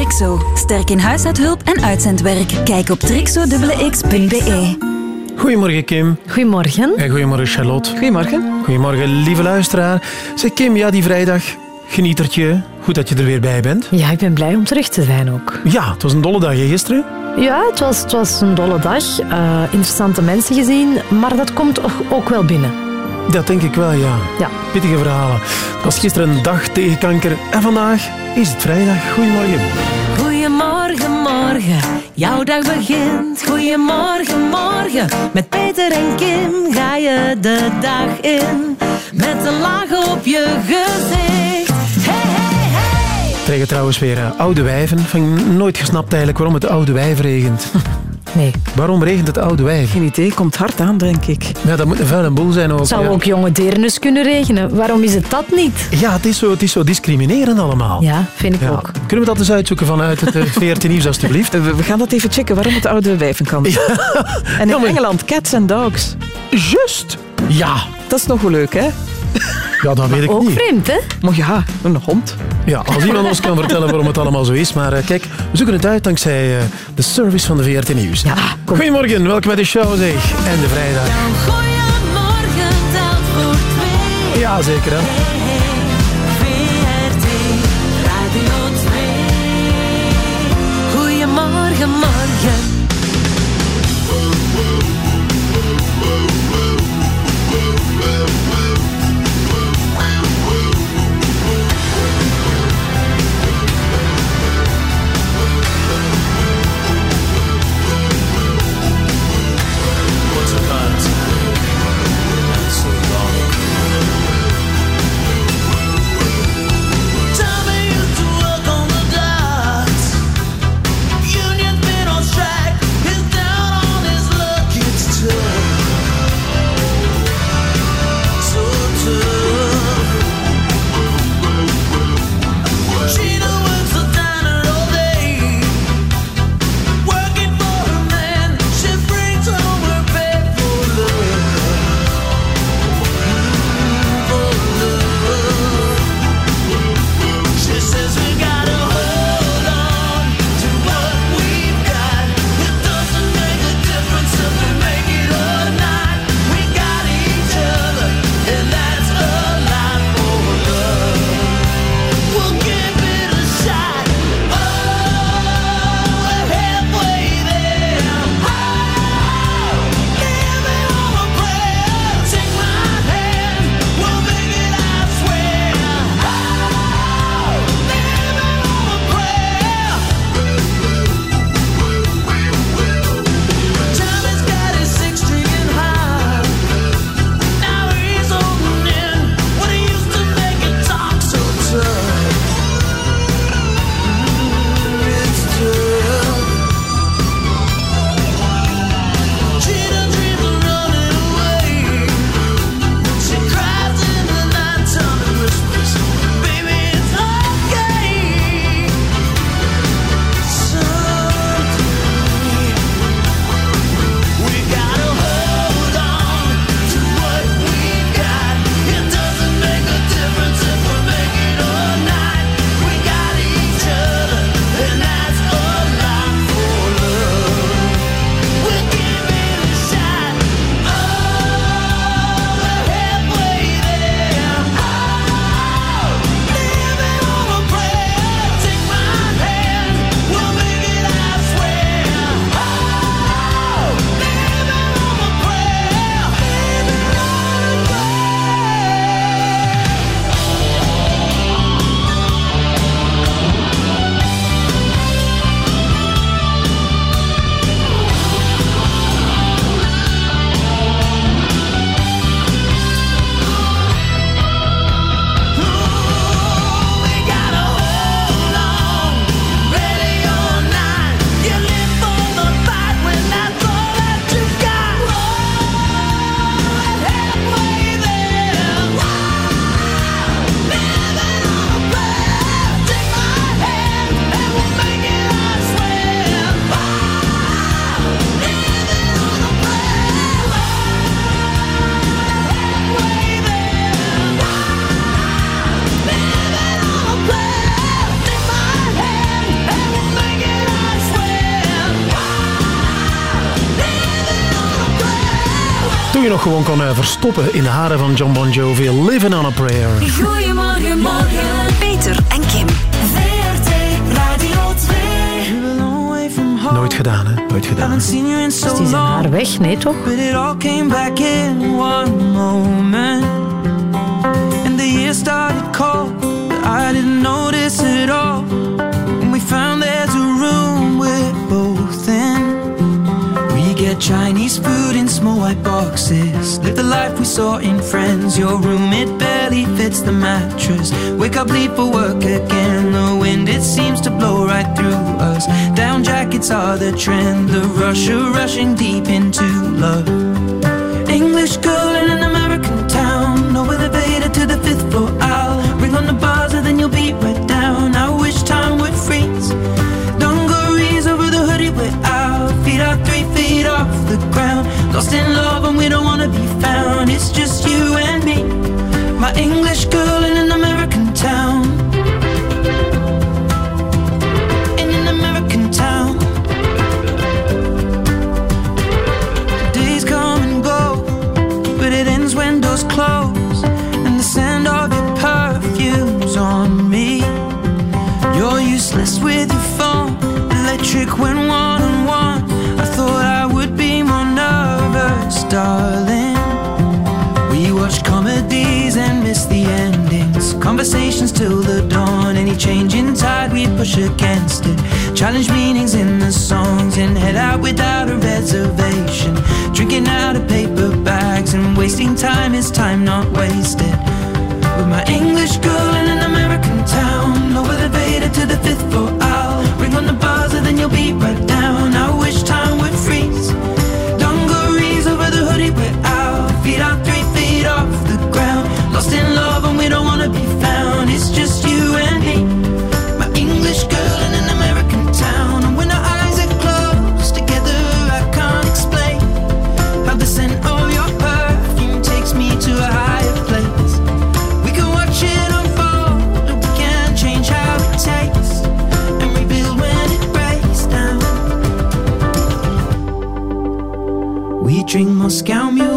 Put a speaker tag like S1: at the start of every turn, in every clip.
S1: Trixo. Sterk in huishoudhulp en uitzendwerk. Kijk op trixo.x.be.
S2: Goedemorgen Kim.
S3: Goedemorgen.
S2: En goedemorgen Charlotte.
S3: Goedemorgen.
S2: Goedemorgen lieve luisteraar. Zeg Kim, ja die vrijdag, genietertje. Goed dat je er weer bij bent.
S3: Ja, ik ben blij om terug te zijn ook.
S2: Ja, het was een dolle dag hè, gisteren.
S3: Ja, het was, het was een dolle dag. Eh, interessante mensen gezien, maar dat komt ook wel binnen.
S2: Dat denk ik wel, ja.
S3: Ja.
S2: Pittige verhalen. Het was gisteren een dag tegen kanker en vandaag is het vrijdag. Goedemorgen.
S4: Goedemorgen, morgen, jouw dag begint. Goedemorgen, morgen, met Peter en Kim ga je de dag in. Met een laag op je gezicht. Hey, hey, hey.
S2: Het regent trouwens weer eh, oude wijven. Ik nooit gesnapt eigenlijk waarom het oude wijf regent.
S3: Nee.
S2: Waarom regent het oude wijf?
S5: Geen idee, komt hard aan, denk ik.
S2: Ja, dat moet een vuile boel zijn ook.
S3: Het zou
S2: ja.
S3: ook jonge deernis kunnen regenen. Waarom is het dat niet?
S2: Ja, het is zo, het is zo discriminerend allemaal.
S3: Ja, vind ik
S2: Ja.
S3: ook.
S2: Kunnen we dat eens uitzoeken vanuit het eh, VRT Nieuws, alstublieft?
S5: We, we gaan dat even checken waarom het oude wijven kan. En in Engeland, cats and dogs.
S2: Just. Ja.
S5: Dat is nog wel leuk, hè?
S2: Ja, dat weet ik
S3: Ook
S2: niet.
S3: vreemd, hè?
S5: Maar ja, een hond.
S2: Ja, als iemand ons kan vertellen waarom het allemaal zo is. Maar eh, kijk, we zoeken het uit dankzij eh, de service van de VRT Nieuws. Goedemorgen, welkom bij de show zeg. En de vrijdag.
S4: Goedemorgen, telt voor twee.
S2: Ja, zeker hè.
S4: VRT Radio 2. Goedemorgen, morgen.
S2: Nog gewoon kon uh, verstoppen in de haren van John Bon Jovi. Living on a Prayer.
S6: Goedemorgen, morgen. Peter en Kim. VRT Radio 2.
S2: Nooit gedaan, hè? Nooit gedaan.
S7: Is die zijn haar weg? Nee, toch? Chinese food in small white boxes. Live the life we saw in Friends. Your room, it barely fits the mattress. Wake up, leave for work again. The wind, it seems to blow right through us. Down jackets are the trend. The rush of rushing deep into love. English girl in an American town. No elevator to the fifth floor. I'll ring on the buzzer, Lost in love and we don't wanna be found. It's just you and me. My English girl in in tide, we push against it. Challenge meanings in the songs and head out without a reservation. Drinking out of paper bags and wasting time is time not wasted. With my English girl in an American town, no elevator to the fifth floor.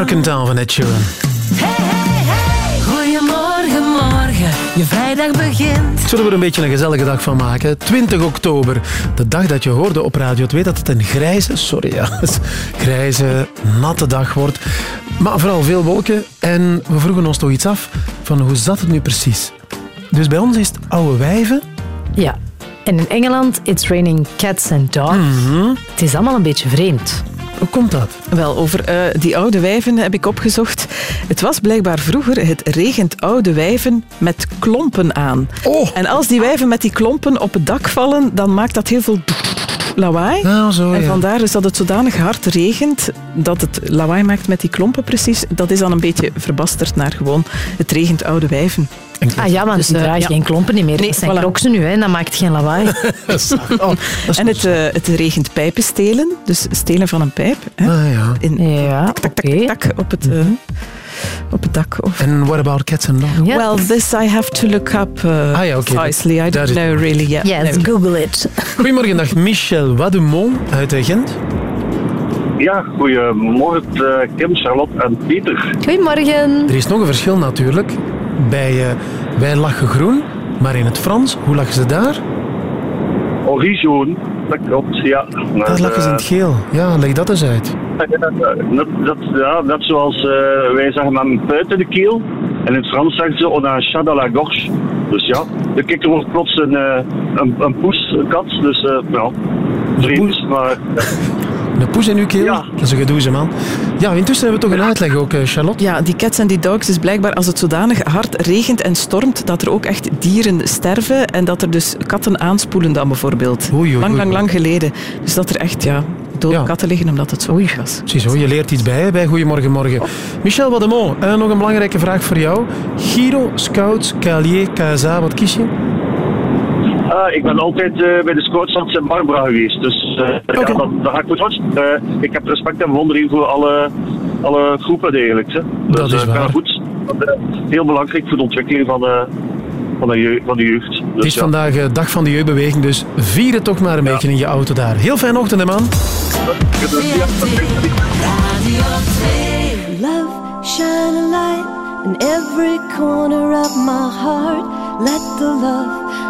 S7: American town.
S2: Van Ed Sheeran.
S8: Hey, hey, hey. Goedemorgen, morgen. Je vrijdag begint.
S2: Zullen we er een beetje een gezellige dag van maken? 20 oktober, de dag dat je hoorde op Radio 2 dat het een grijze, sorry ja, grijze, natte dag wordt. Maar vooral veel wolken. En we vroegen ons toch iets af van hoe zat het nu precies? Dus bij ons is het oude wijven.
S7: Ja. En in Engeland, it's raining cats and dogs. Het is allemaal een beetje vreemd.
S2: Hoe komt dat?
S5: Wel, over eh, die oude wijven heb ik opgezocht. Het was blijkbaar vroeger, het regent oude wijven met klompen aan.
S2: Oh.
S5: En als die wijven met die klompen op het dak vallen, dan maakt dat heel veel lawaai.
S2: Nou, zo,
S5: En vandaar dus dat het zodanig hard regent dat het lawaai maakt met die klompen precies. Dat is dan een beetje verbasterd naar gewoon het regent oude wijven.
S7: Ah ja, want
S5: Dus,
S7: die
S5: eh, ja.
S7: geen klompen niet meer.
S5: Nee,
S7: dat zijn
S5: voilà.
S7: kroksen nu, hè, dat maakt geen lawaai.
S2: Oh,
S5: En het, eh, het regent pijpen stelen, dus stelen van een pijp. Hè,
S2: Ah, ja.
S5: in,
S7: Ja,
S5: tak, tak, tak, tak, op het, eh, op het dak. Of,
S2: En what about cats and dogs?
S5: Well, this I have to look up uh,
S2: Ah ja, oké,
S5: precisely. I don't know really yet.
S7: Yes,
S5: no.
S7: google it.
S2: Goedemorgen, dag Michel Wademont uit Gent.
S9: Ja, goedemorgen Kim, Charlotte en Pieter.
S7: Goedemorgen.
S2: Er is nog een verschil natuurlijk. Bij eh, wij lachen groen, maar in het Frans, hoe lachen ze daar?
S9: Origioen, dat klopt, ja.
S2: Daar lachen ze in het geel. Ja, leg dat eens uit.
S9: Net, dat, ja, net zoals eh, wij zeggen met in de keel. En in het Frans zeggen ze on a chat dans la gorge. Dus ja, de kikker wordt plots een, eh, een, een poes, een kat. Dus eh, ja, vreemd, maar...
S2: Een poes in uw keel?
S9: Ja.
S2: Dat is een gedoe, man. Ja, intussen hebben we toch een uitleg ook, eh, Charlotte?
S5: Ja, die cats en die dogs is blijkbaar als het zodanig hard regent en stormt, dat er ook echt dieren sterven en dat er dus katten aanspoelen dan bijvoorbeeld.
S2: Oei, oei,
S5: lang,
S2: oei.
S5: lang, lang geleden. Dus dat er echt ja, dode
S2: Ja.
S5: katten liggen omdat het zo erg was.
S2: Ziezo, je leert iets bij hè, bij Goedemorgen Morgen. Michel Wademont, eh, nog een belangrijke vraag voor jou. Giro, Scouts, Calier, KSA, wat kies je?
S9: Ah, ik ben altijd eh, bij de scouts van Sint Barbara geweest. Dus eh
S2: Oké.
S9: ja, dat, dat ga ik goed vast. Eh, ik heb respect en bewondering voor alle, alle groepen eigenlijk. Hè. Dus,
S2: Dat is
S9: eh, ik ben
S2: waar.
S9: goed. Eh, heel belangrijk voor de ontwikkeling van, eh, van, de, jeugd, van de jeugd. Dus,
S2: Het is
S9: ja.
S2: vandaag eh, dag van de jeugdbeweging, dus vier het toch maar een beetje in je auto daar. Heel fijne ochtend, hè, man.
S4: Love, shine a light in every corner of my heart. Let the love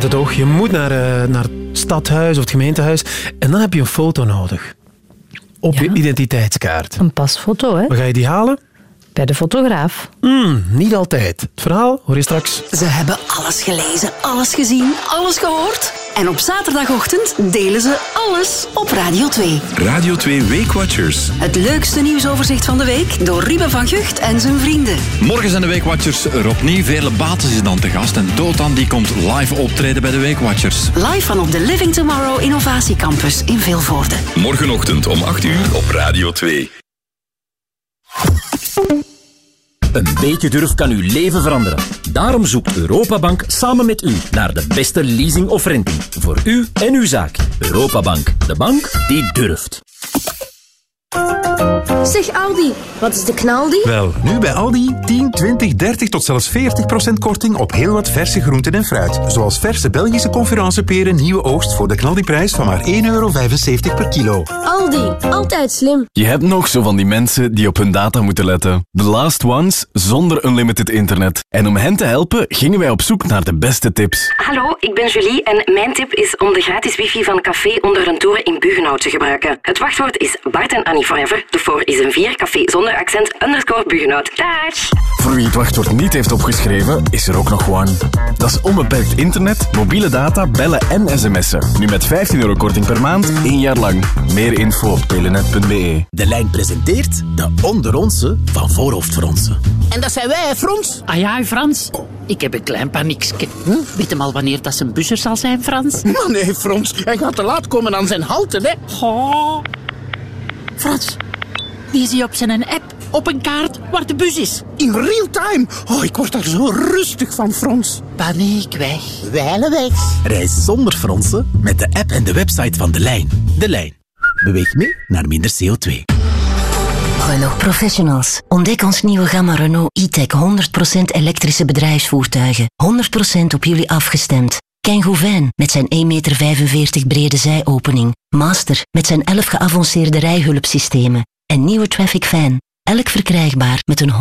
S2: Kent het toch? Je moet naar, eh, naar het stadhuis of het gemeentehuis en dan heb je een foto nodig. Op je identiteitskaart.
S3: Een pasfoto, hè?
S2: Waar ga je die halen?
S3: Bij de fotograaf.
S2: Hmm, niet altijd. Het verhaal hoor je straks.
S1: Ze hebben alles gelezen, alles gezien, alles gehoord. En op zaterdagochtend delen ze alles op Radio 2.
S10: Radio 2 Weekwatchers.
S1: Het leukste nieuwsoverzicht van de week door Ruben van Gucht en zijn vrienden.
S11: Morgen zijn de Weekwatchers er opnieuw. Veerle Bates is dan te gast. En Dotan die komt live optreden bij de Weekwatchers.
S1: Live vanop de Living Tomorrow Innovatiecampus in Vilvoorde.
S10: Morgenochtend om 8 uur op Radio 2.
S12: Een beetje durf kan uw leven veranderen. Daarom zoekt Europabank samen met u naar de beste leasing of renting. Voor u en uw zaak. Europabank, de bank die durft.
S4: Zeg Aldi, wat is de knaldi?
S11: Wel, nu bij Aldi 10, 20, 30 tot zelfs 40% korting op heel wat verse groenten en fruit. Zoals verse Belgische conferenceperen nieuwe oogst voor de knaldiprijs van maar 1,75 euro per kilo.
S4: Aldi, altijd slim.
S13: Je hebt nog zo van die mensen die op hun data moeten letten. The last ones zonder unlimited internet. En om hen te helpen gingen wij op zoek naar de beste tips.
S14: Hallo, ik ben Julie en mijn tip is om de gratis wifi van Café onder een toren in Bugenhout te gebruiken. Het wachtwoord is Bart en Annie Forever. De voor is een 4 café zonder accent underscore Bugenhout. Dag!
S13: Voor wie het wachtwoord niet heeft opgeschreven, is er ook nog One. Dat is onbeperkt internet, mobiele data, bellen en sms'en. Nu met 15 euro korting per maand, één jaar lang. Meer info op telenet.be.
S15: De lijn presenteert de onderonse van voorhoofdfronsen.
S16: En dat zijn wij, hè, Frans? Ah ja, Frans. Ik heb een klein paniekje. Hm? Weet hem al wanneer dat zijn busser zal zijn, Frans?
S15: Maar nee, Frans, hij gaat te laat komen aan zijn halte, hè?
S16: Oh. Frans, wie zie je op zijn app op een kaart waar de bus is?
S15: In real time. Oh, ik word daar zo rustig van, Frans.
S16: Paniek weg.
S15: Wijlen weg. Reis zonder fronsen met de app en de website van De Lijn. De Lijn. Beweeg mee naar minder CO2.
S17: Renault Professionals. Ontdek ons nieuwe gamma Renault e-tech 100% elektrische bedrijfsvoertuigen. 100% op jullie afgestemd. Kangoo Van met zijn 1,45 meter brede zijopening. Master met zijn 11 geavanceerde rijhulpsystemen. En nieuwe Traffic Van. Elk verkrijgbaar met een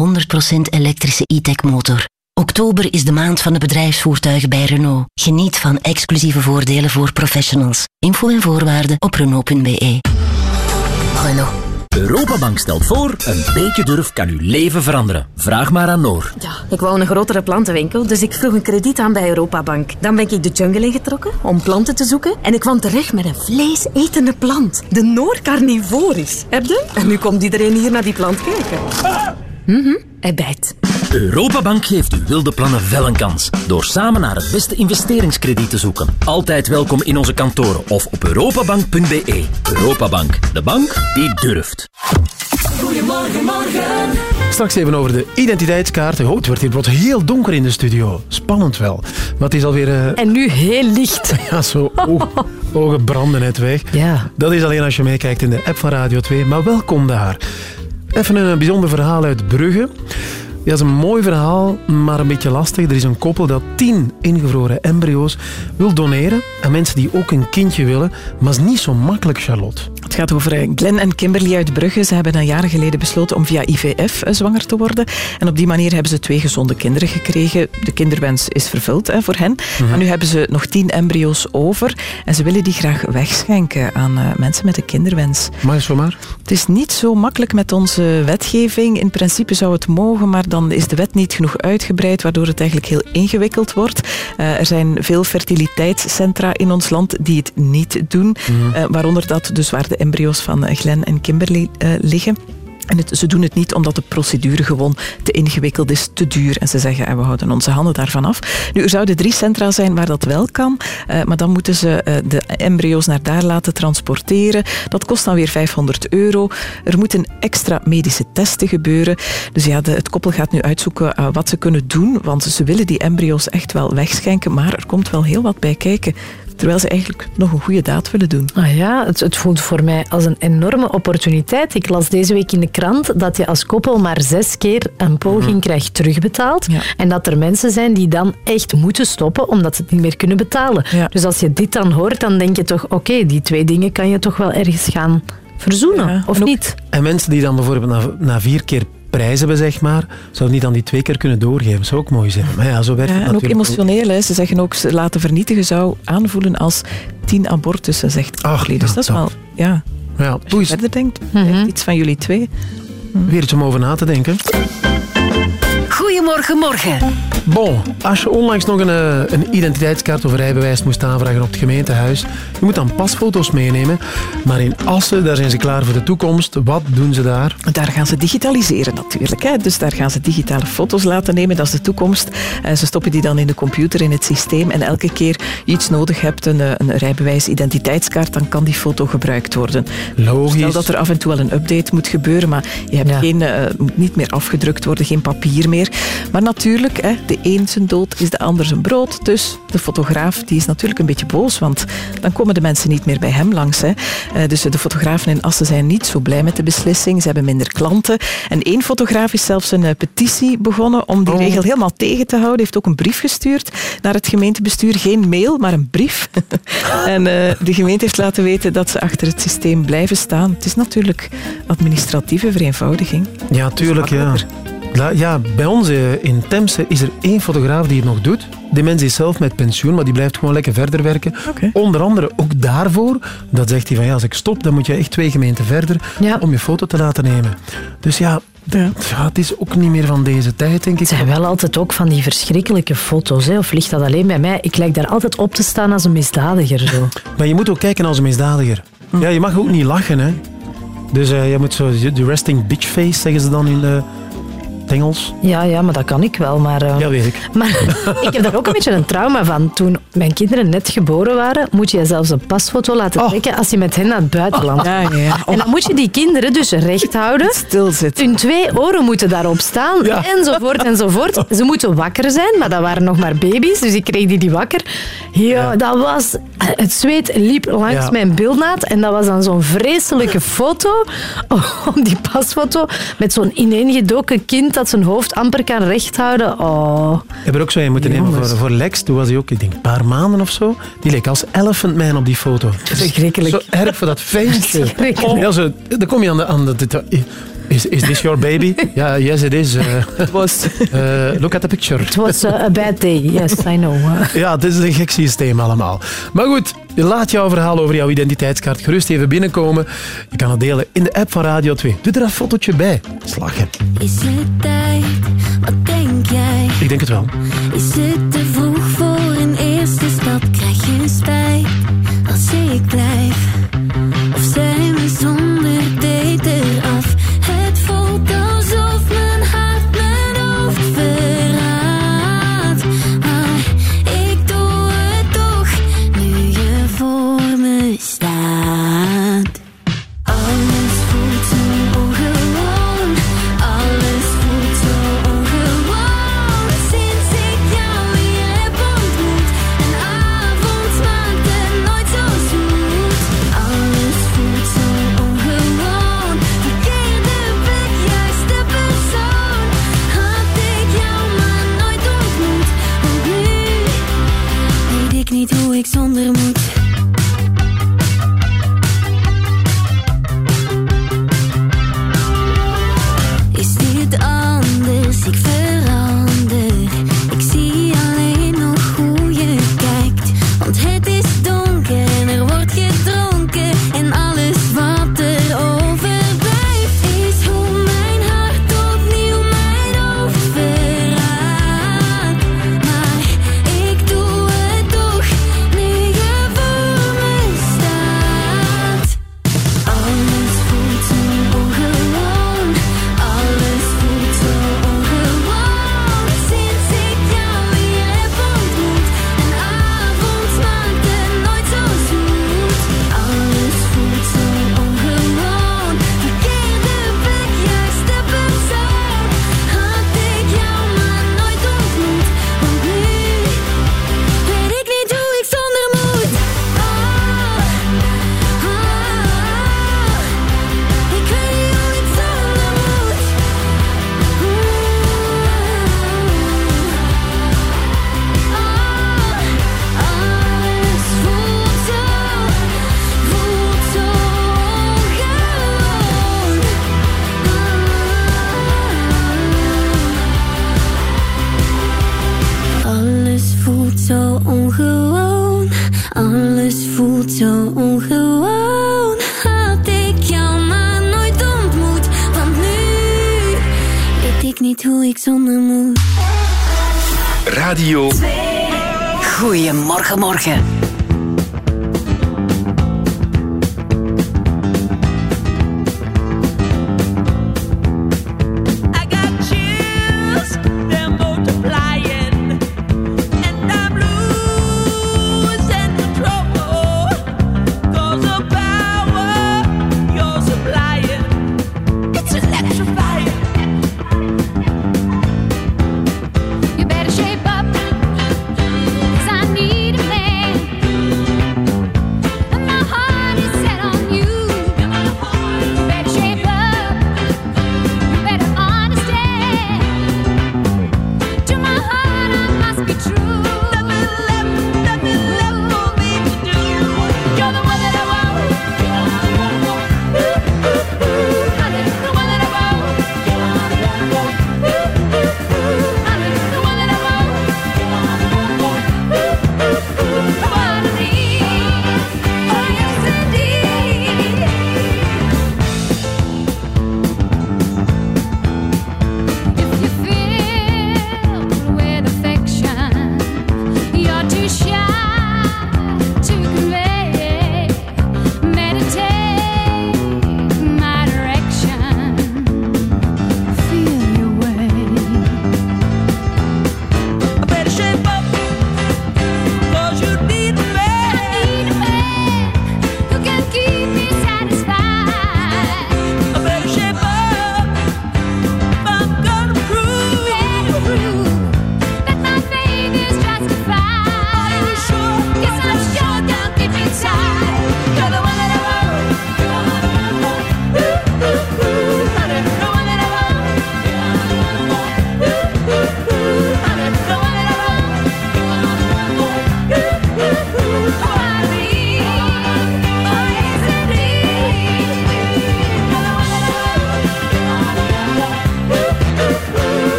S17: 100% elektrische e-tech motor. Oktober is de maand van de bedrijfsvoertuigen bij Renault. Geniet van exclusieve voordelen voor professionals. Info en voorwaarden op Renault.be. Renault.
S12: Europabank stelt voor, een beetje durf kan uw leven veranderen. Vraag maar aan Noor.
S1: Ja, ik wou een grotere plantenwinkel, dus ik vroeg een krediet aan bij Europabank. Dan ben ik de jungle ingetrokken om planten te zoeken en ik kwam terecht met een vleesetende plant. De Noor carnivoris. Heb je? En nu komt iedereen hier naar die plant kijken. Mhm, hij bijt.
S12: Europabank geeft uw wilde plannen wel een kans. Door samen naar het beste investeringskrediet te zoeken. Altijd welkom in onze kantoren of op europabank.be. Europabank, de bank die durft.
S2: Goedemorgen, morgen. Straks even over de identiteitskaarten. Oh, het wordt hier plots heel donker in de studio. Spannend wel. Maar het is alweer... eh,
S3: En nu heel licht.
S2: Ja, zo. Oog, ogen branden net weg.
S3: Ja.
S2: Dat is alleen als je meekijkt in de app van Radio 2. Maar welkom daar. Even een bijzonder verhaal uit Brugge. Ja, dat is een mooi verhaal, maar een beetje lastig. Er is een koppel dat tien ingevroren embryo's wil doneren aan mensen die ook een kindje willen. Maar het is niet zo makkelijk, Charlotte.
S5: Het gaat over eh, Glenn en Kimberly uit Brugge. Ze hebben een jaar geleden besloten om via IVF eh, zwanger te worden. En op die manier hebben ze twee gezonde kinderen gekregen. De kinderwens is vervuld hè, voor hen. Maar nu hebben ze nog tien embryo's over. En ze willen die graag wegschenken aan eh, mensen met een kinderwens.
S2: Maar?
S5: Het is niet zo makkelijk met onze wetgeving. In principe zou het mogen, maar dan is de wet niet genoeg uitgebreid, waardoor het eigenlijk heel ingewikkeld wordt. Er zijn veel fertiliteitscentra in ons land die het niet doen,
S18: Mhm.
S5: waaronder dat dus waar de embryo's van Glenn en Kimberly eh, liggen. En ze doen het niet omdat de procedure gewoon te ingewikkeld is, te duur. En ze zeggen, eh, we houden onze handen daarvan af. Nu, er zouden drie centra zijn waar dat wel kan. eh, maar dan moeten ze de embryo's naar daar laten transporteren. Dat kost dan weer 500 euro. Er moeten extra medische testen gebeuren. Dus ja, de, het koppel gaat nu uitzoeken wat ze kunnen doen. Want ze willen die embryo's echt wel wegschenken. Maar er komt wel heel wat bij kijken. Terwijl ze eigenlijk nog een goede daad willen doen.
S3: Ah ja, het, het voelt voor mij als een enorme opportuniteit. Ik las deze week in de krant dat je als koppel maar zes keer een poging
S5: Mhm.
S3: krijgt terugbetaald. En dat er mensen zijn die dan echt moeten stoppen omdat ze het niet meer kunnen betalen. Dus als je dit dan hoort, dan denk je toch, oké, die twee dingen kan je toch wel ergens gaan verzoenen, of niet?
S2: En mensen die dan bijvoorbeeld na, na vier keer prijs hebben, zeg maar, zouden die dan die twee keer kunnen doorgeven. zou ook mooi zijn. Maar ja, zo werkt
S5: Ja,
S2: het
S5: en ook emotioneel. Hè. Ze zeggen ook, ze laten vernietigen zou aanvoelen als tien abortussen, zegt Kimberly. Dus dat is wel, ja.
S2: Ja,
S5: Als je verder denkt,
S3: Mhm.
S5: iets van jullie twee.
S2: Weer iets om over na te denken.
S19: Goedemorgen, morgen.
S2: Bon, als je onlangs nog een, eh, een identiteitskaart of rijbewijs moest aanvragen op het gemeentehuis, je moet dan pasfoto's meenemen. Maar in Assen, daar zijn ze klaar voor de toekomst. Wat doen ze daar?
S5: Daar gaan ze digitaliseren natuurlijk. Hè. Dus daar gaan ze digitale foto's laten nemen. Dat is de toekomst. Eh, ze stoppen die dan in de computer, in het systeem. En elke keer je iets nodig hebt, een, eh, een rijbewijs, identiteitskaart, dan kan die foto gebruikt worden.
S2: Logisch.
S5: Stel dat er af en toe wel een update moet gebeuren, maar je hebt geen, moet niet meer afgedrukt worden, geen papier meer. Meer. Maar natuurlijk, hè, de een zijn dood is de ander zijn brood. Dus de fotograaf die is natuurlijk een beetje boos, want dan komen de mensen niet meer bij hem langs. Hè. Eh, dus de fotografen in Assen zijn niet zo blij met de beslissing. Ze hebben minder klanten. En één fotograaf is zelfs een eh, petitie begonnen om die regel helemaal tegen te houden. Heeft ook een brief gestuurd naar het gemeentebestuur. Geen mail, maar een brief. en eh, de gemeente heeft laten weten dat ze achter het systeem blijven staan. Het is natuurlijk administratieve vereenvoudiging.
S2: Ja, tuurlijk. Ja. La- Ja, bij ons eh, in Temse is er één fotograaf die het nog doet. Die mens is zelf met pensioen, maar die blijft gewoon lekker verder werken. Onder andere ook daarvoor. Dat zegt hij van ja, als ik stop, dan moet je echt twee gemeenten verder om je foto te laten nemen. Dus ja, ja, het is ook niet meer van deze tijd, denk ik.
S3: Het zijn wel altijd ook van die verschrikkelijke foto's. Hè? Of ligt dat alleen bij mij? Ik lijk daar altijd op te staan als een misdadiger. Zo.
S2: Maar je moet ook kijken als een misdadiger. Ja, je mag ook niet lachen, hè. Dus eh, je moet zo de resting bitch face, zeggen ze dan in eh, het Engels.
S3: Ja, ja, maar dat kan ik wel. Maar, eh,
S2: Ja, weet ik.
S3: Maar ik heb daar ook een beetje een trauma van. Toen mijn kinderen net geboren waren, moet je zelfs een pasfoto laten trekken als je met hen naar het buitenland
S5: Oh. Ja, ja.
S3: En dan moet je die kinderen dus recht houden.
S5: Stilzitten.
S3: Hun twee oren moeten daarop staan. Enzovoort, enzovoort. Ze moeten wakker zijn, maar dat waren nog maar baby's. Dus ik kreeg die, die wakker. Ja, dat was... Het zweet liep langs
S2: Ja.
S3: mijn beeldnaad. En dat was dan zo'n vreselijke foto. Op die pasfoto. Met zo'n ineengedoken kind dat zijn hoofd amper kan recht houden. Oh.
S2: Ik heb er ook zo een moeten nemen voor, voor Lex. Toen was hij ook, ik denk, een paar maanden of zo. Die leek als Elephant Man op die foto.
S3: Verschrikkelijk.
S2: Zo erg voor dat ventje.
S3: Verschrikkelijk.
S2: Ja, zo, dan kom je aan de... Aan de, de- is, is this your baby? Ja, yes it is. Eh,
S5: was.
S2: eh, look at the picture.
S3: It was uh, a bad day. Yes, I know.
S2: Ja, het is een gek systeem allemaal. Maar goed, laat jouw verhaal over jouw identiteitskaart gerust even binnenkomen. Je kan het delen in de app van Radio 2. Doe er een fotootje bij. Slagen.
S4: Is het tijd? Wat denk jij?
S2: Ik denk het wel.
S4: Is het te vroeg voor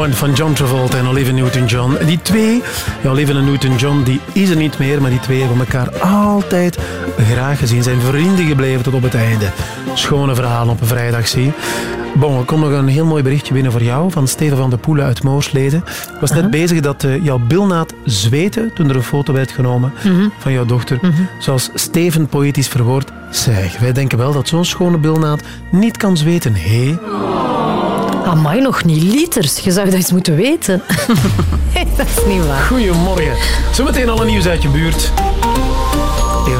S2: one van John Travolta en Olivia Newton-John. En die twee, ja, Olivia Newton-John, die is er niet meer, maar die twee hebben elkaar altijd graag gezien. Zijn vrienden gebleven tot op het einde. Schone verhalen op een vrijdag, zie. Bon, er komt nog een heel mooi berichtje binnen voor jou van Steven van de Poelen uit Moorsleden. Ik was net bezig dat eh, jouw bilnaad zweette toen er een foto werd genomen
S20: Mhm.
S2: van jouw dochter. Zoals Steven poëtisch verwoord. Zeg, wij denken wel dat zo'n schone bilnaad niet kan zweten, hé?
S20: Amai, nog niet liters. Je zou dat eens moeten weten. dat is niet waar.
S2: Goedemorgen. Zometeen alle nieuws uit je buurt.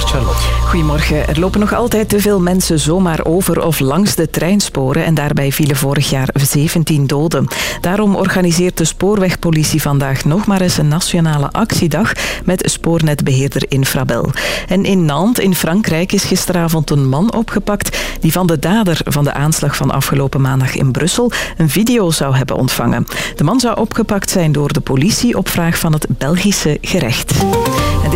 S2: Charlotte.
S5: Goedemorgen. Er lopen nog altijd te veel mensen zomaar over of langs de treinsporen en daarbij vielen vorig jaar 17 doden. Daarom organiseert de spoorwegpolitie vandaag nog maar eens een nationale actiedag met spoornetbeheerder Infrabel. En in Nantes in Frankrijk is gisteravond een man opgepakt die van de dader van de aanslag van afgelopen maandag in Brussel een video zou hebben ontvangen. De man zou opgepakt zijn door de politie op vraag van het Belgische gerecht.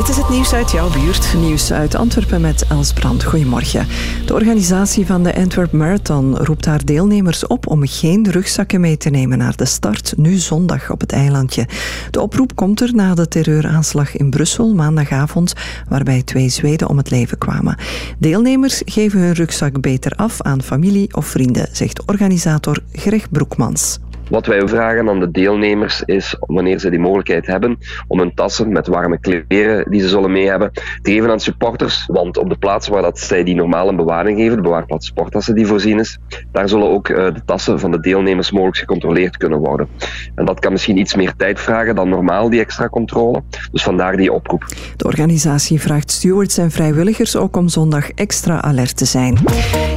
S5: Dit is het nieuws uit jouw buurt.
S21: Nieuws uit Antwerpen met Els Brand. Goedemorgen. De organisatie van de Antwerp Marathon roept haar deelnemers op om geen rugzakken mee te nemen naar de start, nu zondag op het eilandje. De oproep komt er na de terreuraanslag in Brussel maandagavond, waarbij twee Zweden om het leven kwamen. Deelnemers geven hun rugzak beter af aan familie of vrienden, zegt organisator Greg Broekmans.
S22: Wat wij vragen aan de deelnemers is, wanneer ze die mogelijkheid hebben, om hun tassen met warme kleren die ze zullen mee hebben, te geven aan supporters. Want op de plaats waar dat zij die normaal bewaring geven, de bewaarplaats sporttassen die voorzien is, daar zullen ook eh, de tassen van de deelnemers mogelijk gecontroleerd kunnen worden. En dat kan misschien iets meer tijd vragen dan normaal, die extra controle. Dus vandaar die oproep.
S21: De organisatie vraagt stewards en vrijwilligers ook om zondag extra alert te zijn.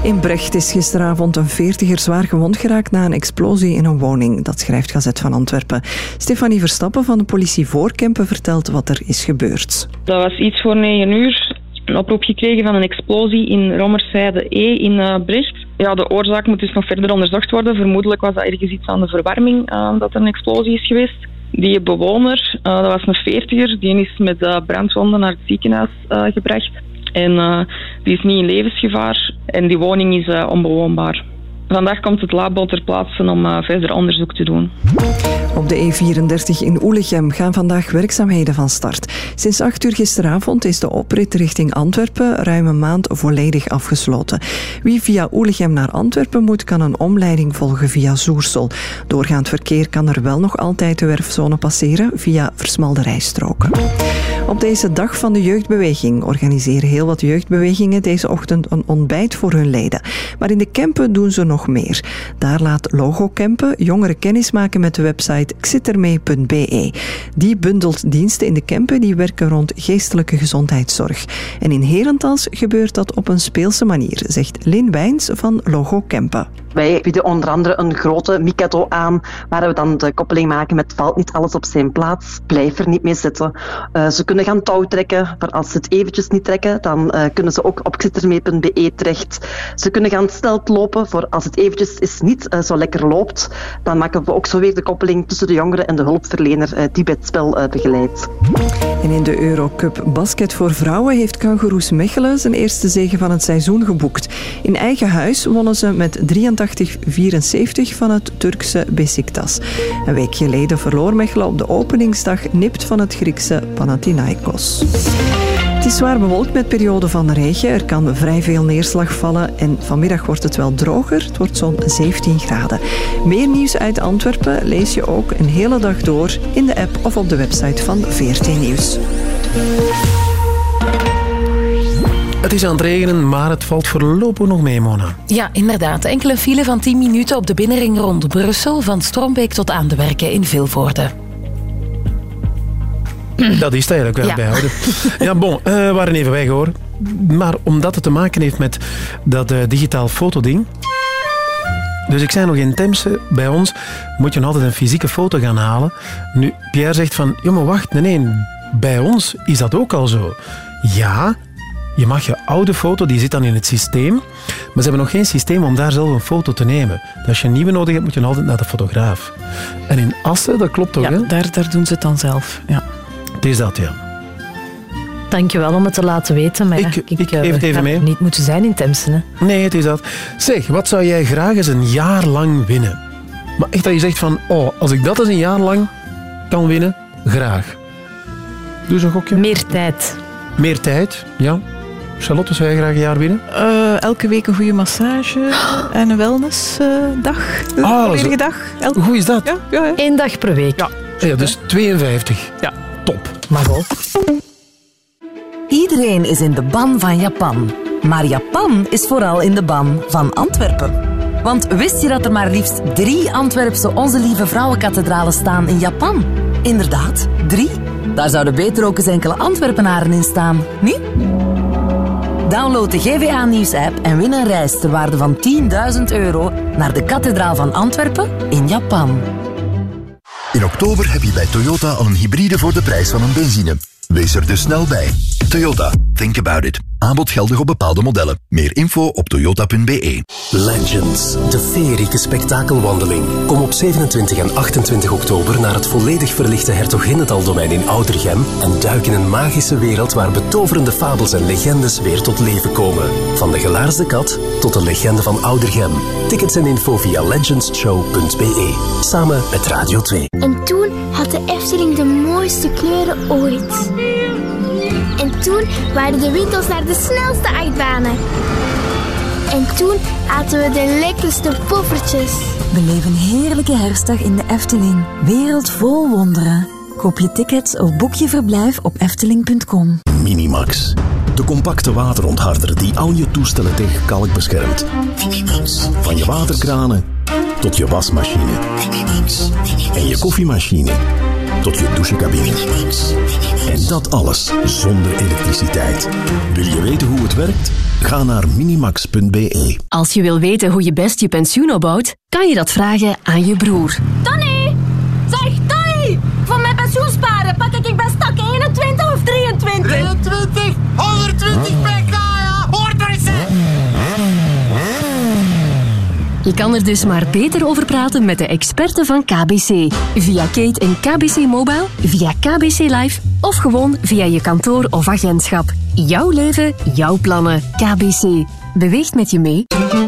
S21: In Brecht is gisteravond een veertiger zwaar gewond geraakt na een explosie in een woning. Dat schrijft Gazet van Antwerpen. Stefanie Verstappen van de politie Voorkempen vertelt wat er is gebeurd.
S23: Dat was iets voor 9 uur. Een oproep gekregen van een explosie in Rommerszijde E in Brecht. Ja, de oorzaak moet dus nog verder onderzocht worden. Vermoedelijk was dat ergens iets aan de verwarming eh, dat er een explosie is geweest. Die bewoner, eh, dat was een veertiger, die is met uh, brandwonden naar het ziekenhuis gebracht. En die is niet in levensgevaar en die woning is onbewoonbaar. Vandaag komt het labo ter plaatse om eh, verder onderzoek te doen.
S21: Op de E34 in Oelegem gaan vandaag werkzaamheden van start. Sinds 8 uur gisteravond is de oprit richting Antwerpen ruim een maand volledig afgesloten. Wie via Oelegem naar Antwerpen moet, kan een omleiding volgen via Zoersel. Doorgaand verkeer kan er wel nog altijd de werfzone passeren via versmalde rijstroken. Op deze dag van de jeugdbeweging organiseren heel wat jeugdbewegingen deze ochtend een ontbijt voor hun leden. Maar in de Kempen doen ze nog meer. Daar laat Logo Kempen jongeren kennis maken met de website xittermee.be. Die bundelt diensten in de Kempen die werken rond geestelijke gezondheidszorg. En in Herentals gebeurt dat op een speelse manier, zegt Lin Wijns van Logo Kempen.
S24: Wij bieden onder andere een grote Mikado aan, waar we dan de koppeling maken met valt niet alles op zijn plaats, blijf er niet mee zitten. Uh, ze kunnen gaan touw trekken, maar als ze het eventjes niet trekken, dan uh, kunnen ze ook op xittermee.be terecht. Ze kunnen gaan stelt lopen, voor als het eventjes is niet uh, zo lekker loopt, dan maken we ook zo weer de koppeling tussen de jongeren en de hulpverlener die bij het spel begeleidt.
S21: En in de Eurocup Basket voor Vrouwen heeft Kangaroes Mechelen zijn eerste zege van het seizoen geboekt. In eigen huis wonnen ze met 83 74 van het Turkse Besiktas. Een week geleden verloor Mechelen op de openingsdag nipt van het Griekse Panathinaikos. Het is zwaar bewolkt met perioden van regen. Er kan vrij veel neerslag vallen en vanmiddag wordt het wel droger. Het wordt zo'n 17 graden. Meer nieuws uit Antwerpen lees je ook een hele dag door in de app of op de website van VRT Nieuws.
S2: Het is aan het regenen, maar het valt voorlopig nog mee, Mona.
S8: Ja, inderdaad. Enkele file van 10 minuten op de binnenring rond Brussel, van Strombeek tot aan de werken in Vilvoorde.
S2: Dat is het eigenlijk wel
S8: Ja.
S2: bijhouden. Ja, bon, eh, we waren even weg hoor. Maar omdat het te maken heeft met dat eh, digitaal fotoding. Dus ik zei nog in Temse, bij ons moet je nog altijd een fysieke foto gaan halen. Nu, Pierre zegt van, maar wacht, nee, nee, bij ons is dat ook al zo. Ja, je mag je oude foto, die zit dan in het systeem, maar ze hebben nog geen systeem om daar zelf een foto te nemen. Dus als je een nieuwe nodig hebt, moet je nog altijd naar de fotograaf. En in Assen, dat klopt toch,
S5: Ja,
S2: hè?
S5: daar, daar doen ze het dan zelf. Ja.
S2: Het is dat, ja.
S20: Dankjewel om het te laten weten. Maar ja,
S2: Ik-
S20: ik,
S2: ik
S20: eh,
S2: het even mee.
S20: niet moeten zijn in Temsen. Hè.
S2: Nee, het is dat. Zeg, wat zou jij graag eens een jaar lang winnen? Maar echt dat je zegt van, oh, als ik dat eens een jaar lang kan winnen, graag. Doe eens een gokje.
S3: Meer tijd.
S2: Meer tijd, ja. Charlotte, zou jij graag een jaar winnen?
S5: Eh, elke week een goede massage en een wellnessdag. Uh,
S2: Ah,
S5: volledige dag. Elke...
S2: Hoe is dat?
S5: Ja, ja, ja.
S3: Eén dag per week.
S5: Ja.
S2: Ja, dus 52.
S5: Ja.
S2: Top.
S3: Maar wel.
S25: Iedereen is in de ban van Japan. Maar Japan is vooral in de ban van Antwerpen. Want wist je dat er maar liefst drie Antwerpse Onze Lieve Vrouwenkathedralen staan in Japan? Inderdaad, drie. Daar zouden beter ook eens enkele Antwerpenaren in staan, niet? Download de GVA Nieuws app en win een reis ter waarde van 10.000 euro naar de kathedraal van Antwerpen in Japan.
S26: In oktober heb je bij Toyota al een hybride voor de prijs van een benzine. Wees er dus snel bij. Toyota, think about it. Aanbod geldig op bepaalde modellen. Meer info op toyota.be.
S12: Legends, de feerieke spektakelwandeling. Kom op 27 en 28 oktober naar het volledig verlichte Hertoginnendal-domein in Oudergem en duik in een magische wereld waar betoverende fabels en legendes weer tot leven komen. Van de gelaarsde kat tot de legende van Oudergem. Tickets en info via legendsshow.be. Samen met Radio 2.
S27: En toen had de Efteling de mooiste kleuren ooit. En toen waren de winkels naar de snelste achtbanen. En toen aten we de lekkerste poffertjes.
S25: Beleef een heerlijke herfstdag in de Efteling. Wereld vol wonderen. Koop je tickets of boek je verblijf op efteling.com.
S28: Minimax. De compacte waterontharder die al je toestellen tegen kalk beschermt. Van je waterkranen tot je wasmachine. En je koffiemachine tot je douchecabine. En dat alles zonder elektriciteit. Wil je weten hoe het werkt? Ga naar minimax.be.
S1: Als je wil weten hoe je best je pensioen opbouwt, kan je dat vragen aan je broer.
S29: Tony! Zeg, Tony! Voor mijn pensioen sparen pak ik bij stak 21 of 23?
S30: 23! 120 pk, ja! Hoort er eens, hè!
S1: Je kan er dus maar beter over praten met de experten van KBC. Via Kate en KBC Mobile, via KBC Live of gewoon via je kantoor of agentschap. Jouw leven, jouw plannen. KBC. Beweegt met je mee.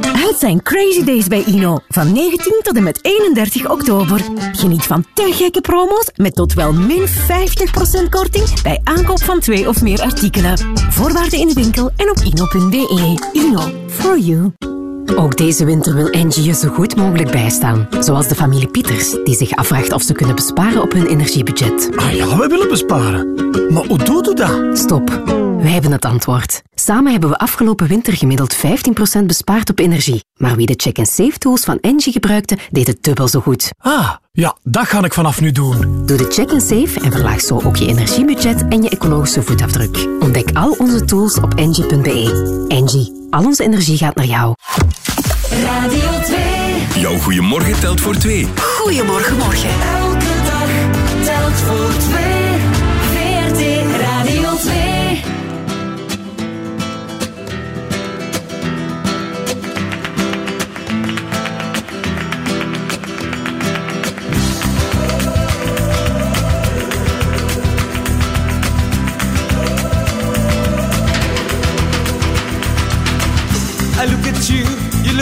S31: Het zijn Crazy Days bij Ino. Van 19 tot en met 31 oktober. Geniet van te gekke promo's met tot wel min 50% korting bij aankoop van twee of meer artikelen. Voorwaarden in de winkel en op ino.be. Ino, for you.
S1: Ook deze winter wil Engie je zo goed mogelijk bijstaan. Zoals de familie Pieters, die zich afvraagt of ze kunnen besparen op hun energiebudget.
S2: Ah ja, we willen besparen. Maar hoe doet u dat?
S1: Stop. Wij hebben het antwoord. Samen hebben we afgelopen winter gemiddeld 15% bespaard op energie. Maar wie de check-and-save tools van Engie gebruikte, deed het dubbel zo goed.
S2: Ah, ja, dat ga ik vanaf nu doen.
S1: Doe de check-and-save en verlaag zo ook je energiebudget en je ecologische voetafdruk. Ontdek al onze tools op engie.be. Engie, al onze energie gaat naar jou.
S32: Radio 2.
S10: Jouw goeiemorgen telt voor twee.
S32: Goedemorgen, morgen.
S7: Elke dag telt voor twee.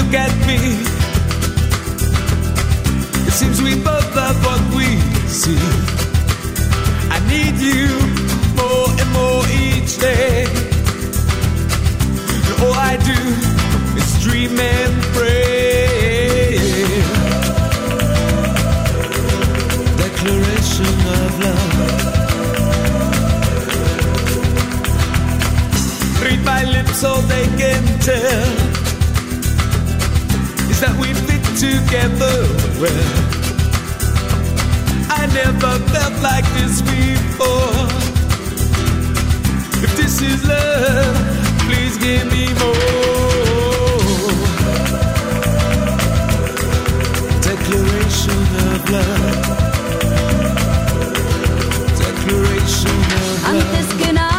S4: Look at me. It seems we both love what we see. I need you more and more each day. And all I do is dream and pray. Declaration of love. Read my lips, all they can tell is that we fit together well. I never felt like this before. If this is love, please give me more. Declaration of love. Declaration of love.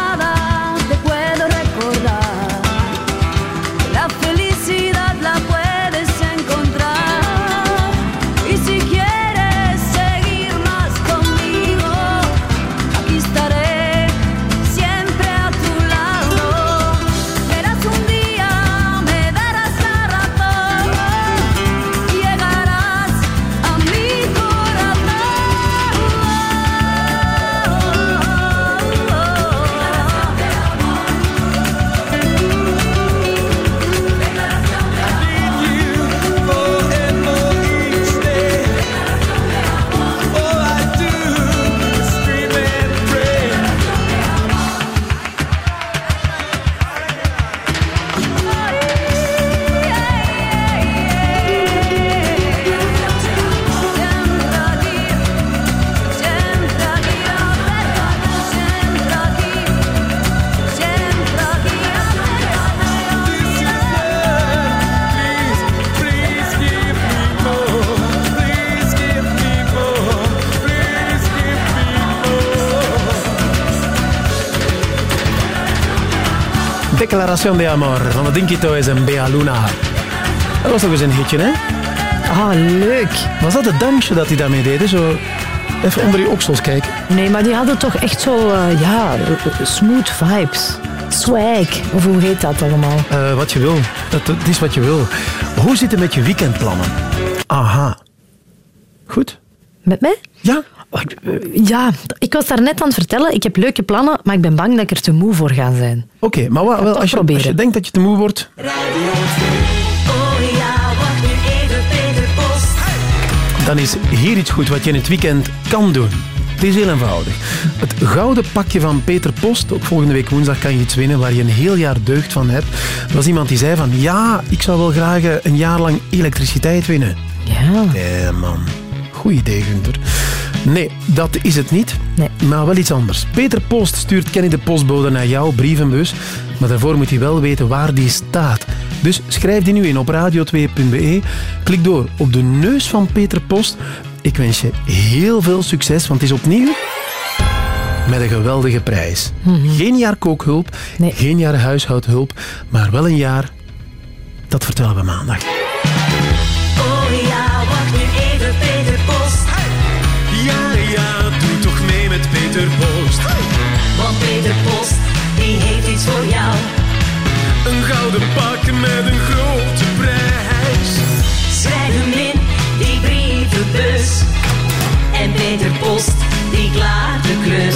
S2: Declaración de Amor van de Dinky Toys en Bea Luna. Dat was toch eens een hitje, hè?
S3: Ah, leuk.
S2: Was dat het dansje dat hij daarmee deed? Zo even onder je oksels kijken.
S3: Nee, maar die hadden toch echt zo, eh, ja, smooth vibes. Swag, of hoe heet dat allemaal?
S2: Eh, wat je wil. Dat, dat is wat je wil. Hoe zit het met je weekendplannen? Aha. Goed.
S3: Met mij?
S2: Ja.
S3: Ja, ik was daar net aan het vertellen. Ik heb leuke plannen, maar ik ben bang dat ik er te moe voor ga zijn.
S2: Oké, maar wa- wel, als, je, als je denkt dat je te moe wordt,
S33: Oh ja,
S2: dan is hier iets goed wat je in het weekend kan doen. Het is heel eenvoudig. Het gouden pakje van Peter Post, ook volgende week woensdag kan je iets winnen waar je een heel jaar deugd van hebt. Er was iemand die zei van, ja, ik zou wel graag eh, een jaar lang elektriciteit winnen.
S3: Ja.
S2: Nee, man. Goed idee, Gunther. Nee, dat is het niet. Maar wel iets anders. Peter Post stuurt Kenny de postbode naar jouw brievenbus. Maar daarvoor moet hij wel weten waar die staat. Dus schrijf die nu in op radio2.be. Klik door op de neus van Peter Post. Ik wens je heel veel succes, want het is opnieuw met een geweldige prijs. Geen jaar kookhulp, geen jaar huishoudhulp, maar wel een jaar... Dat vertellen we maandag.
S33: Peter Post. Want Peter Post, die heeft iets voor jou.
S34: Een gouden pak met een grote prijs.
S33: Schrijf hem in, die brievenbus. En Peter Post, die klaart de klus.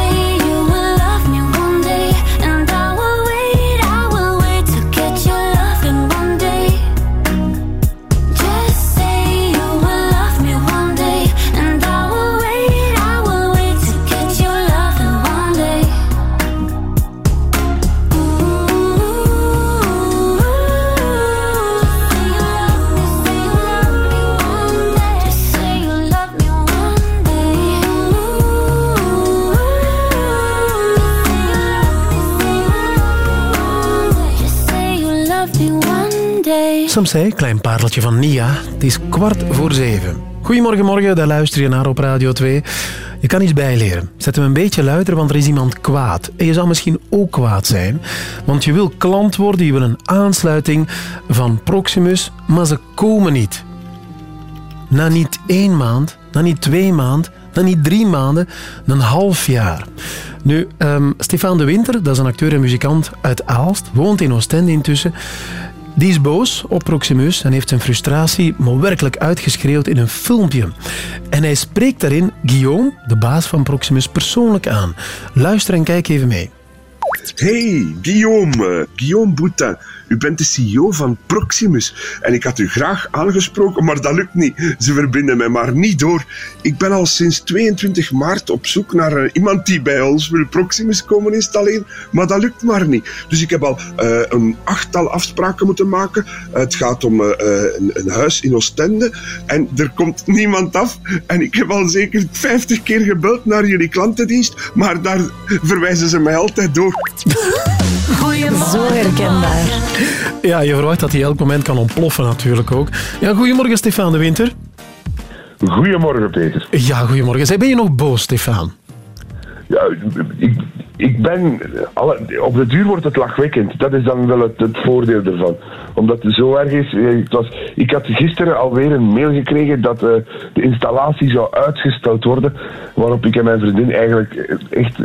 S2: zei, klein pareltje van Nia. Het is kwart voor zeven. Goedemorgen, morgen. Daar luister je naar op Radio 2. Je kan iets bijleren. Zet hem een beetje luider, want er is iemand kwaad. En je zou misschien ook kwaad zijn, want je wil klant worden, je wil een aansluiting van Proximus, maar ze komen niet. Na niet één maand, na niet twee maanden, na niet drie maanden, een half jaar. Nu, ehm, Stefan de Winter, dat is een acteur en muzikant uit Aalst, woont in Oostende intussen. Die is boos op Proximus en heeft zijn frustratie maar werkelijk uitgeschreeuwd in een filmpje. En hij spreekt daarin Guillaume, de baas van Proximus, persoonlijk aan. Luister en kijk even mee.
S35: Hey, Guillaume, Guillaume Boutin. U bent de CEO van Proximus. En ik had u graag aangesproken, maar dat lukt niet. Ze verbinden mij maar niet door. Ik ben al sinds 22 maart op zoek naar eh, iemand die bij ons wil Proximus komen installeren, maar dat lukt maar niet. Dus ik heb al eh, een achttal afspraken moeten maken. Het gaat om eh, eh, een, een huis in Oostende en er komt niemand af. En ik heb al zeker 50 keer gebeld naar jullie klantendienst, maar daar verwijzen ze mij altijd door.
S20: Zo herkenbaar.
S2: Ja, je verwacht dat hij elk moment kan ontploffen natuurlijk ook. Ja, goedemorgen Stefan de Winter.
S36: Goedemorgen, Peter.
S2: Ja, goedemorgen. Zij ben je nog boos, Stefan?
S36: Ja, ik, ik ben... Alle, op de duur wordt het lachwekkend. Dat is dan wel het, het voordeel ervan. Omdat het zo erg is... eh, Het was, ik had gisteren alweer een mail gekregen dat eh, de installatie zou uitgesteld worden. Waarop ik en mijn vriendin eigenlijk eh, echt...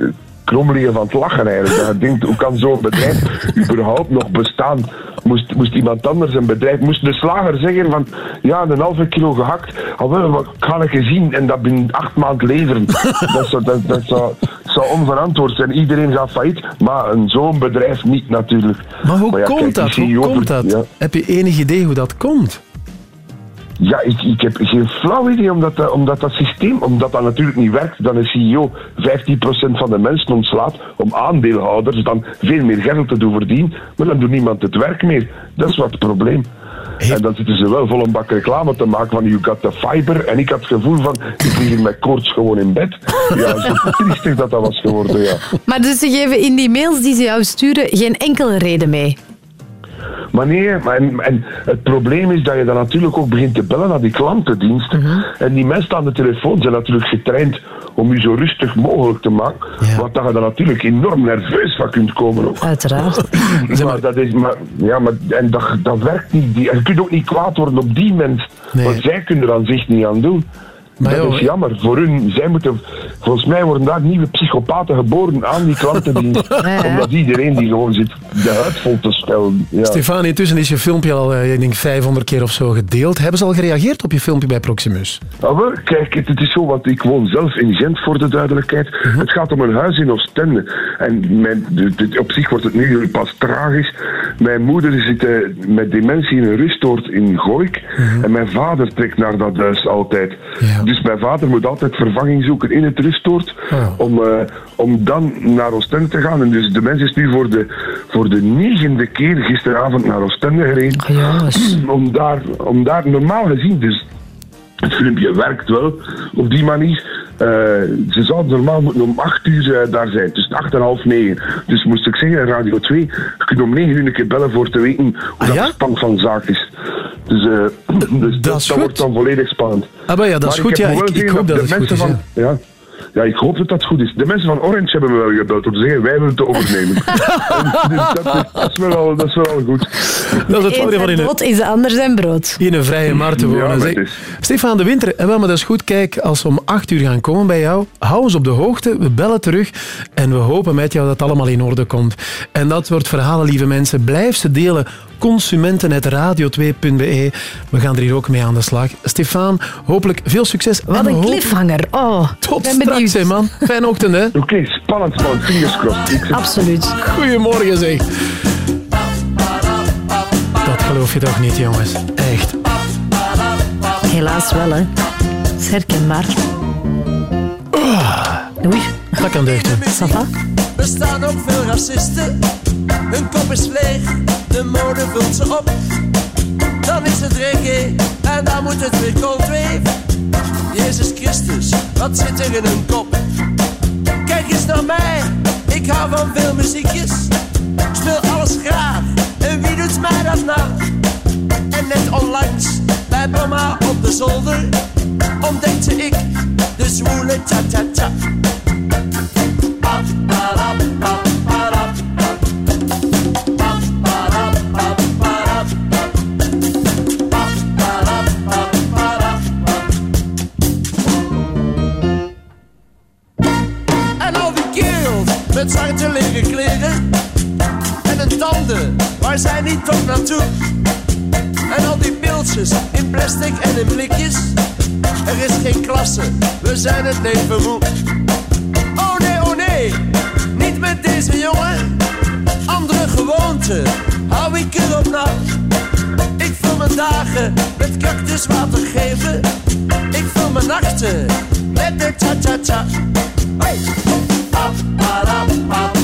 S36: krom liggen van het lachen eigenlijk. Dat je denkt, hoe kan zo'n bedrijf überhaupt nog bestaan? Moest, moest iemand anders een bedrijf... Moest de slager zeggen van... Ja, een halve kilo gehakt. Al wel, wat ga ik gezien? En dat binnen acht maanden leveren. dat zou, dat, dat zou, zou onverantwoord zijn. Iedereen gaat failliet. Maar een zo'n bedrijf niet natuurlijk.
S2: Maar hoe
S36: ja,
S2: komt
S36: kijk,
S2: dat? Hoe komt dat?
S36: ja.
S2: Heb je enig idee hoe dat komt?
S36: Ja, ik, ik heb geen flauw idee, omdat dat, omdat dat systeem, omdat dat natuurlijk niet werkt, dan een CEO 15% van de mensen ontslaat om aandeelhouders dan veel meer geld te doen verdienen, maar dan doet niemand het werk meer. Dat is wat het probleem. En dan zitten ze wel vol een bak reclame te maken van you got the fiber. En ik had het gevoel van, ik lig hier met koorts gewoon in bed. Ja, zo triestig dat dat was geworden, ja.
S20: Maar dus ze geven in die mails die ze jou sturen geen enkele reden mee.
S36: Maar nee, maar en, en het probleem is dat je dan natuurlijk ook begint te bellen naar die klantendiensten. En die mensen aan de telefoon zijn natuurlijk getraind om je zo rustig mogelijk te maken. Wat dat je dan natuurlijk enorm nerveus van kunt komen. Ook.
S20: Uiteraard.
S36: maar dat is, maar, ja, maar en dat, dat werkt niet. Die, je kunt ook niet kwaad worden op die mensen. Want zij kunnen er aan zich niet aan doen.
S2: Maar
S36: dat is jammer. Voor hun, zij moeten, volgens mij worden daar nieuwe psychopaten geboren aan die klantendienst.
S2: ja.
S36: Omdat iedereen die gewoon zit de huid vol te stellen. Ja.
S2: Stefan, intussen is je filmpje al, eh, ik denk, 500 keer of zo gedeeld. Hebben ze al gereageerd op je filmpje bij Proximus?
S36: Ah, wel, kijk, het, het is zo, want ik woon zelf in Gent voor de duidelijkheid.
S2: Mhm.
S36: Het gaat om een huis in Oostende. En mijn, op zich wordt het nu pas tragisch. Mijn moeder zit eh, met dementie in een rustoord in Gooik.
S2: Mhm.
S36: En mijn vader trekt naar dat huis altijd. Dus mijn vader moet altijd vervanging zoeken in het rustoord.
S2: Ah.
S36: Om, eh, om dan naar Oostende te gaan. En dus de mens is nu voor de, voor de negende keer gisteravond naar Oostende gereden. Om, daar, om daar normaal gezien, dus het filmpje werkt wel op die manier. Eh, ze zouden normaal moeten om 8 uur eh, daar zijn, tussen 8 en half 9. Dus moest ik zeggen, Radio 2, je kunt om 9 uur een keer bellen voor te weten hoe dat de stand van zaak is. Dus, dus dat, dat wordt dan volledig spannend.
S2: Ah, maar ja, dat is goed. Ja, ik, ik hoop dat
S36: de
S2: het goed is.
S36: van,
S2: ja.
S36: Ja. Ja, ik hoop dat dat goed is. De mensen van Orange hebben me wel gebeld om te zeggen, wij willen het overnemen. En dus dat, is, dat, is wel al, dat is wel al goed.
S2: Dat is het voordeel van in een,
S20: brood is de ander zijn brood.
S2: in een vrije markt te
S36: Ja,
S2: wonen.
S36: is-
S2: Stefan de Winter, en wel, maar dat is goed. Kijk, als we om 8 uur gaan komen bij jou, hou ons op de hoogte. We bellen terug en we hopen met jou dat het allemaal in orde komt. En dat wordt verhalen, lieve mensen. Blijf ze delen. Consumenten.radio2.be. We gaan er hier ook mee aan de slag. Stefan, hopelijk veel succes.
S20: Wat
S2: En
S20: een cliffhanger. Oh,
S2: Tot
S20: ben
S2: straks, hè, man. Fijne ochtend, hè.
S36: Oké, spannend, spannend. Fingers crossed.
S20: Absoluut.
S2: Goedemorgen, zeg. Dat geloof je toch niet, jongens? Echt.
S20: Helaas wel, hè. Dat is herkenbaar. Oei.
S2: Dat kan deugden.
S20: Ça va?
S37: Er staan ook veel racisten. Hun kop is leeg, de mode vult ze op. Dan is het reggae en dan moet het weer Coldwave. Jezus Christus, wat zit er in hun kop? Kijk eens naar mij, ik hou van veel muziekjes. Ik speel alles graag, en wie doet mij dat nou? En net onlangs, bij mama op de zolder, ontdekte ik de zwoele ta-ta-ta. met zwarte leren kleren en een tanden waar zij niet toch naartoe. En al die beeldjes in plastic en in blikjes. Er is geen klasse, we zijn het leven moe. Oh nee, oh nee, niet met deze jongen. Andere gewoonten, hou ik erop na. Ik vul mijn dagen met cactuswater geven. Ik vul mijn nachten met de cha-cha-cha. Hey!
S38: But up, up.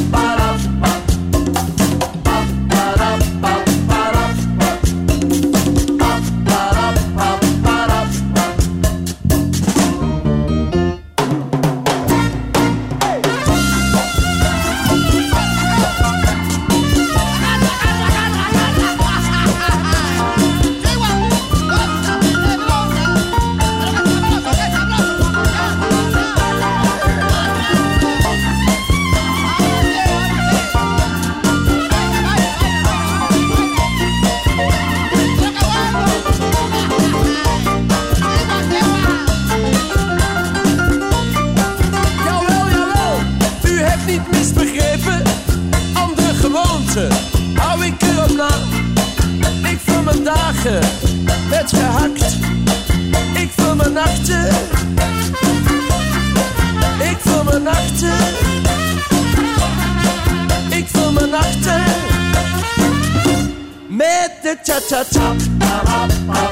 S38: ta ta ta ta ta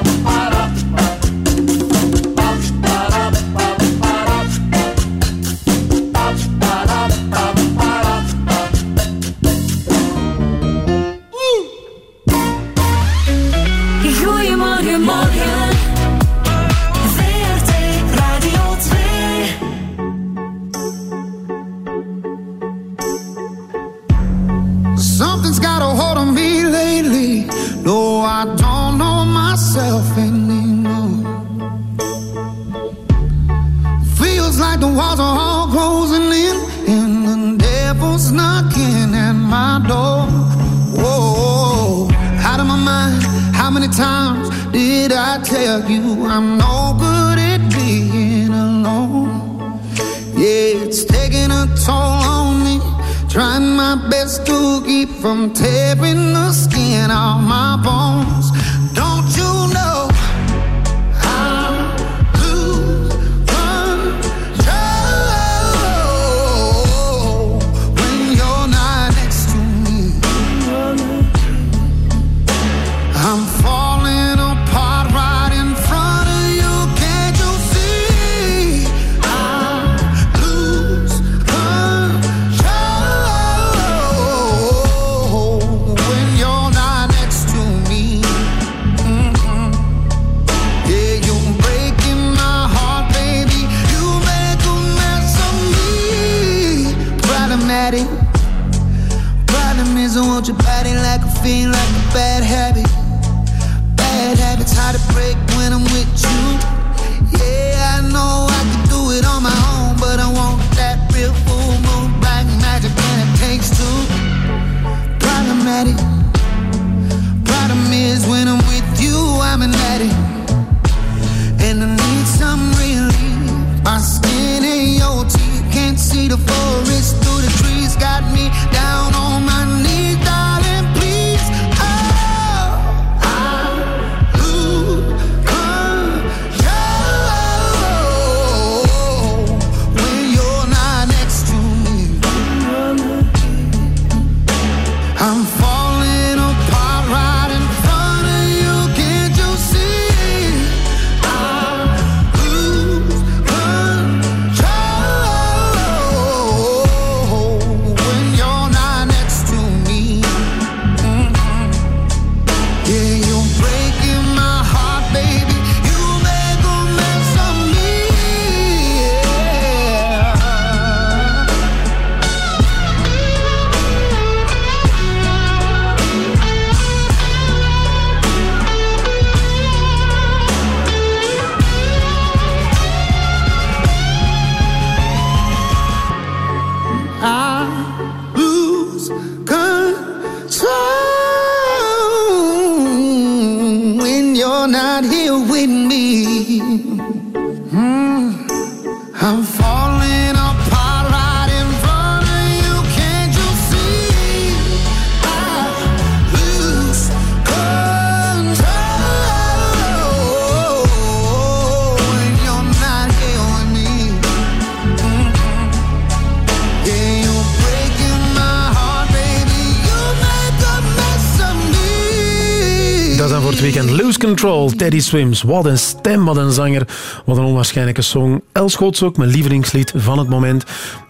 S38: Teddy Swims. Wat een stem, wat een zanger. Wat een onwaarschijnlijke song. El Schoots ook, mijn lievelingslied van het moment.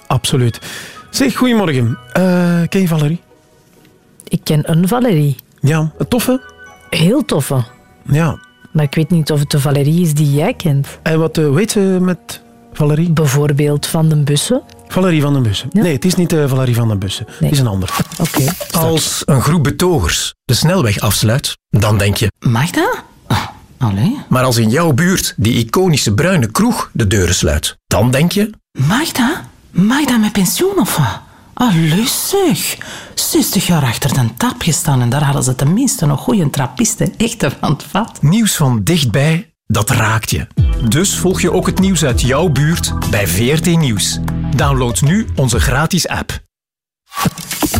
S38: Absoluut. Zeg, goedemorgen. Eh, ken je Valerie?
S3: Ik ken een Valerie.
S38: Ja, een toffe?
S3: Heel toffe.
S38: Ja.
S3: Maar ik weet niet of het de Valerie is die jij kent.
S38: En wat eh, weet ze met Valerie?
S3: Bijvoorbeeld Van den Bussen.
S38: Valerie van den Bussen. Nee, het is niet eh, Valerie van den Bussen. Het is een ander.
S3: Oké.
S12: Als een groep betogers de snelweg afsluit, dan denk je...
S39: Mag dat? Allee.
S12: Maar als in jouw buurt die iconische bruine kroeg de deuren sluit, dan denk je...
S39: Mag dat? Mag dat met pensioen of wat? Allee zeg. 60 jaar achter de tap gestaan en daar hadden ze tenminste nog goede trappisten. Echt van het vat.
S12: Nieuws van dichtbij, dat raakt je. Dus volg je ook het nieuws uit jouw buurt bij VRT Nieuws. Download nu onze gratis app.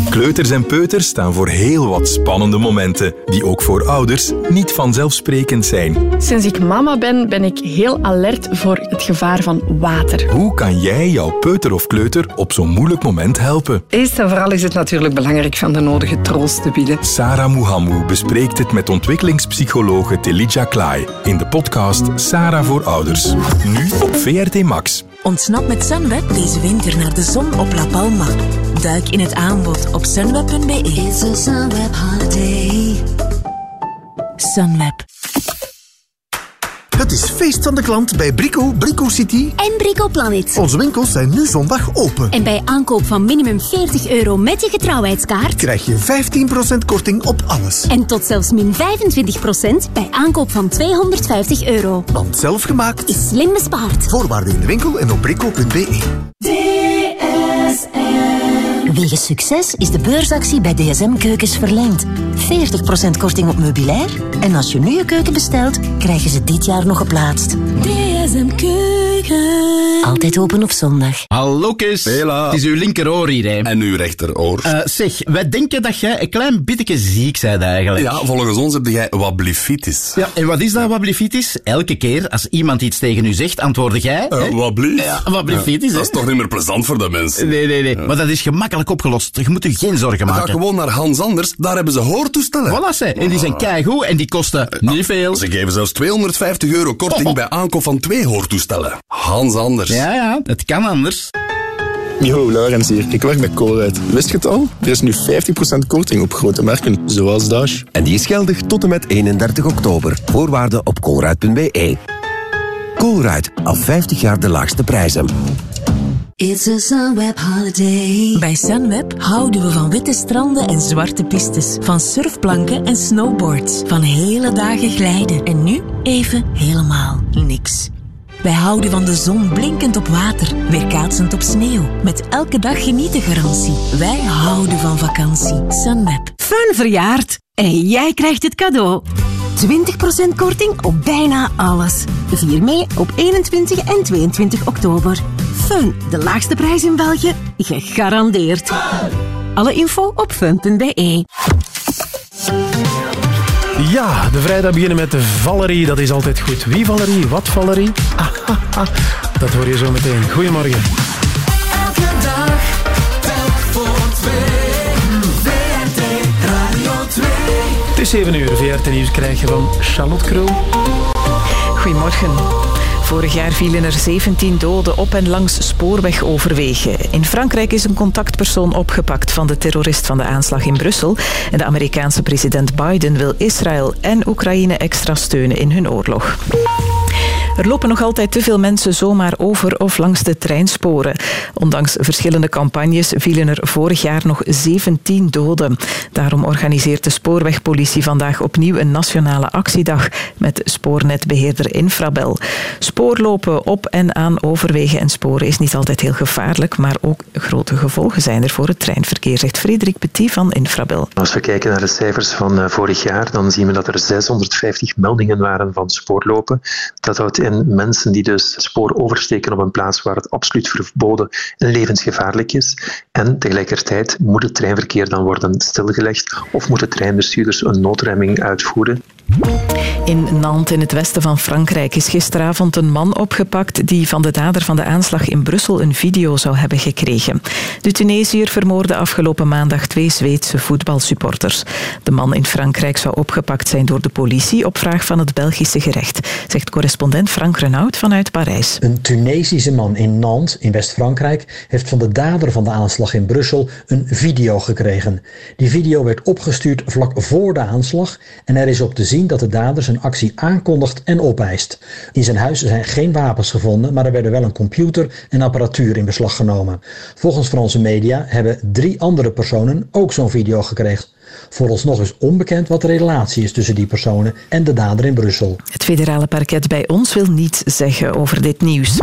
S11: Kleuters en peuters staan voor heel wat spannende momenten, die ook voor ouders niet vanzelfsprekend zijn.
S40: Sinds ik mama ben, ben ik heel alert voor het gevaar van water.
S11: Hoe kan jij jouw peuter of kleuter op zo'n moeilijk moment helpen?
S40: Eerst en vooral is het natuurlijk belangrijk van de nodige troost te bieden.
S11: Sarah Muhammou bespreekt het met ontwikkelingspsychologe Telidja Klaai in de podcast Sarah voor Ouders. Nu op VRT Max.
S1: Ontsnap met Sunweb deze winter naar de zon op La Palma. Duik in het aanbod op sunweb.be. It's a Sunweb holiday. Sunweb.
S41: Het is feest van de klant bij Brico, Brico City.
S17: En Brico Planet.
S41: Onze winkels zijn nu zondag open.
S17: En bij aankoop van minimum 40 euro met je getrouwheidskaart
S41: Krijg je 15% korting op alles.
S17: en tot zelfs min 25% bij aankoop van 250 euro.
S41: Want zelf gemaakt
S17: is slim bespaard.
S41: Voorwaarden in de winkel en op brico.be.
S17: Wegens succes is de beursactie bij DSM Keukens verlengd. 40% korting op meubilair. En als je nu je keuken bestelt, krijgen ze dit jaar nog geplaatst. DSM Keuken. Altijd open op zondag.
S13: Hallo Kees. Het is uw linkeroor hier, hè.
S10: En uw rechteroor.
S13: Eh, zeg, wij denken dat jij een klein beetje ziek bent eigenlijk.
S10: Ja, volgens ons heb jij wablifitis.
S13: Ja, en wat is dat wablifitis? Elke keer als iemand iets tegen u zegt, antwoordde jij...
S10: Uh, wablief?
S13: Ja, wablifitis,
S10: Ja? Dat is toch niet meer plezant voor de mensen?
S13: Nee, nee, nee. Maar dat is gemakkelijk opgelost. Je moet je geen zorgen
S10: Ga
S13: maken.
S10: gewoon naar Hans Anders, daar hebben ze hoortoestellen.
S13: Voilà, ze. En die zijn keigoed en die kosten niet veel.
S10: Ze geven zelfs 250 euro korting
S13: Oh.
S10: bij aankoop van twee hoortoestellen. Hans Anders.
S13: Ja, ja, het kan anders.
S42: Yo, Laurens hier. Ik werk bij Colruyt. Wist je het al? Er is nu 50% korting op grote merken, zoals Dash.
S43: En die is geldig tot en met 31 oktober. Voorwaarden op colruyt.be. Colruyt, al 50 jaar de laagste prijzen.
S1: It's a Sunweb holiday. Bij Sunweb houden we van witte stranden en zwarte pistes. Van surfplanken en snowboards. Van hele dagen glijden. En nu even helemaal niks. Wij houden van de zon blinkend op water, weerkaatsend op sneeuw. Met elke dag genieten garantie. Wij houden van vakantie. Sunweb.
S2: Fun verjaart en jij krijgt het cadeau. 20% korting op bijna alles. Vier mee op 21 en 22 oktober. Fun, de laagste prijs in België, gegarandeerd. Alle info op fun.be.
S38: Ja, de vrijdag beginnen met de Valerie. Dat is altijd goed. Wie Valerie? Wat Valerie? Ah, ah, ah. Dat hoor je zo meteen. Goedemorgen.
S7: Elke dag, telk voor twee.
S38: Het is 7 uur. VRT Nieuws krijg je van Charlotte Krul.
S5: Goedemorgen. Vorig jaar vielen er 17 doden op en langs spoorwegoverwegen. In Frankrijk is een contactpersoon opgepakt van de terrorist van de aanslag in Brussel. En de Amerikaanse president Biden wil Israël en Oekraïne extra steunen in hun oorlog. Er lopen nog altijd te veel mensen zomaar over of langs de treinsporen. Ondanks verschillende campagnes vielen er vorig jaar nog 17 doden. Daarom organiseert de spoorwegpolitie vandaag opnieuw een nationale actiedag met spoornetbeheerder Infrabel. Spoorlopen op en aan overwegen en sporen is niet altijd heel gevaarlijk, maar ook grote gevolgen zijn er voor het treinverkeer, zegt Frederik Petit van Infrabel.
S44: Als we kijken naar de cijfers van eh, vorig jaar, dan zien we dat er 650 meldingen waren van spoorlopen. Dat houdt in mensen die dus het spoor oversteken op een plaats waar het absoluut verboden en levensgevaarlijk is. En tegelijkertijd moet het treinverkeer dan worden stilgelegd of moeten treinbestuurders een noodremming uitvoeren.
S5: In Nantes, in het westen van Frankrijk, is gisteravond een man opgepakt die van de dader van de aanslag in Brussel een video zou hebben gekregen. De Tunesiër vermoorde afgelopen maandag twee Zweedse voetbalsupporters. De man in Frankrijk zou opgepakt zijn door de politie op vraag van het Belgische gerecht, zegt correspondent Frank Renaud vanuit Parijs.
S45: Een Tunesische man in Nantes, in West-Frankrijk, heeft van de dader van de aanslag in Brussel een video gekregen. Die video werd opgestuurd vlak voor de aanslag en er is op te zien dat de dader zijn actie aankondigt en opeist. In zijn huis zijn geen wapens gevonden, maar er werden wel een computer en apparatuur in beslag genomen. Volgens Franse media hebben drie andere personen ook zo'n video gekregen. Vooralsnog is onbekend wat de relatie is tussen die personen en de dader in Brussel.
S5: Het federale parket bij ons wil niets zeggen over dit nieuws.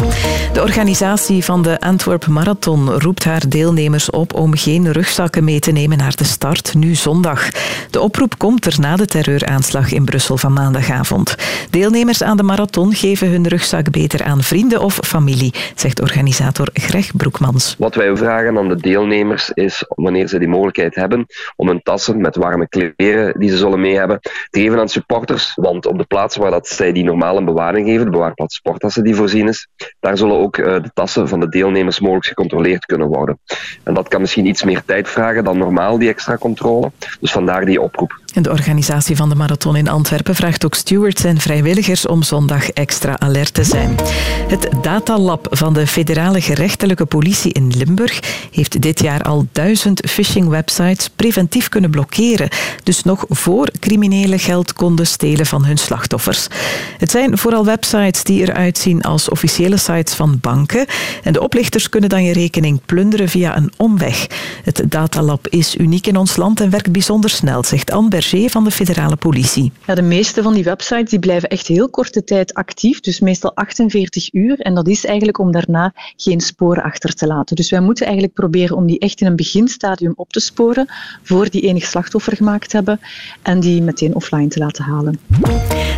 S5: De organisatie van de Antwerp Marathon roept haar deelnemers op om geen rugzakken mee te nemen naar de start, nu zondag. De oproep komt er na de terreuraanslag in Brussel van maandagavond. Deelnemers aan de marathon geven hun rugzak beter aan vrienden of familie, zegt organisator Greg Broekmans.
S46: Wat wij vragen aan de deelnemers is, wanneer ze die mogelijkheid hebben, om hun tassen met warme kleren die ze zullen mee hebben, te geven aan supporters. Want op de plaatsen waar dat zij die normaal een bewaring geven, de bewaarplaats sporttassen die voorzien is, daar zullen ook eh, de tassen van de deelnemers mogelijk gecontroleerd kunnen worden. En dat kan misschien iets meer tijd vragen dan normaal, die extra controle. Dus vandaar die oproep.
S5: De organisatie van de marathon in Antwerpen vraagt ook stewards en vrijwilligers om zondag extra alert te zijn. Het datalab van de federale gerechtelijke politie in Limburg heeft dit jaar al duizend phishing-websites preventief kunnen blokkeren. Dus nog voor criminelen geld konden stelen van hun slachtoffers. Het zijn vooral websites die eruit zien als officiële sites van banken. En de oplichters kunnen dan je rekening plunderen via een omweg. Het datalab is uniek in ons land en werkt bijzonder snel, zegt Anne Berger van de federale politie.
S47: Ja, de meeste van die websites die blijven echt heel korte tijd actief, dus meestal 48 uur. En dat is eigenlijk om daarna geen sporen achter te laten. Dus wij moeten eigenlijk proberen om die echt in een beginstadium op te sporen, voor die enig slachtoffer gemaakt hebben, en die meteen offline te laten halen.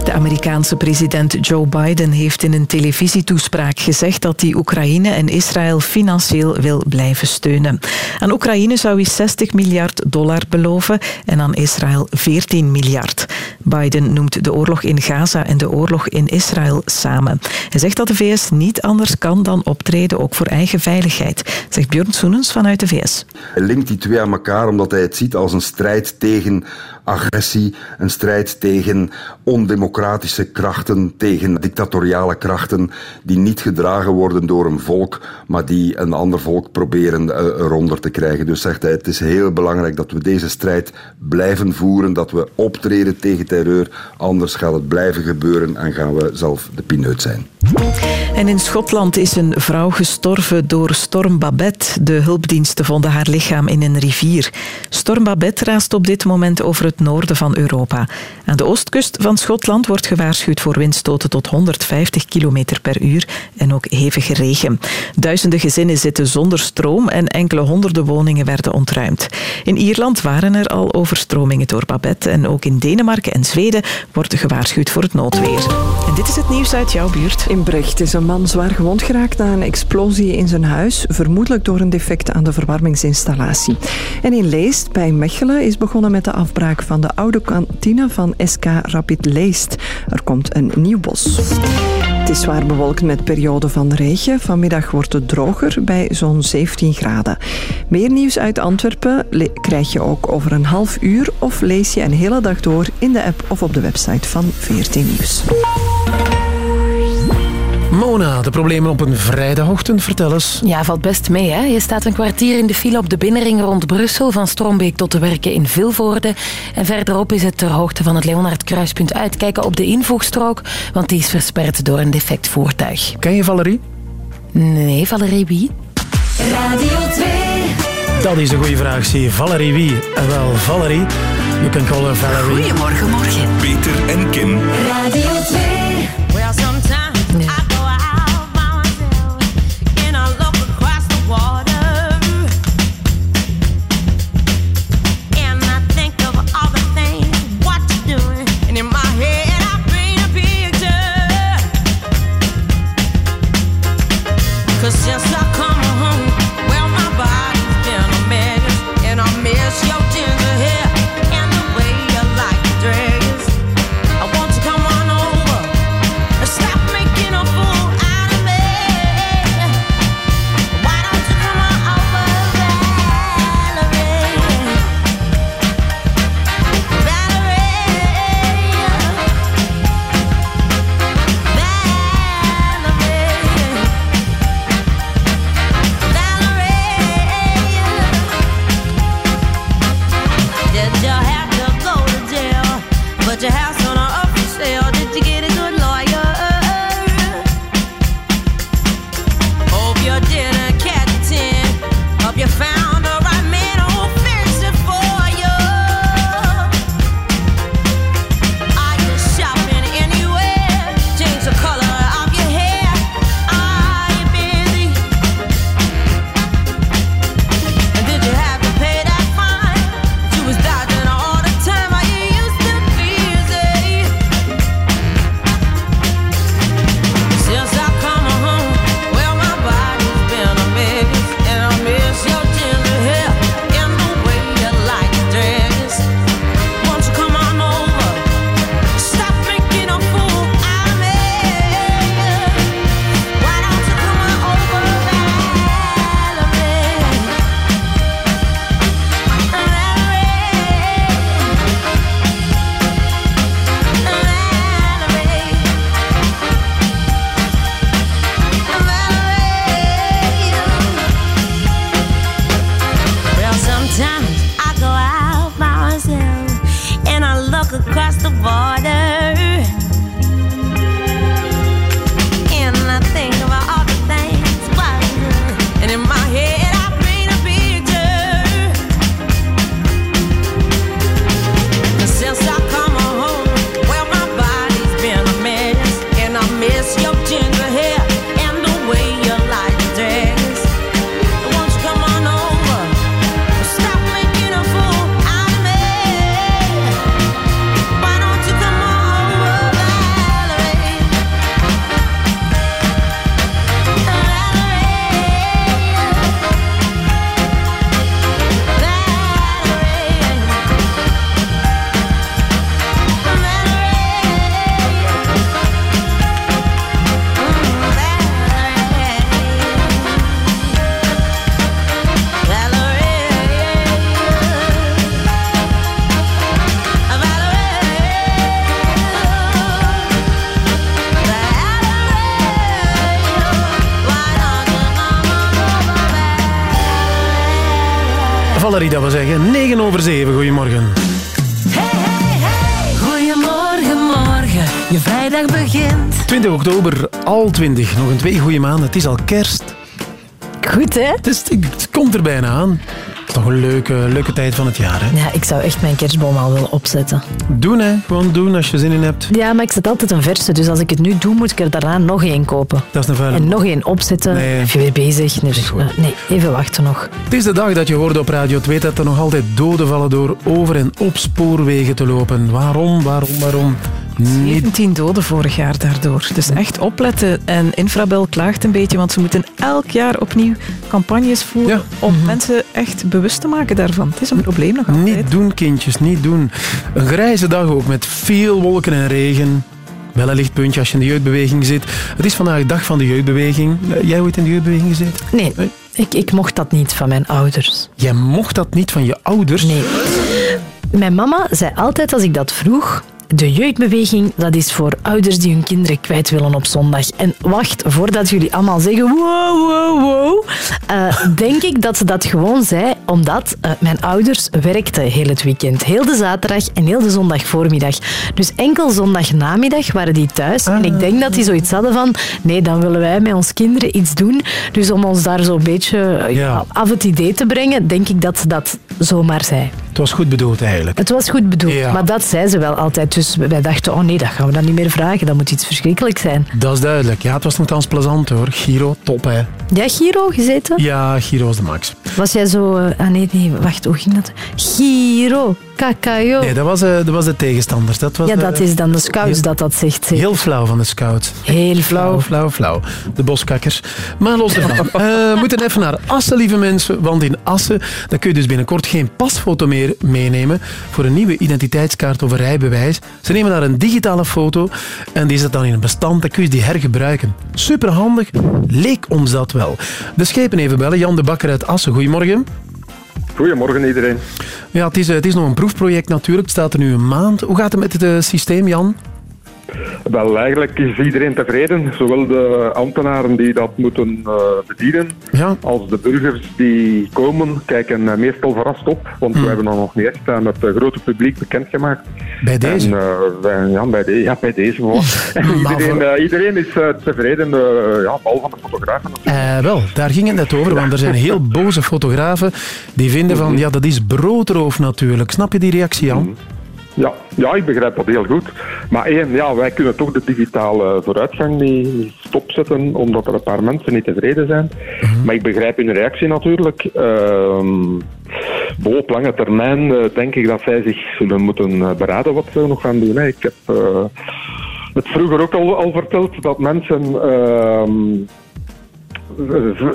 S5: De Amerikaanse president Joe Biden heeft in een televisietoespraak gezegd dat hij Oekraïne en Israël financieel wil blijven steunen. Aan Oekraïne zou hij 60 miljard dollar beloven en aan Israël 14 miljard. Biden noemt de oorlog in Gaza en de oorlog in Israël samen. Hij zegt dat de VS niet anders kan dan optreden, ook voor eigen veiligheid, zegt Björn Soenens vanuit de VS.
S41: Hij linkt die twee aan elkaar omdat hij het ziet als een strijd tegen agressie, een strijd tegen ondemocratische krachten, tegen dictatoriale krachten die niet gedragen worden door een volk, maar die een ander volk proberen uh, eronder te krijgen. Dus zegt hij, het is heel belangrijk dat we deze strijd blijven voeren, dat we optreden tegen terreur, anders gaat het blijven gebeuren en gaan we zelf de pineut zijn.
S5: En in Schotland is een vrouw gestorven door storm Babette. De hulpdiensten vonden haar lichaam in een rivier. Storm Babette raast op dit moment over het noorden van Europa. Aan de oostkust van Schotland wordt gewaarschuwd voor windstoten tot 150 km per uur en ook hevige regen. Duizenden gezinnen zitten zonder stroom en enkele honderden woningen werden ontruimd. In Ierland waren er al overstromingen door Babette en ook in Denemarken en Zweden wordt gewaarschuwd voor het noodweer. En dit is het nieuws uit jouw buurt.
S21: In Brecht is een man zwaar gewond geraakt na een explosie in zijn huis, vermoedelijk door een defect aan de verwarmingsinstallatie. En in Leest, bij Mechelen, is begonnen met de afbraak van de oude kantine van SK Rapid Leest. Er komt een nieuw bos. Het is zwaar bewolkt met perioden van regen. Vanmiddag wordt het droger bij zo'n 17 graden. Meer nieuws uit Antwerpen krijg je ook over een half uur of lees je een hele dag door in de app of op de website van VRT Nieuws.
S2: Mona, de problemen op een vrijdagochtend, vertel eens.
S3: Ja, valt best mee. Hè? Je staat een kwartier in de file op de binnenring rond Brussel, van Strombeek tot de werken in Vilvoorde. En verderop is het ter hoogte van het Leonard Kruispunt uitkijken op de invoegstrook, want die is versperd door een defect voertuig.
S2: Ken je Valerie?
S3: Nee, Valerie wie?
S33: Radio 2.
S2: Dat is een goede vraag, zie. Valerie wie? En wel, Valerie. You can call her Valerie.
S33: Goedemorgen, morgen.
S10: Peter en Kim.
S33: Radio 2.
S2: Het is al kerst.
S3: Goed, hè?
S2: Het, is, het komt er bijna aan. Het is toch een leuke, leuke tijd van het jaar. Hè?
S3: Ja, ik zou echt mijn kerstboom al willen opzetten.
S2: Doen, hè. Gewoon doen als je zin in hebt.
S3: Ja, maar ik zet altijd een verse, dus als ik het nu doe, moet ik er daarna nog één kopen.
S2: Dat is een vuile
S3: En nog één opzetten.
S2: Nee.
S3: Heb je weer bezig. Eh, nee, even wachten nog.
S2: Het is de dag dat je hoorde op Radio 2 dat er nog altijd doden vallen door over en op spoorwegen te lopen. Waarom, waarom, waarom? Niet
S5: 17 doden vorig jaar daardoor. Dus echt opletten. En Infrabel klaagt een beetje, want ze moeten elk jaar opnieuw campagnes voeren om mensen echt bewust te maken daarvan. Het is een probleem nog altijd.
S2: Niet doen, kindjes, niet doen. Een grijze dag ook, met veel wolken en regen. Wel een lichtpuntje als je in de jeugdbeweging zit. Het is vandaag dag van de jeugdbeweging. Eh, Jij ooit in de jeugdbeweging gezeten?
S3: Nee, ik, ik mocht dat niet van mijn ouders.
S2: Jij mocht dat niet van je ouders?
S3: Nee. Mijn mama zei altijd als ik dat vroeg... de jeugdbeweging, dat is voor ouders die hun kinderen kwijt willen op zondag. En wacht, voordat jullie allemaal zeggen wow, wow, wow, eh, denk ik dat ze dat gewoon zei omdat eh, mijn ouders werkten heel het weekend. Heel de zaterdag en heel de zondag voormiddag. Dus enkel zondag namiddag waren die thuis. En ik denk dat die zoiets hadden van, nee, dan willen wij met ons kinderen iets doen. Dus om ons daar zo'n beetje eh,
S2: Ja.
S3: af het idee te brengen, denk ik dat ze dat zomaar zei.
S2: Het was goed bedoeld eigenlijk.
S3: Het was goed bedoeld,
S2: Ja.
S3: maar dat zei ze wel altijd. Dus wij dachten, oh nee, dat gaan we dan niet meer vragen. Dat moet iets verschrikkelijks zijn.
S2: Dat is duidelijk. Ja, het was nogthans plezant hoor. Giro, top hè.
S3: Jij Giro gezeten?
S2: Ja, Giro is de max.
S3: Was jij zo... eh, ah nee, nee, wacht, hoe ging dat? Giro,
S2: Nee, dat was, eh, dat was de tegenstander. Dat was
S3: ja, dat is dan de scouts dat dat zegt. zeg.
S2: Heel flauw van de scouts.
S3: Heel flauw.
S2: Flauw, flauw. De boskakkers. Maar los ervan. Eh, We moeten even naar Assen, lieve mensen. Want in Assen dan kun je dus binnenkort geen pasfoto meer meenemen voor een nieuwe identiteitskaart of een rijbewijs. Ze nemen daar een digitale foto en die zit dan in een bestand. Dan kun je die hergebruiken. Superhandig. Leek ons dat wel. De schepen even bellen. Jan de Bakker uit Assen. Goedemorgen.
S48: Goedemorgen iedereen.
S2: Ja, het is, eh, het is nog een proefproject natuurlijk. Het staat er nu een maand. Hoe gaat het met het eh, systeem, Jan?
S48: Wel, eigenlijk is iedereen tevreden. Zowel de ambtenaren die dat moeten eh, bedienen, als de burgers die komen, kijken eh, meestal verrast op. Want we hebben dat nog niet echt aan het eh, grote publiek bekendgemaakt.
S2: Bij deze?
S48: En, ja, bij, de, ja, bij deze gewoon. En iedereen, iedereen is tevreden, ja, behalve de fotografen.
S2: Eh, wel, daar ging het net over, want er zijn heel boze fotografen die vinden van, ja, dat is broodroof natuurlijk. Snap je die reactie, Jan?
S48: Ja, ja, ik begrijp dat heel goed. Maar één, ja, wij kunnen toch de digitale vooruitgang niet, stopzetten, omdat er een paar mensen niet tevreden zijn. Maar ik begrijp hun reactie natuurlijk. Bon, op lange termijn eh, denk ik dat zij zich zullen moeten eh, beraden wat ze nog gaan doen. Hè. Ik heb eh, het vroeger ook al, al verteld dat mensen. ehm,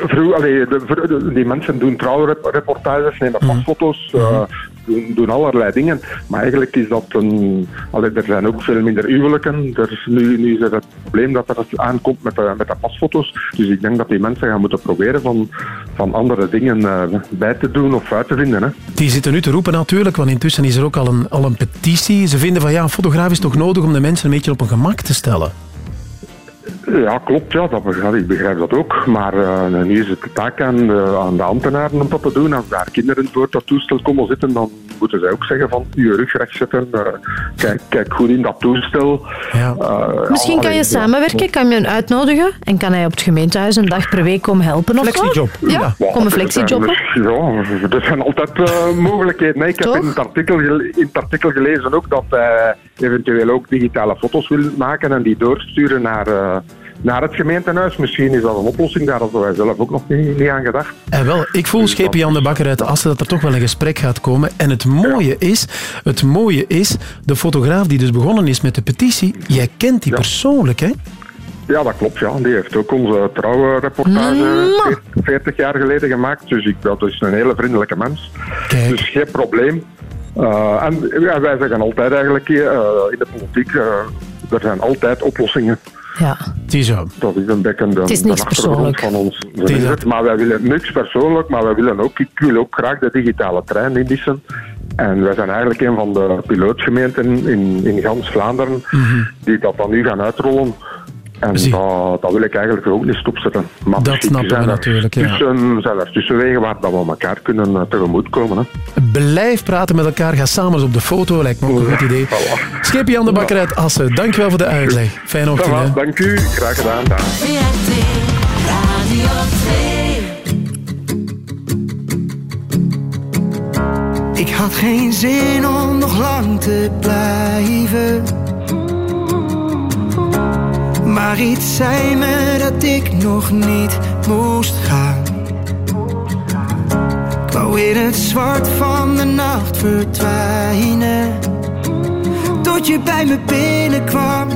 S48: vroeg, allee, de, die mensen doen trouwreportages, nemen pasfoto's, eh, doen, doen allerlei dingen. Maar eigenlijk is dat een... Allee, er zijn ook veel minder huwelijken. Er nu, nu is er het probleem dat het aankomt met de, met de pasfoto's. Dus ik denk dat die mensen gaan moeten proberen van, van andere dingen eh, bij te doen of uit te vinden. Hè.
S2: Die zitten nu te roepen natuurlijk, want intussen is er ook al een, al een petitie. Ze vinden van, ja, een fotograaf is toch nodig om de mensen een beetje op hun gemak te stellen.
S48: Ja, klopt. Ja, dat begrijp, ik begrijp dat ook. Maar eh, nu is het de taak aan de, aan de ambtenaren om dat te doen. Als daar kinderen voor dat toestel komen zitten, dan moeten zij ook zeggen van je rug recht zetten. eh, kijk, kijk goed in dat toestel. Eh,
S3: Misschien kan je samenwerken, kan je hem uitnodigen en kan hij op het gemeentehuis een dag per week komen helpen of zo?
S48: Flexiejob.
S3: Ja,
S48: Ja,
S3: komen
S48: er
S3: flexijobben.
S48: zijn- Ja, er zijn altijd mogelijkheden. Ik heb in het, artikel, gele- in het artikel gelezen ook dat hij eventueel ook digitale foto's wil maken en die doorsturen naar, eh, naar het gemeentehuis. Misschien is dat een oplossing, daar hadden wij zelf ook nog niet, niet aan gedacht.
S2: En wel, ik voel schepen Jan de Bakker uit Assen dat er toch wel een gesprek gaat komen. En het mooie is, het mooie is, de fotograaf die dus begonnen is met de petitie, jij kent die persoonlijk, hè?
S48: Ja, dat klopt. Ja. Die heeft ook onze trouwreportage 40, 40 jaar geleden gemaakt. Dus ik, dat is een hele vriendelijke mens. Dus geen probleem. Eh, en ja, wij zeggen altijd eigenlijk eh, in de politiek, eh, er zijn altijd oplossingen.
S3: Ja.
S2: Ziezo.
S48: Dat is een beetje de,
S3: Het is niks persoonlijk.
S48: van ons
S3: Het.
S48: Maar wij willen niks persoonlijk, maar wij willen ook, ik wil ook graag de digitale trein indissen. En wij zijn eigenlijk een van de pilootgemeenten in, in gans Vlaanderen die dat dan nu gaan uitrollen. En dat, dat wil ik eigenlijk ook niet stopzetten. Maar
S2: Dat
S48: misschien
S2: snappen we natuurlijk, ja.
S48: Tussen, er tussenwegen waar dat we elkaar kunnen eh, tegemoetkomen. Hè.
S2: Blijf praten met elkaar, ga samen eens op de foto, lijkt me ook een goed idee. Schepen Jan de Bakker uit Assen, dankjewel voor de uitleg. Fijne ochtend, hè.
S48: dank u, graag gedaan. Dag.
S7: Radio 2. Ik had geen zin om nog lang te blijven. Maar iets zei me dat ik nog niet moest gaan. Ik wou in het zwart van de nacht verdwijnen. Tot je bij me binnenkwam.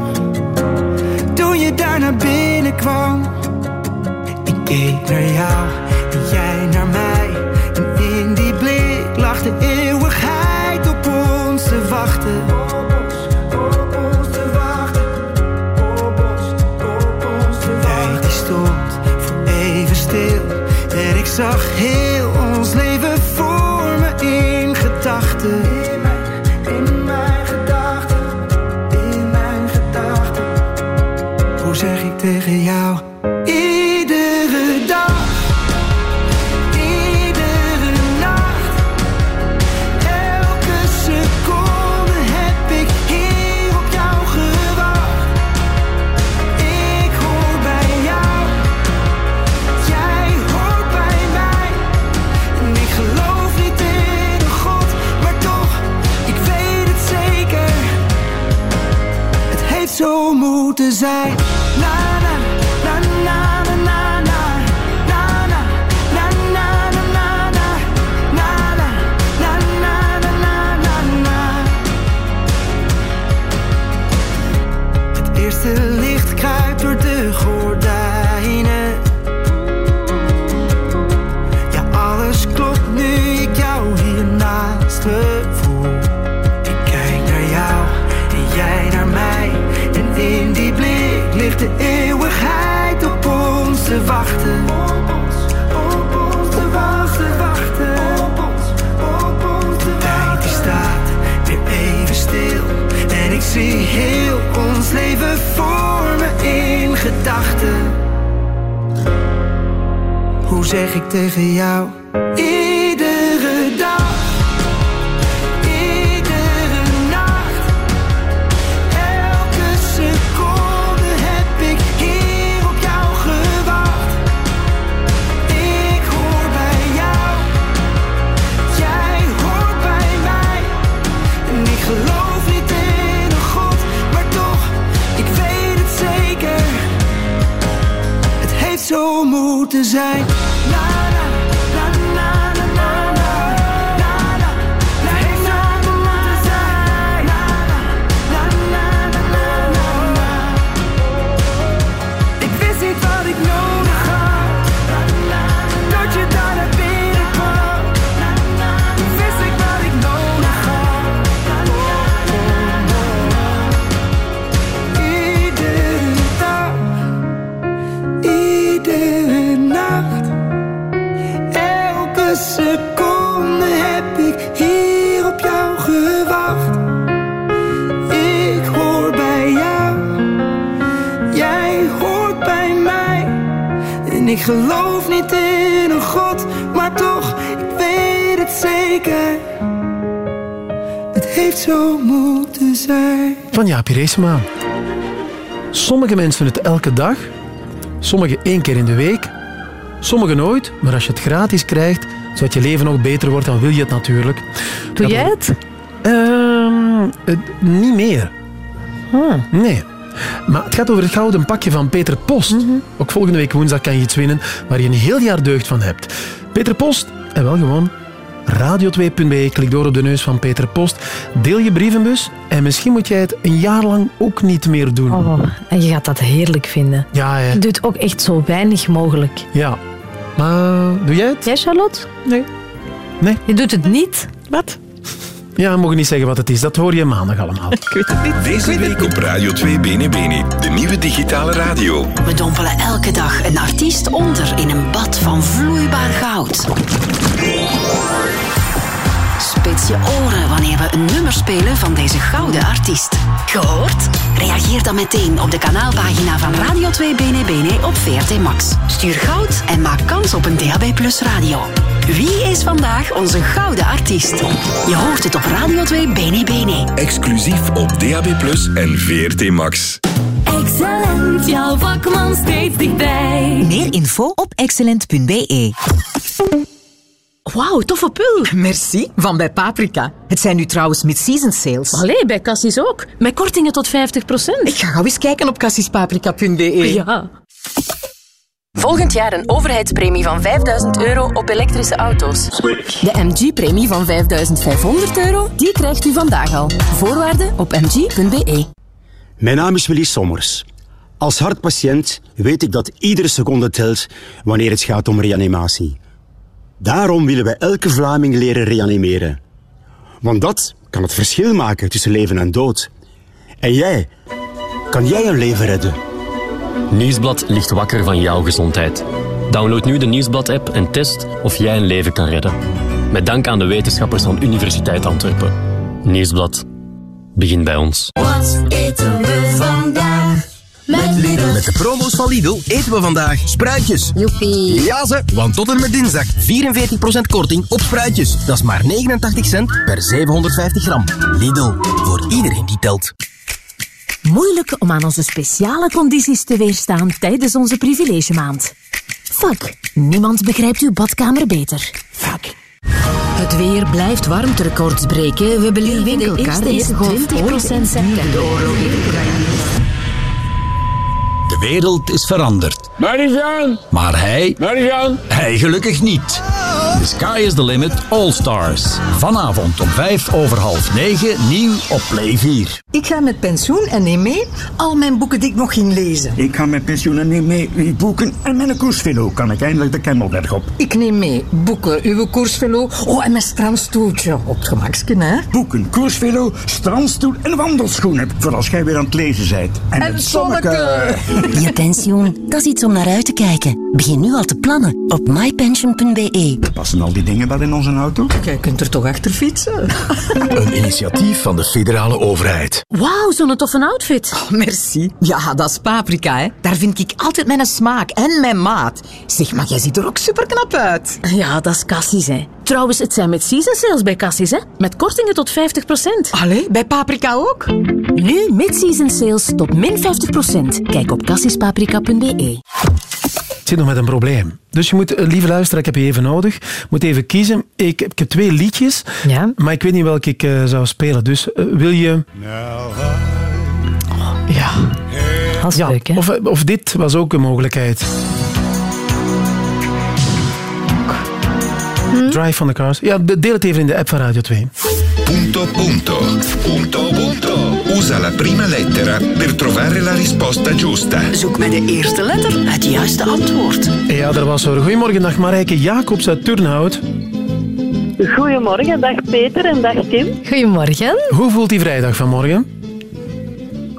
S7: Toen je daar naar binnen kwam. Ik keek naar jou en jij naar mij. Zag heel te te wachten. Op ons, op ons te wachten. Op ons, op te Tijd die staat weer even stil. En ik zie heel ons leven voor me in gedachten. Hoe zeg ik tegen jou? Moeten te zijn. Geloof niet in een God, maar toch, ik weet het zeker. Het heeft zo moeten zijn.
S2: Van Jaapie Reesema. Sommige mensen het elke dag, sommige één keer in de week, sommige nooit. Maar als je het gratis krijgt, zodat je leven nog beter wordt, dan wil je het natuurlijk.
S3: Doe jij het?
S2: Ehm, eh, niet meer. Nee. Maar het gaat over het gouden pakje van Peter Post. Ook volgende week woensdag kan je iets winnen waar je een heel jaar deugd van hebt. Peter Post, en wel gewoon radio2.be. Klik door op de neus van Peter Post. Deel je brievenbus en misschien moet jij het een jaar lang ook niet meer doen.
S3: Oh, en je gaat dat heerlijk vinden.
S2: Ja, hè.
S3: Je doet ook echt zo weinig mogelijk.
S2: Ja. Maar doe jij het?
S3: Jij, Charlotte?
S2: Nee. Nee.
S3: Je doet het niet?
S2: Wat? Ja, we mogen niet zeggen wat het is. Dat hoor je maandag allemaal.
S3: Ik weet het niet.
S10: Deze week op Radio 2 Bene Bene, de nieuwe digitale radio.
S1: We dompelen elke dag een artiest onder in een bad van vloeibaar goud. Spits je oren wanneer we een nummer spelen van deze gouden artiest. Gehoord? Reageer dan meteen op de kanaalpagina van Radio 2 Bene Bene op VRT Max. Stuur goud en maak kans op een DAB Plus radio. Wie is vandaag onze gouden artiest? Je hoort het op Radio 2 Bene Bene.
S10: Exclusief op DAB Plus en VRT Max.
S1: Excellent, jouw vakman steeds dichtbij. Meer info op excellent.be.
S49: Wauw, toffe pul. Merci, van bij Paprika. Het zijn nu trouwens mid-season sales.
S3: Allee, bij Cassis ook. Met kortingen tot 50%.
S49: Ik ga gauw eens kijken op cassispaprika.be.
S3: Ja.
S50: Volgend jaar een overheidspremie van 5000 euro op elektrische auto's. De MG-premie van 5500 euro, die krijgt u vandaag al. Voorwaarden op mg.be.
S51: Mijn naam is Willy Sommers. Als hartpatiënt weet ik dat iedere seconde telt wanneer het gaat om reanimatie. Daarom willen wij elke Vlaming leren reanimeren. Want dat kan het verschil maken tussen leven en dood. En jij, kan jij een leven redden?
S52: Nieuwsblad ligt wakker van jouw gezondheid. Download nu de Nieuwsblad-app en test of jij een leven kan redden. Met dank aan de wetenschappers van Universiteit Antwerpen. Nieuwsblad. Begin bij ons.
S7: Wat eten we vandaag?
S11: Met Lidl. Met de promo's van Lidl eten we vandaag spruitjes.
S17: Joepie.
S11: Ja ze, want tot en met dinsdag 44% korting op spruitjes. Dat is maar 89 cent per 750 gram. Lidl, voor iedereen die telt.
S1: Moeilijk om aan onze speciale condities te weerstaan tijdens onze privilegemaand. Fuck, niemand begrijpt uw badkamer beter. Fuck.
S17: Het weer blijft warmterecords breken. We beleven de eerste hittegolf 20%
S13: De wereld is veranderd.
S53: Marijan!
S13: Maar hij...
S53: Marijan!
S13: Hij gelukkig niet. The Sky is the Limit All Stars. Vanavond om vijf over half negen, nieuw op Play 4.
S40: Ik ga met pensioen en neem mee al mijn boeken die ik nog ging lezen.
S51: Ik ga met pensioen en neem mee uw boeken en mijn koersvelo. Kan ik eindelijk de Kemmelberg op.
S40: Ik neem mee boeken, uw koersvelo, oh en mijn strandstoeltje. Op het gemakske, hè?
S51: Boeken, koersvelo, strandstoel en wandelschoenen. Voor als jij weer aan het lezen bent.
S40: En het zonneke.
S17: Je pensioen, dat is iets om naar uit te kijken. Begin nu al te plannen op mypension.be.
S51: Passen al die dingen wel in onze auto?
S40: Jij kunt er toch achter fietsen?
S13: Een initiatief van de federale overheid.
S1: Wauw, zo'n toffe outfit.
S54: Oh, merci. Ja, dat is paprika, hè. Daar vind ik altijd mijn smaak en mijn maat. Zeg, maar jij ziet er ook super knap uit.
S1: Ja, dat is Cassis, hè. Trouwens, het zijn met season sales bij Cassis, hè. Met kortingen tot 50%.
S54: Allee, bij paprika ook?
S1: Nu mid-season sales tot min 50%. Kijk op cassispaprika.be.
S2: Ik zit nog met een probleem. Dus je moet, eh, lieve luisteraar, ik heb je even nodig. Moet even kiezen. Ik, ik heb twee liedjes,
S1: ja.
S2: maar ik weet niet welke ik eh, zou spelen. Dus eh, wil je...
S1: Ja. Dat is
S2: ja,
S1: leuk, hè?
S2: Of, of dit was ook een mogelijkheid. Drive van de Cars. Ja, de- deel het even in de app van Radio 2.
S10: Punto punto. Punto punto. Usa la prima lettera per trovare la risposta giusta.
S55: Zoek met de eerste letter het juiste antwoord.
S2: Ja, daar was er. Goedemorgen, dag Marijke Jacobs uit Turnhout.
S56: Goedemorgen, dag Peter en dag Kim.
S1: Goedemorgen.
S2: Hoe voelt die vrijdag vanmorgen?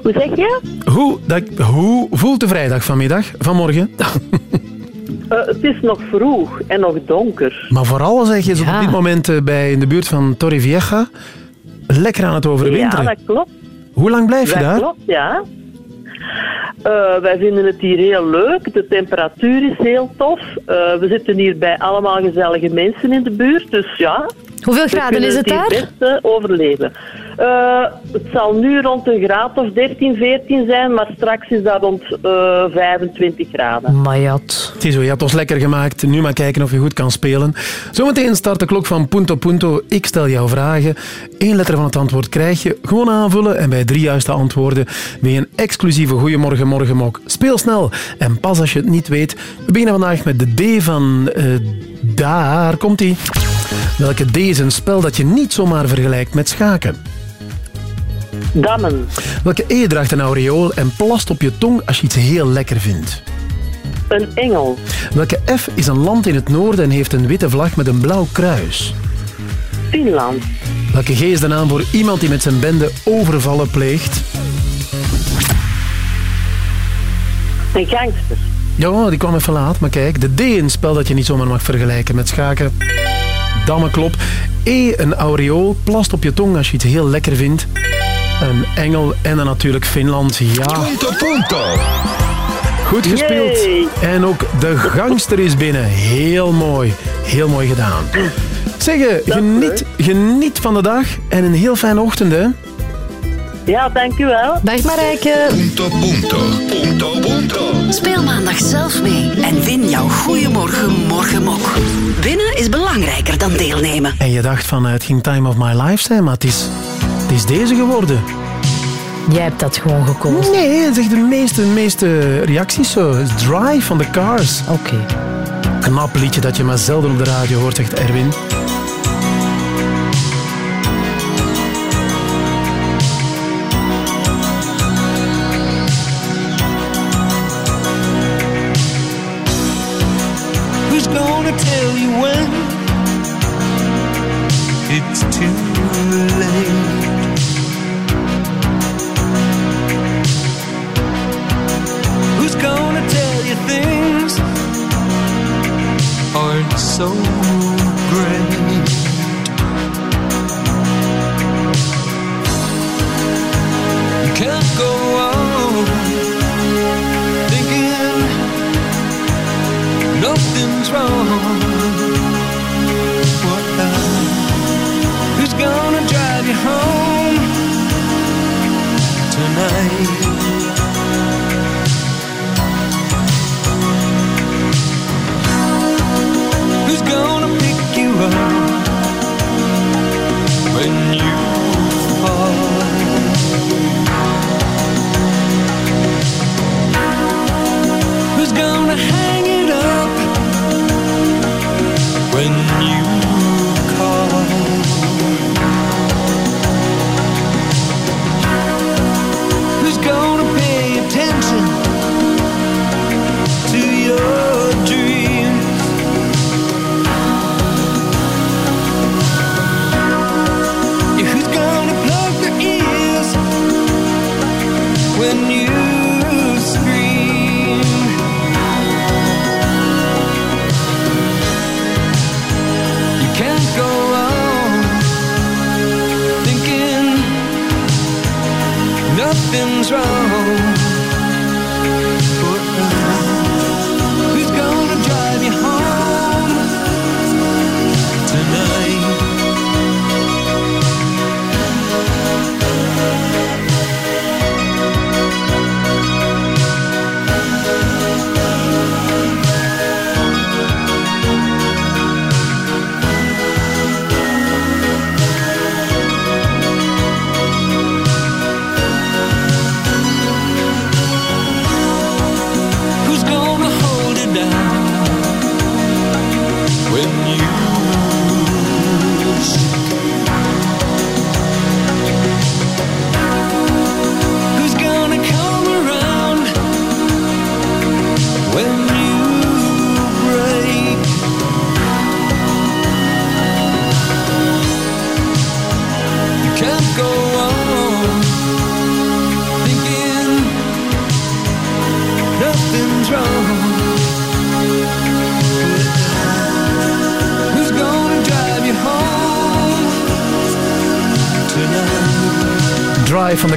S56: Hoe zeg je?
S2: Hoe, dat, hoe voelt de vrijdag vanmiddag, vanmorgen?
S56: Eh, het is nog vroeg en nog donker.
S2: Maar vooral zeg je zo op dit moment eh, bij in de buurt van Torrevieja lekker aan het overwinteren.
S56: Ja, dat klopt.
S2: Hoe lang blijf je
S56: dat
S2: daar?
S56: klopt, ja. Eh, wij vinden het hier heel leuk. De temperatuur is heel tof. Eh, we zitten hier bij allemaal gezellige mensen in de buurt. Dus ja.
S1: Hoeveel graden is het daar?
S56: best eh, overleven. Eh, het zal nu rond een graad of 13, 14 zijn, maar straks is dat rond eh 25 graden.
S1: Mayat.
S2: Ziezo, je hebt ons lekker gemaakt. Nu maar kijken of je goed kan spelen. Zometeen start de klok van Punto Punto. Ik stel jou vragen. Eén letter van het antwoord krijg je. Gewoon aanvullen. En bij drie juiste antwoorden ben je een exclusieve Goeiemorgen Morgenmok. Speel snel. En pas als je het niet weet. We beginnen vandaag met de D van... eh, daar komt-ie. Welke D is een spel dat je niet zomaar vergelijkt met schaken?
S56: Dammen.
S2: Welke E draagt een aureool en plast op je tong als je iets heel lekker vindt?
S56: Een engel.
S2: Welke F is een land in het noorden en heeft een witte vlag met een blauw kruis?
S56: Finland.
S2: Welke G is de naam voor iemand die met zijn bende overvallen pleegt?
S56: Een gangster.
S2: Ja, die kwam even laat, maar kijk. De D een spel dat je niet zomaar mag vergelijken met schaken. Dammenklop. E, een aureool, plast op je tong als je iets heel lekker vindt. Een engel en dan natuurlijk Finland. Ja.
S10: Punto punto.
S2: Goed gespeeld.
S56: Yay.
S2: En ook de gangster is binnen. Heel mooi. Heel mooi gedaan. Zeg, eh, geniet, geniet van de dag en een heel fijne ochtend, hè.
S56: Ja, dankjewel.
S1: Dag Marijke.
S10: Punto punto. Punto
S55: Speel maandag zelf mee en win jouw Goeiemorgen Morgenmok. Winnen is belangrijker dan deelnemen.
S2: En je dacht van, het ging Time of My Life zijn, maar het is, het is deze geworden.
S1: Jij hebt dat gewoon gekozen.
S2: Nee, zeg de meeste, meeste reacties zo. Drive van de Cars.
S1: Oké.
S2: Knap liedje dat je maar zelden op de radio hoort, zegt Erwin.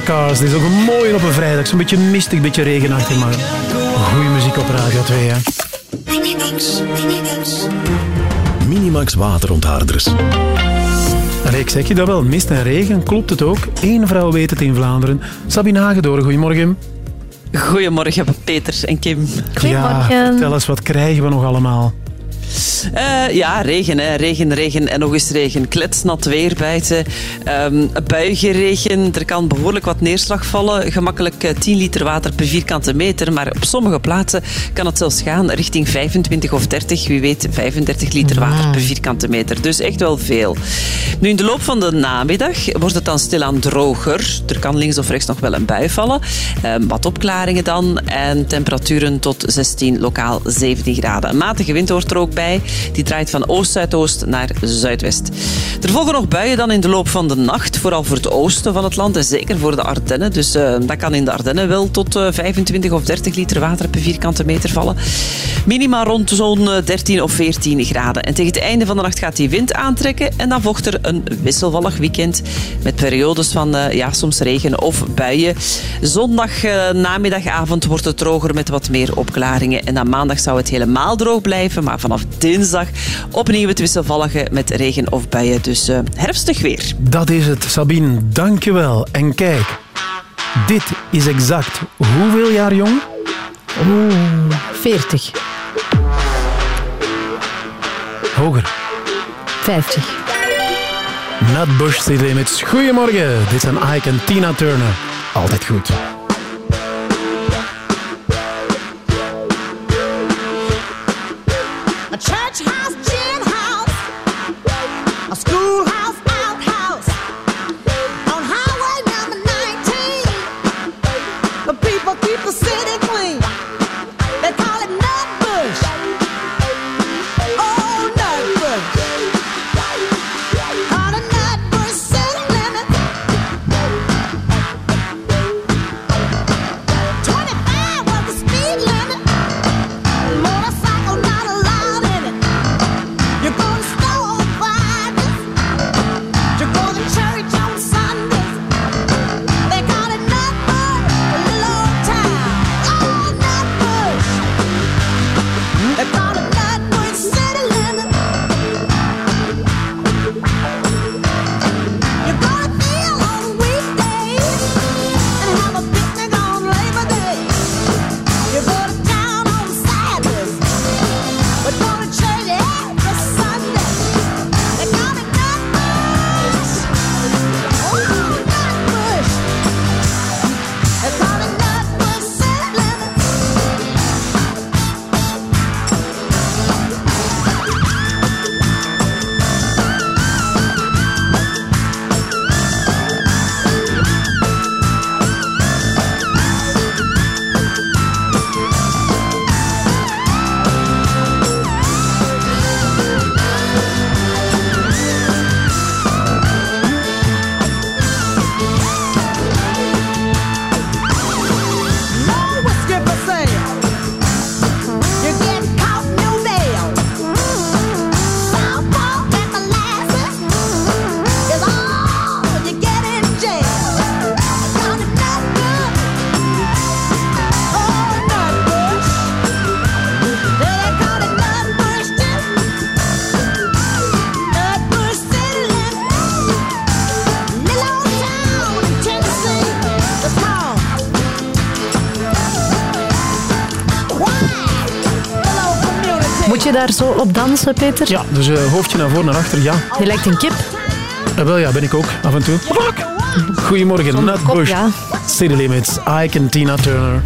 S2: Cars. Dit is ook een mooi op een vrijdag. Zo'n beetje mistig, beetje regenachtig, maar goede muziek op Radio 2. Hè.
S12: Minimax. Minimax waterontharders.
S2: Allee, ik zeg je dat wel, mist en regen, klopt het ook? Eén vrouw weet het in Vlaanderen. Sabine Hagedoor, goedemorgen.
S57: Goedemorgen, Peter en Kim.
S2: Ja, vertel eens, wat krijgen we nog allemaal?
S57: Eh, ja, regen, hè. regen, regen en nog eens regen. Kletsnat weer buiten. Um, buigenregen. Er kan behoorlijk wat neerslag vallen. Gemakkelijk eh, 10 liter water per vierkante meter. Maar op sommige plaatsen kan het zelfs gaan richting 25 of 30. Wie weet 35 liter water per vierkante meter. Dus echt wel veel. Nu, in de loop van de namiddag wordt het dan stilaan droger. Er kan links of rechts nog wel een bui vallen. Um, wat opklaringen dan. En temperaturen tot 16, lokaal 17 graden. Een matige wind hoort er ook bij. Die draait van oost-zuidoost naar zuidwest. Er volgen nog buien dan in de loop van de nacht, vooral voor het oosten van het land en zeker voor de Ardennen. Dus uh, dat kan in de Ardennen wel tot uh, 25 of 30 liter water per vierkante meter vallen. Minima rond zo'n 13 of 14 graden. En tegen het einde van de nacht gaat die wind aantrekken en dan volgt er een wisselvallig weekend met periodes van ja, soms regen of buien. Zondag namiddagavond wordt het droger met wat meer opklaringen en dan maandag zou het helemaal droog blijven, maar vanaf dinsdag opnieuw het wisselvallige met regen of buien. Dus herfstig weer.
S2: Dat is het, Sabine. Dankjewel. En kijk, dit is exact hoeveel jaar jong?
S58: Oeh, 40.
S2: Hoger.
S58: 50.
S2: Nutbush City Limits. Goedemorgen. Dit zijn Ike en Tina Turner. Altijd goed.
S59: Daar zo op dansen, Peter?
S2: Ja, dus eh, hoofdje naar voren, naar achter, ja.
S59: Je lijkt een kip.
S2: Eh, wel ja, ben ik ook, af en toe. Goedemorgen, Nat
S59: kop,
S2: Bush.
S59: ja.
S2: City Limits, Ike en Tina Turner.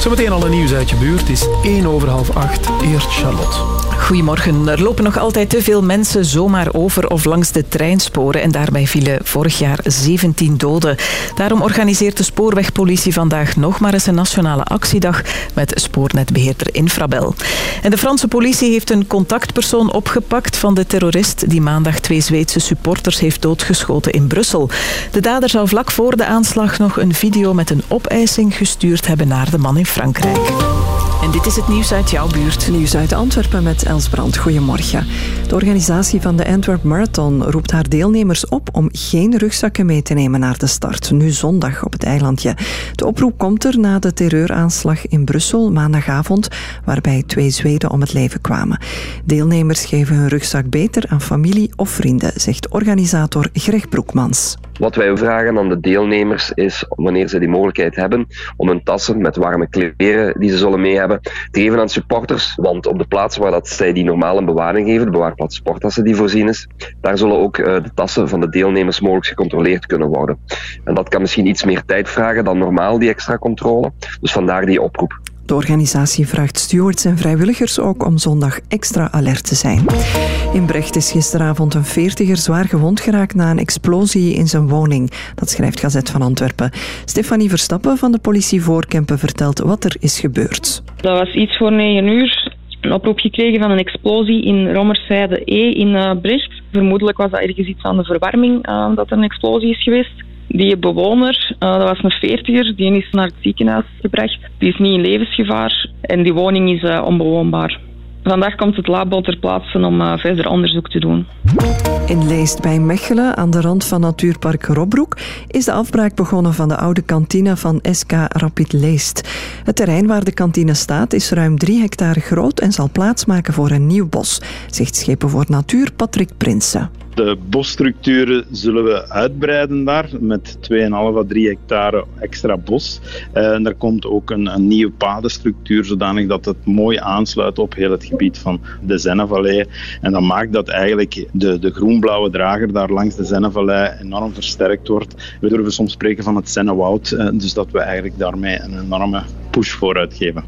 S2: Zometeen al een nieuws uit je buurt. Het is 1 over half 8. Eerst Charlotte.
S5: Goedemorgen. Er lopen nog altijd te veel mensen zomaar over of langs de treinsporen en daarbij vielen vorig jaar 17 doden. Daarom organiseert de spoorwegpolitie vandaag nog maar eens een nationale actiedag met spoornetbeheerder Infrabel. En de Franse politie heeft een contactpersoon opgepakt van de terrorist die maandag twee Zweedse supporters heeft doodgeschoten in Brussel. De dader zou vlak voor de aanslag nog een video met een opeising gestuurd hebben naar de man in Frankrijk. Dit is het nieuws uit jouw buurt.
S21: Nieuws uit Antwerpen met Els Brandt. Goedemorgen. De organisatie van de Antwerp Marathon roept haar deelnemers op om geen rugzakken mee te nemen naar de start, nu zondag op het eilandje. De oproep komt er na de terreuraanslag in Brussel maandagavond, waarbij twee Zweden om het leven kwamen. Deelnemers geven hun rugzak beter aan familie of vrienden, zegt organisator Greg Broekmans.
S46: Wat wij vragen aan de deelnemers is, wanneer ze die mogelijkheid hebben, om hun tassen met warme kleren die ze zullen mee hebben, te geven aan supporters. Want op de plaats waar dat zij die normaal een bewaring geven, de bewaarplaats sporttassen die voorzien is, daar zullen ook eh, de tassen van de deelnemers mogelijk gecontroleerd kunnen worden. En dat kan misschien iets meer tijd vragen dan normaal, die extra controle. Dus vandaar die oproep.
S21: De organisatie vraagt stewards en vrijwilligers ook om zondag extra alert te zijn. In Brecht is gisteravond een veertiger zwaar gewond geraakt na een explosie in zijn woning. Dat schrijft Gazet van Antwerpen. Stefanie Verstappen van de politie Voorkempen vertelt wat er is gebeurd.
S23: Dat was iets voor 9 uur. Een oproep gekregen van een explosie in Rommerszijde E in uh, Brecht. Vermoedelijk was dat ergens iets aan de verwarming uh, dat er een explosie is geweest. Die bewoner, uh, dat was een veertiger, die is naar het ziekenhuis gebracht. Die is niet in levensgevaar en die woning is uh, onbewoonbaar. Vandaag komt het labo ter plaatse om uh, verder onderzoek te doen.
S21: In Leest bij Mechelen, aan de rand van natuurpark Robroek, is de afbraak begonnen van de oude kantine van SK Rapid Leest. Het terrein waar de kantine staat is ruim 3 hectare groot en zal plaatsmaken voor een nieuw bos, zegt Schepen voor Natuur Patrick Prinsen.
S60: De bosstructuren zullen we uitbreiden daar met 2,5 à 3 hectare extra bos. En er komt ook een, een, nieuwe padenstructuur zodanig dat het mooi aansluit op heel het gebied van de Zennevallei. En dat maakt dat eigenlijk de, de groen-blauwe drager daar langs de Zennevallei enorm versterkt wordt. We durven soms spreken van het Zennewoud, dus dat we eigenlijk daarmee een enorme push vooruit geven.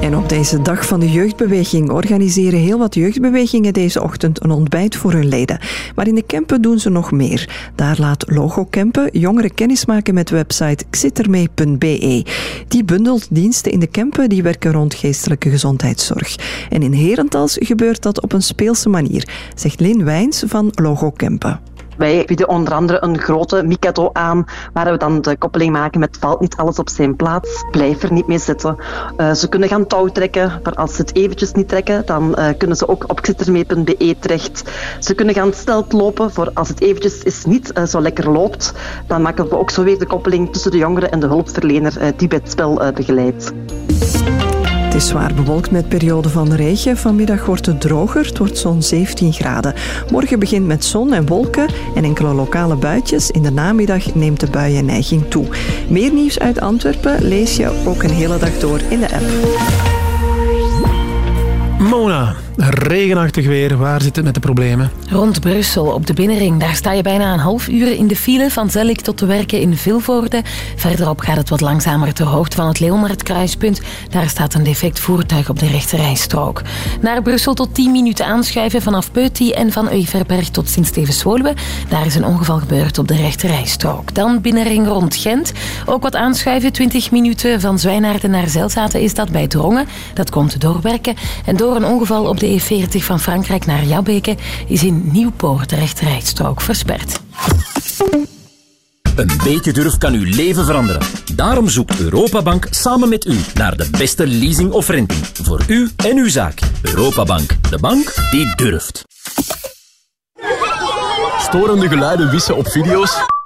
S21: En op deze dag van de jeugdbeweging organiseren heel wat jeugdbewegingen deze ochtend een ontbijt voor hun leden. Maar in de Kempen doen ze nog meer. Daar laat Logo Kempen jongeren kennismaken met de website xittermee.be. Die bundelt diensten in de Kempen die werken rond geestelijke gezondheidszorg. En in Herentals gebeurt dat op een speelse manier, zegt Lin Wijns van Logo Kempen.
S24: Wij bieden onder andere een grote Mikado aan, waar we dan de koppeling maken met valt niet alles op zijn plaats, blijf er niet mee zitten. Uh, ze kunnen gaan touwtrekken, maar als ze het eventjes niet trekken, dan uh, kunnen ze ook op xittermee.be terecht. Ze kunnen gaan stelt lopen, voor als het eventjes is niet uh, zo lekker loopt, dan maken we ook zo weer de koppeling tussen de jongeren en de hulpverlener die bij het spel begeleidt.
S21: Het is zwaar bewolkt met perioden van regen. Vanmiddag wordt het droger. Het wordt zo'n 17 graden. Morgen begint met zon en wolken en enkele lokale buitjes. In de namiddag neemt de buienneiging toe. Meer nieuws uit Antwerpen lees je ook een hele dag door in de app.
S2: Mona, regenachtig weer. Waar zit het met de problemen?
S59: Rond Brussel, op de binnenring. Daar sta je bijna een half uur in de file van Zellik tot te werken in Vilvoorde. Verderop gaat het wat langzamer ter hoogte van het Leeuwmarkt-kruispunt. Daar staat een defect voertuig op de rechterrijstrook. Naar Brussel tot 10 minuten aanschuiven vanaf Peuty en van Euverberg tot Sint-Stevens-Woluwe. Daar is een ongeval gebeurd op de rechterrijstrook. Dan binnenring rond Gent. Ook wat aanschuiven, 20 minuten van Zwijnaarden naar Zelzaten is dat bij Drongen. Dat komt door werken. En door een ongeval op de E40 van Frankrijk naar Jabbeke is in Nieuwpoort de rechterrijstrook versperd.
S12: Een beetje durf kan uw leven veranderen. Daarom zoekt Europabank samen met u naar de beste leasing of renting. Voor u en uw zaak. Europabank, de bank die durft.
S13: Storende geluiden wissen op video's?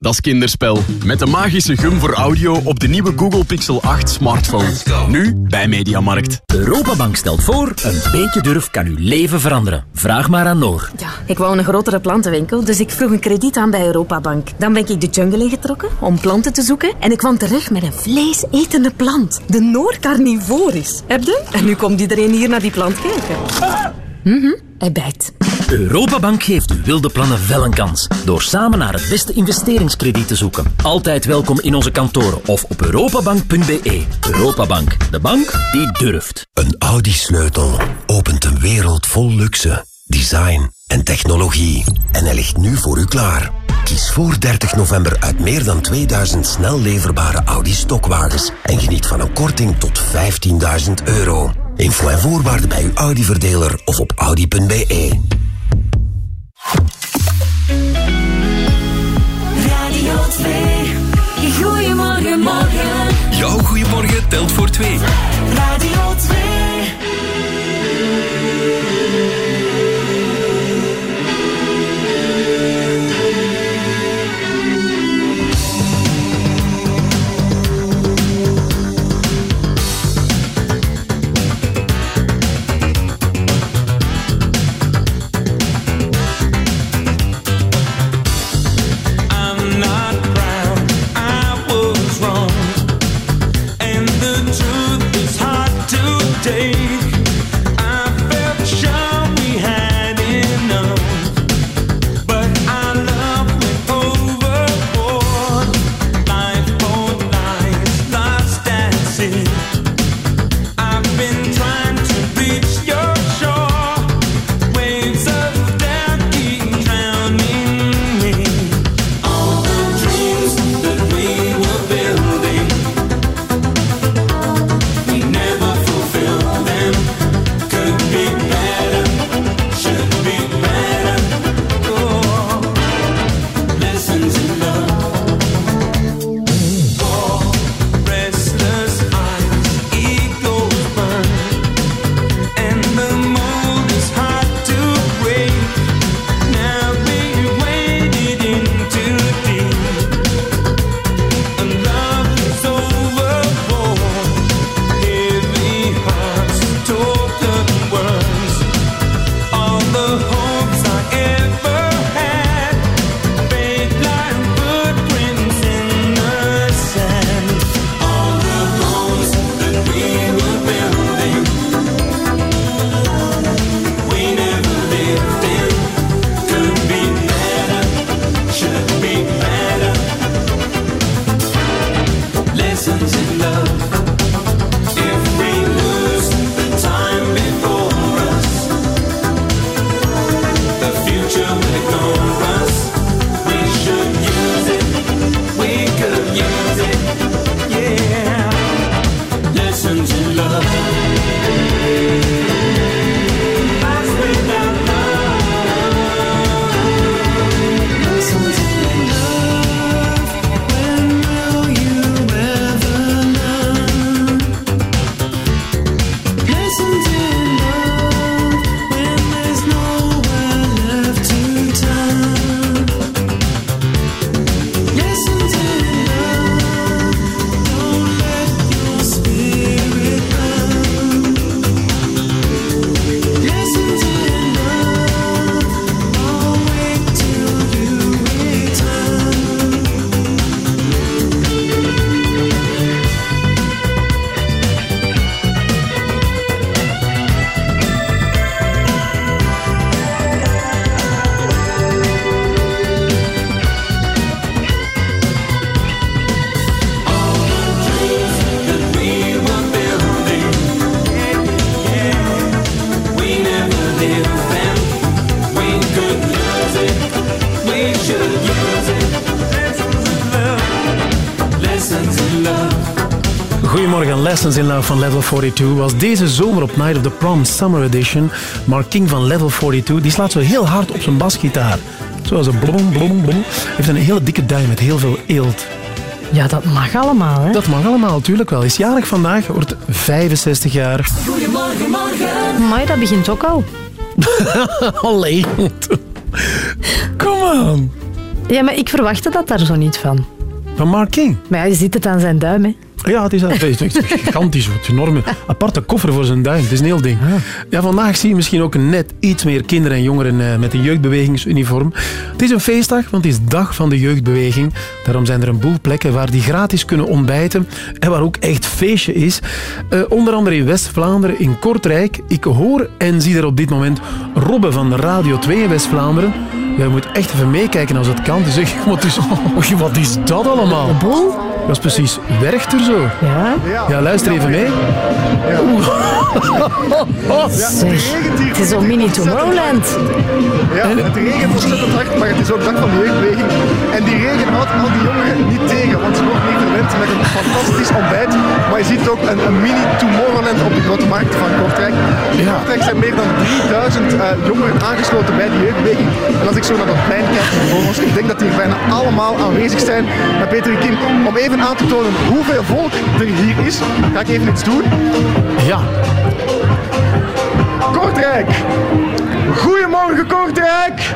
S13: Dat is kinderspel. Met de magische gum voor audio op de nieuwe Google Pixel 8 smartphone. Nu bij Mediamarkt.
S12: Europabank stelt voor, een beetje durf kan uw leven veranderen. Vraag maar aan Noor.
S1: Ja, ik wou een grotere plantenwinkel, dus ik vroeg een krediet aan bij Europabank. Dan ben ik de jungle ingetrokken om planten te zoeken en ik kwam terecht met een vleesetende plant. De Noor-carnivoris. Heb je? En nu komt iedereen hier naar die plant kijken. Mhm, hij bijt.
S12: Europabank geeft uw wilde plannen wel een kans. Door samen naar het beste investeringskrediet te zoeken. Altijd welkom in onze kantoren of op europabank.be. Europabank, de bank die durft.
S61: Een Audi-sleutel opent een wereld vol luxe, design en technologie. En hij ligt nu voor u klaar. Kies voor 30 november uit meer dan 2000 snel leverbare Audi stokwagens en geniet van een korting tot 15.000 euro. Info en voorwaarden bij uw Audi-verdeler of op audi.be.
S7: Radio 2. Goedemorgen, morgen.
S10: Jouw goeiemorgen telt voor twee.
S7: Radio 2.
S2: Goedemorgen, Lessons in Love van Level 42 was deze zomer op Night of the Prom Summer Edition. Mark King van Level 42, die slaat zo heel hard op zijn basgitaar. Zoals een blom, blom, blom. Heeft een hele dikke duim met heel veel eelt.
S3: Ja, dat mag allemaal, hè?
S2: Dat mag allemaal, natuurlijk wel. Is jarig vandaag, wordt 65 jaar.
S7: Goedemorgen, morgen.
S3: Maar dat begint ook al.
S2: Allee. Kom aan.
S3: Ja, maar ik verwachtte dat daar zo niet van.
S2: Van Mark King?
S3: Maar ja, je ziet het aan zijn duim, hè.
S2: Ja, het is, het is gigantisch. Het enorme aparte koffer voor zijn duim. Het is een heel ding. Ja, vandaag zie je misschien ook net iets meer kinderen en jongeren eh, met een jeugdbewegingsuniform. Het is een feestdag, want het is dag van de jeugdbeweging. Daarom zijn er een boel plekken waar die gratis kunnen ontbijten en waar ook echt feestje is. Eh, onder andere in West-Vlaanderen, in Kortrijk. Ik hoor en zie er op dit moment Robbe van Radio 2 in West-Vlaanderen. Ja, je moet echt even meekijken als het kan. Dus zeg, wat is, wat is dat allemaal? Een
S3: bol?
S2: Dat is precies Werchter zo.
S3: Ja?
S2: Ja, luister even mee.
S3: Zeg, het is zo'n mini Tomorrowland.
S62: Ja, het regent ontzettend hard, maar het is ook dag van de jeugdbeweging. En die regen houdt al die jongeren niet tegen, want ze met een fantastisch ontbijt. Maar je ziet ook een, een mini Tomorrowland op de grote markt van Kortrijk. In Kortrijk zijn meer dan 3000 eh, jongeren aangesloten bij de jeugdbeweging. En als ik zo naar dat plein kijk voor ons, ik denk dat die bijna allemaal aanwezig zijn. Maar Peter en Kim, om even aan te tonen hoeveel volk er hier is, ga ik even iets doen.
S2: Ja.
S62: Kortrijk! Goedemorgen Kortrijk!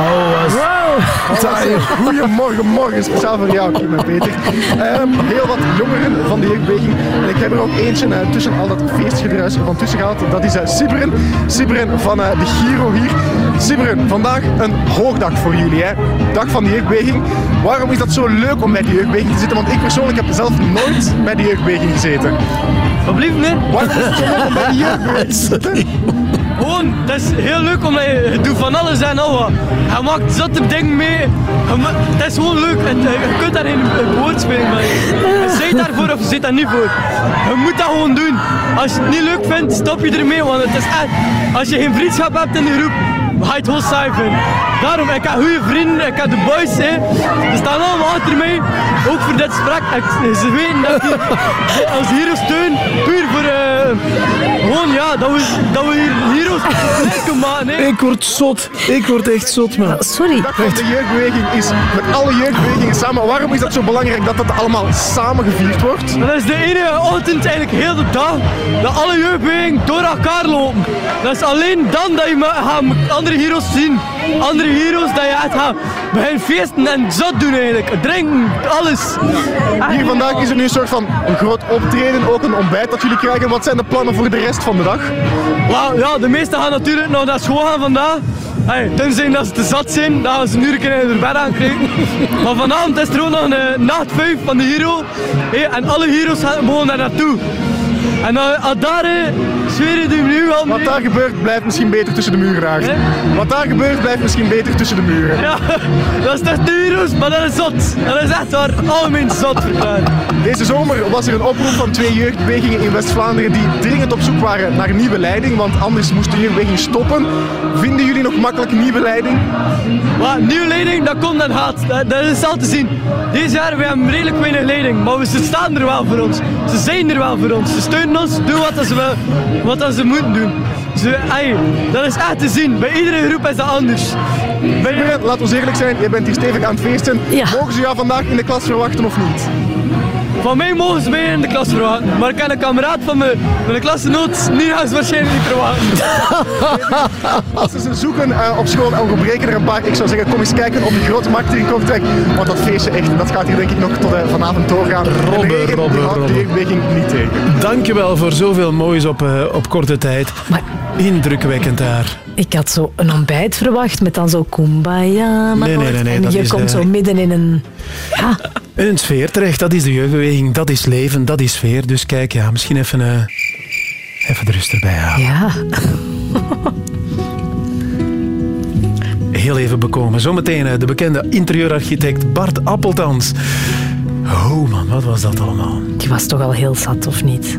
S2: Oh, was...
S62: Goedemorgen, morgen. Speciaal voor jou, Kim en Peter. Ehm, heel wat jongeren van de jeugdbeweging. En ik heb er ook eentje eh, tussen al dat feestgedruis van tussen gehaald. Dat is uh, Sibren. Sibren van eh, de Giro hier. Sibren, vandaag een hoogdag voor jullie. Hè? Dag van de jeugdbeweging. Waarom is dat zo leuk om bij de jeugdbeweging te zitten? Want ik persoonlijk heb zelf nooit bij de jeugdbeweging gezeten.
S63: Wat blieft, nee?
S62: Waarom is het zo leuk om bij de jeugdbeweging te zitten?
S63: Gewoon, dat is heel leuk omdat je, je doet van alles en al wat. Je maakt zotte dingen mee. Het is gewoon leuk en eh, je kunt daar geen eh, woord spelen mee. Je zit daarvoor of je zit daar niet voor. Je moet dat gewoon doen. Als je het niet leuk vindt, stop je ermee. Want het is echt, als je geen vriendschap hebt in de groep, ga je het heel saai vinden. Daarom, ik heb goede vrienden, ik heb de boys, hè. Ze staan allemaal achter mij. Ook voor dit. Ik- ze weten dat ik als hero steun, puur voor, eh, gewoon ja, dat we, dat we hier heroes kunnen maken, hè.
S2: Ik word zot. Ik word echt zot, man.
S3: Sorry.
S62: Van de jeugdbeweging is met alle jeugdbewegingen samen. Waarom is dat zo belangrijk dat dat allemaal samen gevierd wordt?
S63: Dat is de enige ochtend eigenlijk heel de dag dat alle jeugdbewegingen door elkaar lopen. Dat is alleen dan dat je gaat andere heroes zien. Andere heroes dat je echt gaat beginnen feesten en zot doen eigenlijk. Drinken, alles.
S62: Hier vandaag is er nu een soort van een groot optreden, ook een ontbijt dat jullie krijgen. Wat zijn de plannen voor de rest van de dag?
S63: Ja, de meesten gaan natuurlijk nog naar school gaan vandaag. Hey, tenzij dat ze te zat zijn, dan gaan ze een uur in hun bed aan krijgen. Maar vanavond is er ook nog een eh, nacht 5 van de Hero. Hey, en alle heroes gaan gewoon daar naartoe. En als daar, eh, zweer je die nu al
S62: Wat daar gebeurt, blijft misschien beter tussen de muren daar. Wat daar gebeurt, blijft misschien beter tussen de muren.
S63: Ja, dat is echt heroes, maar dat is zot. Dat is echt waar, algemeen zot verklaard.
S62: Deze zomer was er een oproep van twee jeugdbewegingen in West-Vlaanderen die dringend op zoek waren naar nieuwe leiding, want anders moest de jeugdbeweging stoppen. Vinden jullie nog makkelijk nieuwe leiding?
S63: Maar nieuwe leiding, dat komt en gaat. Dat, dat is al te zien. Deze jaar we hebben redelijk weinig leiding, maar we- ze staan er wel voor ons. Ze zijn er wel voor ons. Ze steunen ons, doen wat ze, wel, wat ze moeten doen. Ze, dat is echt te zien. Bij iedere groep is dat anders. Bij,
S62: laat ons eerlijk zijn, je bent hier stevig aan het feesten. Mogen ze jou vandaag in de klas verwachten of niet?
S63: Van mij mogen ze mij in de klas verwachten. Maar ik heb een kameraad van me, van de klasgenoot, niet gaan ze waarschijnlijk niet verwachten.
S62: Als ze ze zoeken eh, op school en ontbreken er een paar, ik zou zeggen, kom eens kijken op die grote markt in Kortrijk. Want dat feestje echt, dat gaat hier denk ik nog tot eh, vanavond doorgaan.
S2: Robbe,
S62: En de regen,
S2: Robbe,
S62: die houdt
S2: Robbe.
S62: de jeugdbeweging niet tegen.
S2: Dankjewel voor zoveel moois op, eh, op korte tijd. Indrukwekkend daar.
S3: Ik had zo een ontbijt verwacht met dan zo kumbaya. Maar
S2: Nee, nee, nee, nee,
S3: en je komt zo midden in een... Ja,
S2: Een sfeer terecht, dat is de jeugdbeweging, dat is leven, dat is sfeer. Dus kijk, ja, misschien even, eh, even de rust erbij houden.
S3: ja.
S2: Heel even bekomen. Zometeen eh, de bekende interieurarchitect Bart Appeltans. Oh man, wat was dat allemaal?
S3: Die was toch al heel zat, of niet?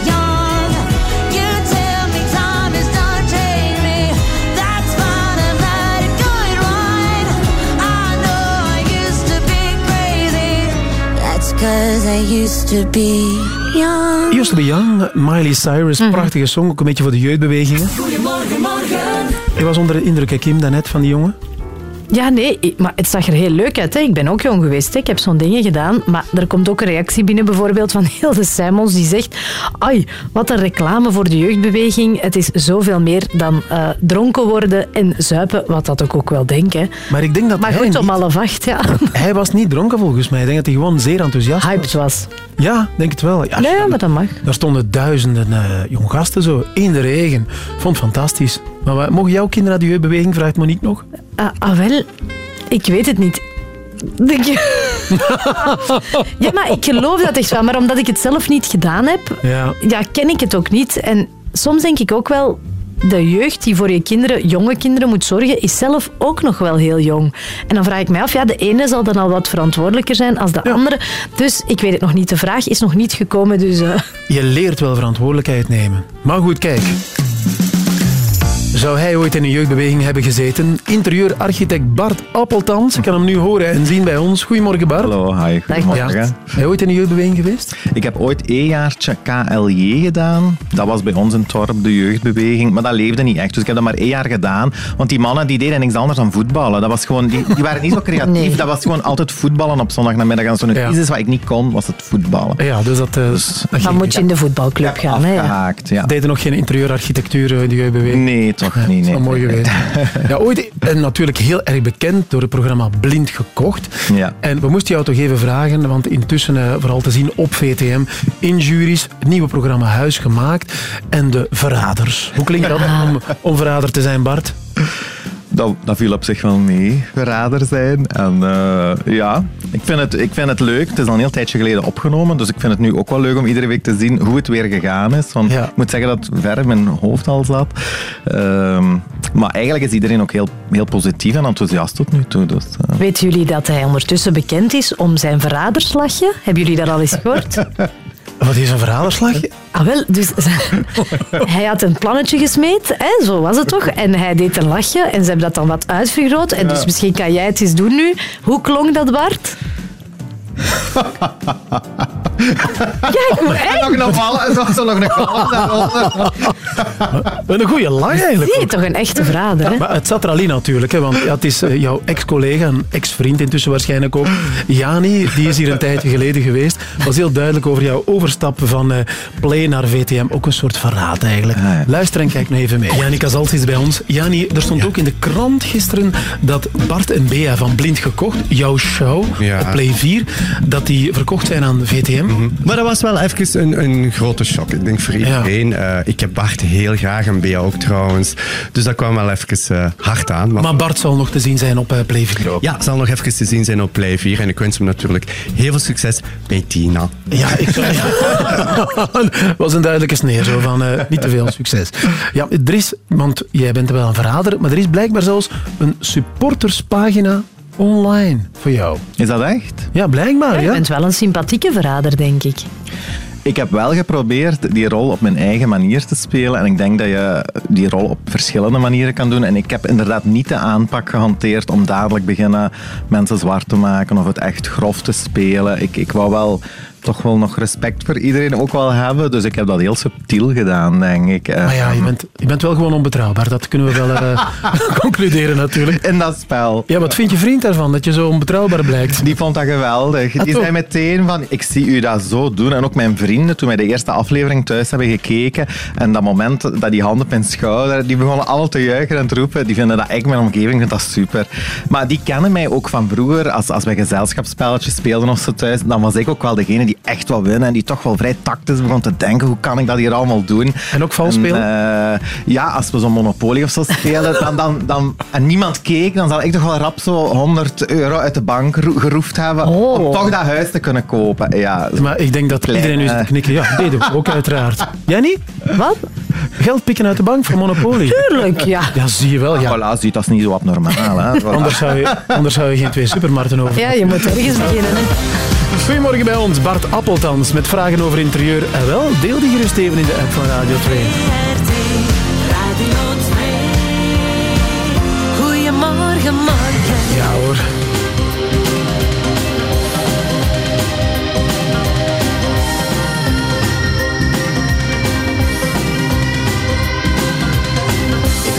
S33: cause I used to be young.
S2: Used to be young, Miley Cyrus, prachtige song, ook een beetje voor de jeugdbewegingen.
S64: Goedemorgen, morgen.
S2: Je was onder de indruk, hè, Kim, daarnet van die jongen.
S3: Ja, nee, maar het zag er heel leuk uit. Hè. Ik ben ook jong geweest. Hè. Ik heb zo'n dingen gedaan. Maar er komt ook een reactie binnen, bijvoorbeeld van Hilde Simons, die zegt: Ai, wat een reclame voor de jeugdbeweging. Het is zoveel meer dan eh, dronken worden en zuipen, wat dat ook, ook wel denk. Hè.
S2: Maar ik denk dat
S3: Maar
S2: hij
S3: goed, om
S2: niet-
S3: half acht, ja.
S2: Hij was niet dronken volgens mij. Ik denk dat hij gewoon zeer enthousiast
S3: Hyped was.
S2: Ja, denk het wel. Ja,
S3: Nee, maar dat mag.
S2: Daar stonden duizenden eh jong gasten zo in de regen. Vond het fantastisch. Maar wat- mogen jouw kinderen naar de jeugdbeweging, vraagt Monique nog?
S3: Ah, ah, wel, ik weet het niet. Denk je... ja, maar ik geloof dat echt wel. Maar omdat ik het zelf niet gedaan heb,
S2: Ja.
S3: ja, ken ik het ook niet. En soms denk ik ook wel, de jeugd die voor je kinderen, jonge kinderen moet zorgen, is zelf ook nog wel heel jong. En dan vraag ik mij af, ja, de ene zal dan al wat verantwoordelijker zijn als de andere. Dus ik weet het nog niet. De vraag is nog niet gekomen, dus... eh,
S2: Je leert wel verantwoordelijkheid nemen. Maar goed, kijk. Zou hij ooit in een jeugdbeweging hebben gezeten? Interieurarchitect Bart Appeltans. Ik kan hem nu horen en zien bij ons. Goedemorgen Bart.
S65: Hallo, hi. Goedemorgen.
S2: Ja. Jij ooit in een jeugdbeweging geweest?
S65: Ik heb ooit één jaartje KLJ gedaan. Dat was bij ons in het dorp, de jeugdbeweging. Maar dat leefde niet echt. Dus ik heb dat maar één jaar gedaan. Want die mannen die deden niks anders dan voetballen. Dat was gewoon, die, die waren niet zo creatief.
S3: Nee.
S65: Dat was gewoon altijd voetballen op zondagnamiddag. En zo'n
S2: Ja.
S65: crisis wat ik niet kon, was het voetballen.
S2: Ja, dus dat... eh, dat
S3: dan moet je in de voetbalclub gaan. Hè, ja.
S2: Deden nog geen interieurarchitectuur eh, in de jeugdbeweging?
S65: Nee, toch niet.
S2: Dat is
S65: Nee.
S2: wel mooi geweest. Ja, ooit natuurlijk heel erg bekend door het programma Blind Gekocht.
S65: Ja.
S2: En we moesten jou toch even vragen, want intussen eh, vooral te zien op VTM, in juries, het nieuwe programma Huis gemaakt en de Verraders. Hoe klinkt dat om, om verrader te zijn, Bart?
S65: Dat, dat viel op zich wel mee, verrader zijn. En eh, ja, ik vind, het, ik vind het leuk. Het is al een heel tijdje geleden opgenomen, dus ik vind het nu ook wel leuk om iedere week te zien hoe het weer gegaan is. Want ik moet zeggen dat het ver in mijn hoofd al zat. Ehm, maar eigenlijk is iedereen ook heel, heel positief en enthousiast tot nu toe. Dus, eh.
S3: Weten jullie dat hij ondertussen bekend is om zijn verraderslagje? Hebben jullie dat al eens gehoord?
S2: Wat is een verraderslagje?
S3: Ah, wel, dus hij had een plannetje gesmeed, hè, zo was het toch? En hij deed een lachje en ze hebben dat dan wat uitvergroot. En dus misschien kan jij het eens doen nu. Hoe klonk dat, Bart? Kijk, maar echt.
S66: nog een vallen, nog zo nog een daaronder.
S2: Een goede lach eigenlijk.
S3: Nee, toch een echte verrader, hè?
S2: Maar het zat er al in natuurlijk, hè, want ja, het is eh, jouw ex-collega, een ex-vriend intussen waarschijnlijk ook. Jani, die is hier een tijdje geleden geweest. Was heel duidelijk over jouw overstap van eh, Play naar VTM. Ook een soort verraad eigenlijk. Luister en kijk nog even mee. Jani Kazalt is bij ons. Jani, er stond ook in de krant gisteren dat Bart en Bea van Blind Gekocht, jouw show
S67: Ja.
S2: op Play 4, dat die verkocht zijn aan VTM.
S67: Maar dat was wel even een, een grote shock. Ik denk voor iedereen. Eh, ik heb Bart heel graag en Bea ook trouwens. Dus dat kwam wel even eh, hard aan. Maar,
S2: Maar Bart zal nog te zien zijn op eh, Play 4 ook.
S67: ja, zal nog even te zien zijn op Play 4. En ik wens hem natuurlijk heel veel succes bij Tina.
S2: Ja, ik zou... was een duidelijke sneer, zo van eh, niet te veel succes. Ja, er is, want jij bent wel een verrader, maar er is blijkbaar zelfs een supporterspagina online voor jou.
S66: Is dat echt?
S2: Ja, blijkbaar,
S3: Je
S2: ja.
S3: bent wel een sympathieke verrader, denk ik.
S66: Ik heb wel geprobeerd die rol op mijn eigen manier te spelen. En ik denk dat je die rol op verschillende manieren kan doen. En ik heb inderdaad niet de aanpak gehanteerd om dadelijk beginnen mensen zwart te maken of het echt grof te spelen. Ik, ik wou wel toch wel nog respect voor iedereen ook wel hebben. Dus ik heb dat heel subtiel gedaan, denk ik.
S2: Maar ja, je bent, je bent wel gewoon onbetrouwbaar. Dat kunnen we wel eh, concluderen natuurlijk.
S66: In dat spel.
S2: Ja, wat vind je vriend daarvan, dat je zo onbetrouwbaar blijkt?
S66: Die vond dat geweldig.
S2: Ah,
S66: Die
S2: toch?
S66: zei meteen van, ik zie u dat zo doen. En ook mijn vrienden, toen wij de eerste aflevering thuis hebben gekeken, en dat moment dat die hand op mijn schouder, die begonnen allemaal te juichen en te roepen. Die vinden dat ik, mijn omgeving, vind dat super. Maar die kennen mij ook van vroeger, als, als wij gezelschapsspelletjes speelden of zo thuis, dan was ik ook wel degene die echt wel winnen en die toch wel vrij tactisch begon te denken, hoe kan ik dat hier allemaal doen?
S2: En ook vals spelen?
S66: En, eh, ja, als we zo'n Monopoly of zo spelen dan, dan, dan, en niemand keek, dan zal ik toch wel rap zo 100 euro uit de bank ro- geroefd hebben om toch dat huis te kunnen kopen. Ja,
S2: Maar ik denk dat
S66: Kleine-
S2: iedereen nu zit te knikken. Ja, ik ook uiteraard. Jij niet?
S3: Wat?
S2: Geld pikken uit de bank voor Monopoly.
S3: Tuurlijk, ja.
S2: Ja, zie je wel. Ja.
S66: Voilà, ziet, dat is niet zo abnormaal. Hè. Voilà.
S2: Anders, zou je, anders zou je geen twee supermarkten over.
S3: Ja, je moet ergens beginnen, hè.
S2: Goedemorgen bij ons, Bart Appeltans met vragen over interieur. En wel, deel die gerust even in de app van Radio 2.
S4: Radio 2. Goedemorgen, morgen.
S2: Ja hoor.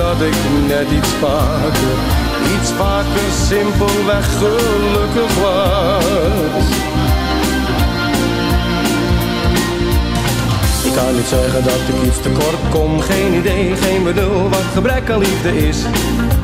S7: dat ik net iets vaker, iets vaker simpelweg gelukkig was. Ik kan niet zeggen dat ik iets tekort kom, geen idee, geen bedoel wat gebrek aan liefde is.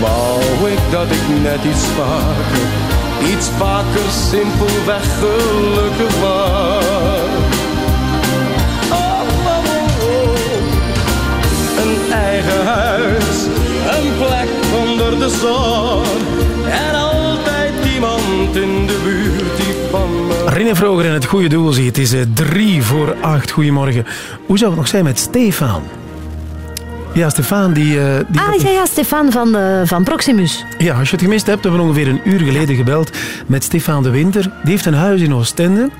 S7: Wou ik dat ik net iets vaker, iets vaker simpelweg gelukkig was. Oh, oh, oh. Een eigen huis, een plek onder de zon. En altijd iemand in de buurt die van me
S2: Rinne Vroger in het goede doel zie. Het is eh, drie voor acht. Goedemorgen. Hoe zou het nog zijn met Stefan? Ja, Stefan die... eh, die
S3: Ah, ja, ja, Stefan van, eh, van Proximus.
S2: Ja, als je het gemist hebt, hebben we ongeveer een uur geleden gebeld met Stefan de Winter. Die heeft een huis in Oostende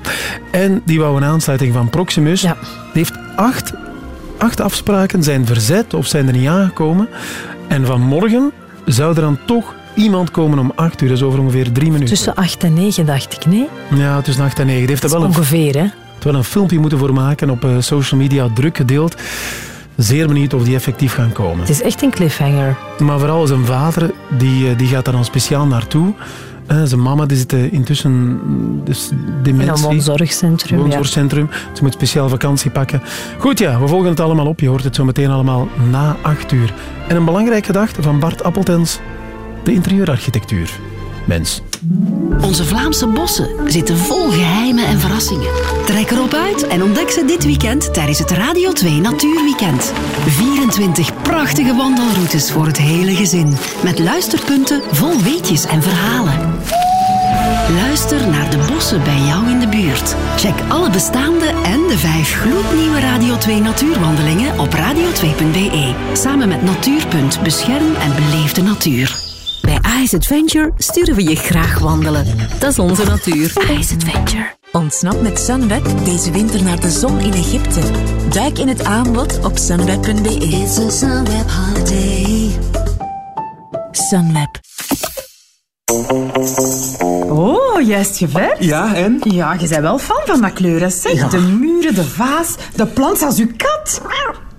S2: en die wou een aansluiting van Proximus. Die heeft acht, acht afspraken zijn verzet of zijn er niet aangekomen. En vanmorgen zou er dan toch iemand komen om acht uur. Dat is over ongeveer drie minuten.
S3: Tussen 8 en 9, dacht ik, nee?
S2: Ja, tussen acht en negen. Die heeft er wel
S3: is
S2: een,
S3: ongeveer, hè?
S2: wel een filmpje moeten voor maken op eh, social media, druk gedeeld. Zeer benieuwd of die effectief gaan komen.
S3: Het is echt een cliffhanger.
S2: Maar vooral zijn vader, die, eh, die gaat daar dan speciaal naartoe. Eh, zijn mama die zit eh, intussen mm, dus dementie.
S3: In een woonzorgcentrum, ja.
S2: Woonzorgcentrum. Ze moet speciaal vakantie pakken. Goed ja, we volgen het allemaal op. Je hoort het zo meteen allemaal na acht uur. En een belangrijke gedachte van Bart Appeltens. De interieurarchitectuur. Mens.
S68: Onze Vlaamse bossen zitten vol geheimen en verrassingen. Trek erop uit en ontdek ze dit weekend tijdens het Radio 2 Natuurweekend. 24 prachtige wandelroutes voor het hele gezin. Met luisterpunten vol weetjes en verhalen. Luister naar de bossen bij jou in de buurt. Check alle bestaande en de vijf gloednieuwe Radio 2 natuurwandelingen op radio2.be. Samen met Natuurpunt bescherm en beleef de natuur.
S1: Ice Adventure sturen we je graag wandelen. Dat is onze natuur. Ice Adventure. Ontsnap met Sunweb deze winter naar de zon in Egypte. Duik in het aanbod op sunweb.be. It's a Sunweb holiday. Sunweb.
S69: Oh, juist geverfd.
S70: Ja, en?
S69: Ja, je bent wel fan van dat kleuren. Zeg,
S70: Ja.
S71: de muren, de vaas, de plant als uw kat.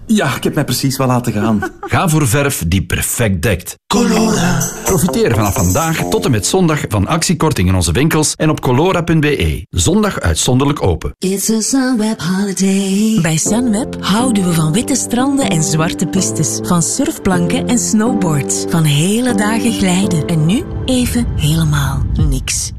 S70: Ja, ik heb mij precies wel laten gaan.
S11: Ga voor verf die perfect dekt.
S70: Colora.
S11: Profiteer vanaf vandaag tot en met zondag van actiekorting in onze winkels en op colora.be. Zondag uitzonderlijk open.
S1: It's a Sunweb holiday. Bij Sunweb houden we van witte stranden en zwarte pistes. Van surfplanken en snowboards. Van hele dagen glijden. En nu even helemaal niks.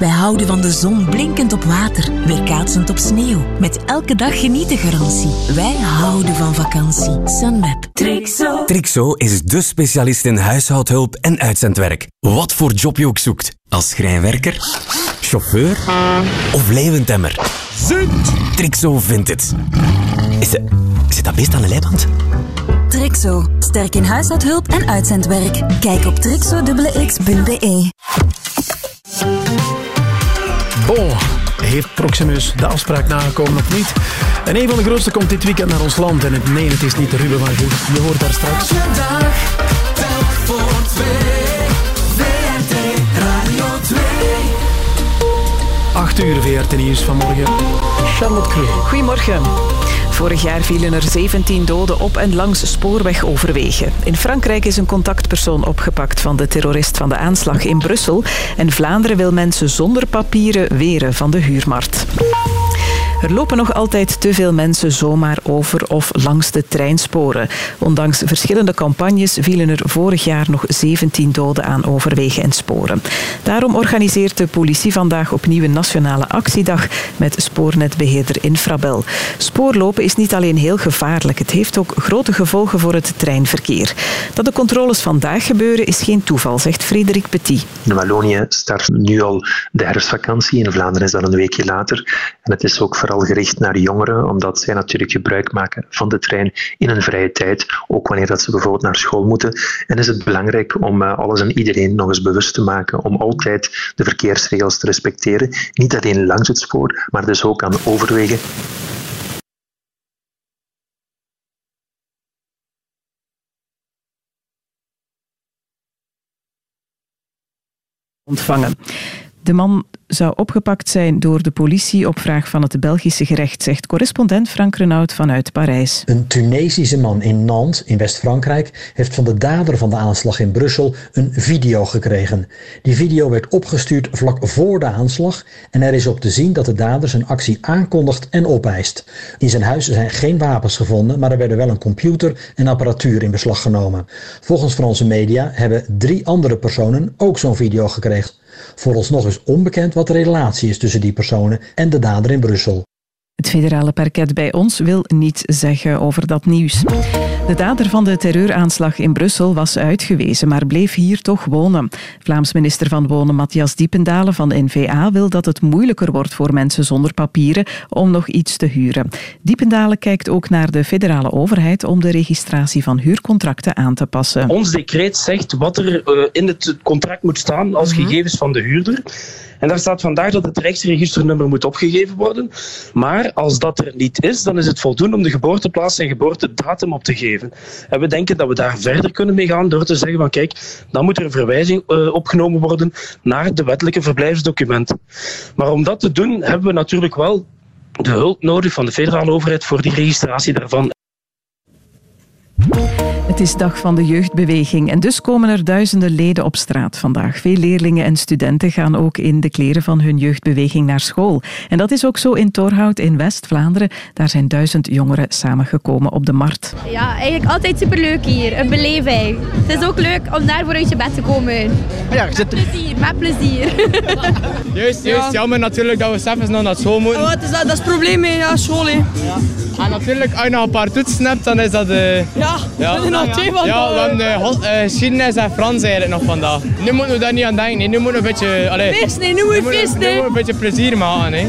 S1: Wij houden van de zon blinkend op water, weerkaatsend op sneeuw. Met elke dag genieten garantie. Wij houden van vakantie. Sunweb. Trixo.
S13: Trixo is de specialist in huishoudhulp en uitzendwerk. Wat voor job je ook zoekt. Als schrijnwerker, chauffeur of leeuwentemmer. Zit! Trixo vindt het. Is, de, zit dat beest aan de leiband?
S1: Trixo. Sterk in huishoudhulp en uitzendwerk. Kijk op trixo.x.be.
S2: Bon, heeft Proximus de afspraak nagekomen of niet? En een van de grootste komt dit weekend naar ons land. En het, nee, het is niet de Ruben van Goes. Je hoort daar straks.
S72: dag, telk voor twee. VRT Radio 2.
S2: 8 uur VRT Nieuws vanmorgen. Charlotte Kroon.
S5: Goedemorgen. Vorig jaar vielen er 17 doden op en langs spoorwegoverwegen. In Frankrijk is een contactpersoon opgepakt van de terrorist van de aanslag in Brussel. En Vlaanderen wil mensen zonder papieren weren van de huurmarkt. Er lopen nog altijd te veel mensen zomaar over of langs de treinsporen. Ondanks verschillende campagnes vielen er vorig jaar nog 17 doden aan overwegen en sporen. Daarom organiseert de politie vandaag opnieuw een nationale actiedag met spoornetbeheerder Infrabel. Spoorlopen is niet alleen heel gevaarlijk, het heeft ook grote gevolgen voor het treinverkeer. Dat de controles vandaag gebeuren is geen toeval, zegt Frederik Petit.
S67: In Wallonië start nu al de herfstvakantie. In Vlaanderen is dat een weekje later. En het is ook vooral vooral gericht naar jongeren, omdat zij natuurlijk gebruik maken van de trein in hun vrije tijd, ook wanneer dat ze bijvoorbeeld naar school moeten. En is het belangrijk om eh, alles en iedereen nog eens bewust te maken om altijd de verkeersregels te respecteren. Niet alleen langs het spoor, maar dus ook aan overwegen.
S5: ontvangen. De man zou opgepakt zijn door de politie op vraag van het Belgische gerecht, zegt correspondent Frank Renaud vanuit Parijs.
S73: Een Tunesische man in Nantes, in West-Frankrijk, heeft van de dader van de aanslag in Brussel een video gekregen. Die video werd opgestuurd vlak voor de aanslag en er is op te zien dat de dader zijn actie aankondigt en opeist. In zijn huis zijn geen wapens gevonden, maar er werden wel een computer en apparatuur in beslag genomen. Volgens Franse media hebben drie andere personen ook zo'n video gekregen. Vooralsnog is onbekend wat de relatie is tussen die personen en de dader in Brussel.
S5: Het federale parket bij ons wil niets zeggen over dat nieuws. De dader van de terreuraanslag in Brussel was uitgewezen, maar bleef hier toch wonen. Vlaams minister van Wonen Matthias Diependalen van de NVA wil dat het moeilijker wordt voor mensen zonder papieren om nog iets te huren. Diependalen kijkt ook naar de federale overheid om de registratie van huurcontracten aan te passen.
S74: Ons decreet zegt wat er eh, in het contract moet staan als gegevens van de huurder. En daar staat vandaag dat het rechtsregisternummer moet opgegeven worden. Maar als dat er niet is, dan is het voldoende om de geboorteplaats en geboortedatum op te geven. En we denken dat we daar verder kunnen mee gaan door te zeggen van kijk, dan moet er een verwijzing uh, opgenomen worden naar de wettelijke verblijfsdocumenten. Maar om dat te doen hebben we natuurlijk wel de hulp nodig van de federale overheid voor die registratie daarvan.
S5: Het is dag van de jeugdbeweging en dus komen er duizenden leden op straat vandaag. Veel leerlingen en studenten gaan ook in de kleren van hun jeugdbeweging naar school. En dat is ook zo in Torhout in West-Vlaanderen. Daar zijn duizend jongeren samengekomen op de markt.
S75: Ja, eigenlijk altijd superleuk hier. Een beleving. Het is ook leuk om daarvoor uit je bed te komen.
S76: Ja, zit...
S75: Plezier, met plezier.
S76: Juist, juist. Jammer natuurlijk dat we s'avonds nog naar school moeten.
S75: Oh, wat is dat? Dat is het probleem met ja, school. Hè.
S76: Ja. En natuurlijk, als je nog een paar toetsen hebt, dan is dat... Uh...
S75: Ja, ja. dat is nog twee van
S76: Ja, uh, geschiedenis en Frans eigenlijk nog vandaag. Nu moeten we daar niet aan denken. Nu moeten we een beetje... Allee,
S75: feest, nee. Nu moet je feest,
S76: Nu moeten we een beetje plezier maken, hè.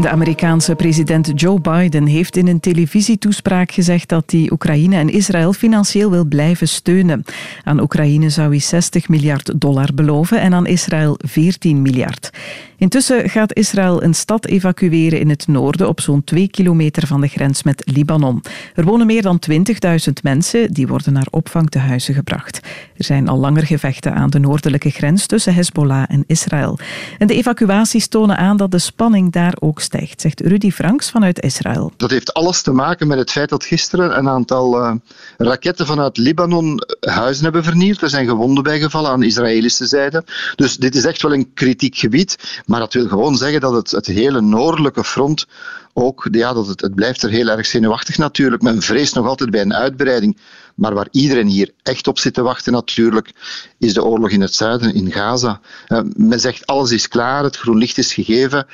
S5: De Amerikaanse president Joe Biden heeft in een televisietoespraak gezegd dat hij Oekraïne en Israël financieel wil blijven steunen. Aan Oekraïne zou hij 60 miljard dollar beloven en aan Israël 14 miljard. Intussen gaat Israël een stad evacueren in het noorden op zo'n twee kilometer van de grens met Libanon. Er wonen meer dan 20.000 mensen, die worden naar opvangtehuizen gebracht. Er zijn al langer gevechten aan de noordelijke grens tussen Hezbollah en Israël. En de evacuaties tonen aan dat de spanning daar ook zegt Rudy Franks vanuit Israël.
S77: Dat heeft alles te maken met het feit dat gisteren een aantal uh, raketten vanuit Libanon huizen hebben vernield. Er zijn gewonden bijgevallen aan Israëlische zijde. Dus dit is echt wel een kritiek gebied. Maar dat wil gewoon zeggen dat het, het hele noordelijke front ook, ja, dat het, het blijft er heel erg zenuwachtig natuurlijk. Men vreest nog altijd bij een uitbreiding. Maar waar iedereen hier echt op zit te wachten natuurlijk, is de oorlog in het zuiden, in Gaza. Uh, men zegt alles is klaar, het groen licht is gegeven.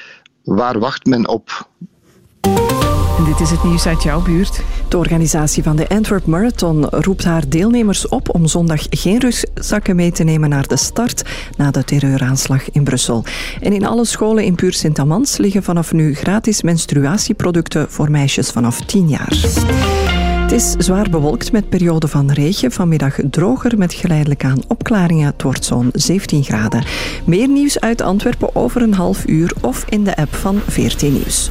S77: Waar wacht men op?
S5: Dit is het nieuws uit jouw buurt. De organisatie van de Antwerp Marathon roept haar deelnemers op om zondag geen rugzakken mee te nemen naar de start na de terreuraanslag in Brussel. En in alle scholen in Puur Sint-Amans liggen vanaf nu gratis menstruatieproducten voor meisjes vanaf 10 jaar. Het is zwaar bewolkt met perioden van regen. Vanmiddag droger met geleidelijk aan opklaringen. Het wordt zo'n 17 graden. Meer nieuws uit Antwerpen over een half uur of in de app van 14 Nieuws.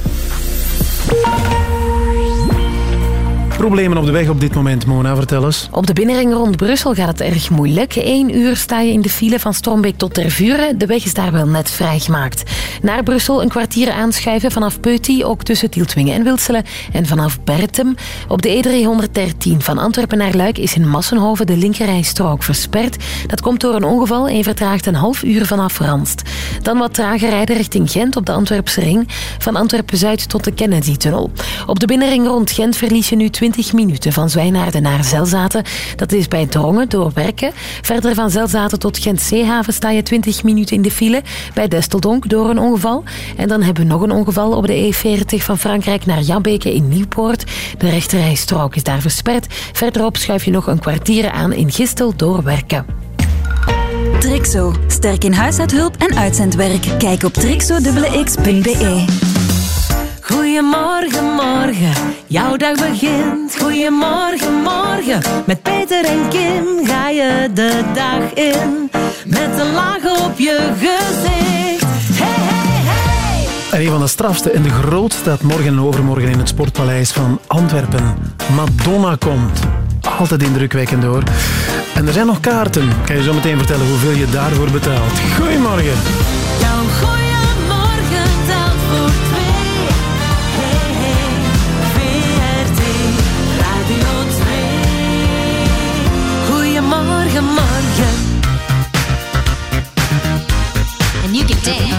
S2: Problemen op de weg op dit moment, Mona, vertel eens.
S59: Op de binnenring rond Brussel gaat het erg moeilijk. Eén uur sta je in de file van Strombeek tot Tervuren. De weg is daar wel net vrijgemaakt. Naar Brussel een kwartier aanschuiven vanaf Peuty, ook tussen Tieltwingen en Wilselen. En vanaf Bertem. Op de E313 van Antwerpen naar Luik is in Massenhoven de linkerrijstrook versperd. Dat komt door een ongeval en vertraagt een half uur vanaf Ranst. Dan wat trager rijden richting Gent op de Antwerpse ring. Van Antwerpen-Zuid tot de Kennedy-tunnel. Op de binnenring rond Gent verlies je nu 20 minuten van Zwijnaarden naar Zelzaten. Dat is bij Drongen door Werken. Verder van Zelzaten tot Gent-Zeehaven sta je 20 minuten in de file. Bij Desteldonk door een ongeval. En dan hebben we nog een ongeval op de E40 van Frankrijk naar Jambeke in Nieuwpoort. De rechterrijstrook is daar versperd. Verderop schuif je nog een kwartier aan in Gistel door Werken.
S1: Trixo. Sterk in huishoudhulp en uitzendwerk. Kijk op trixo.x.be.
S4: Goedemorgen, morgen, jouw dag begint. Goedemorgen, morgen, met Peter en Kim ga je de dag in. Met een laag op je gezicht. Hey, hey, hey.
S2: En een van de strafste en de grootste staat morgen en overmorgen in het Sportpaleis van Antwerpen. Madonna komt. Altijd indrukwekkend hoor. En er zijn nog kaarten. Ga je zo meteen vertellen hoeveel je daarvoor betaalt. Goedemorgen.
S33: Dance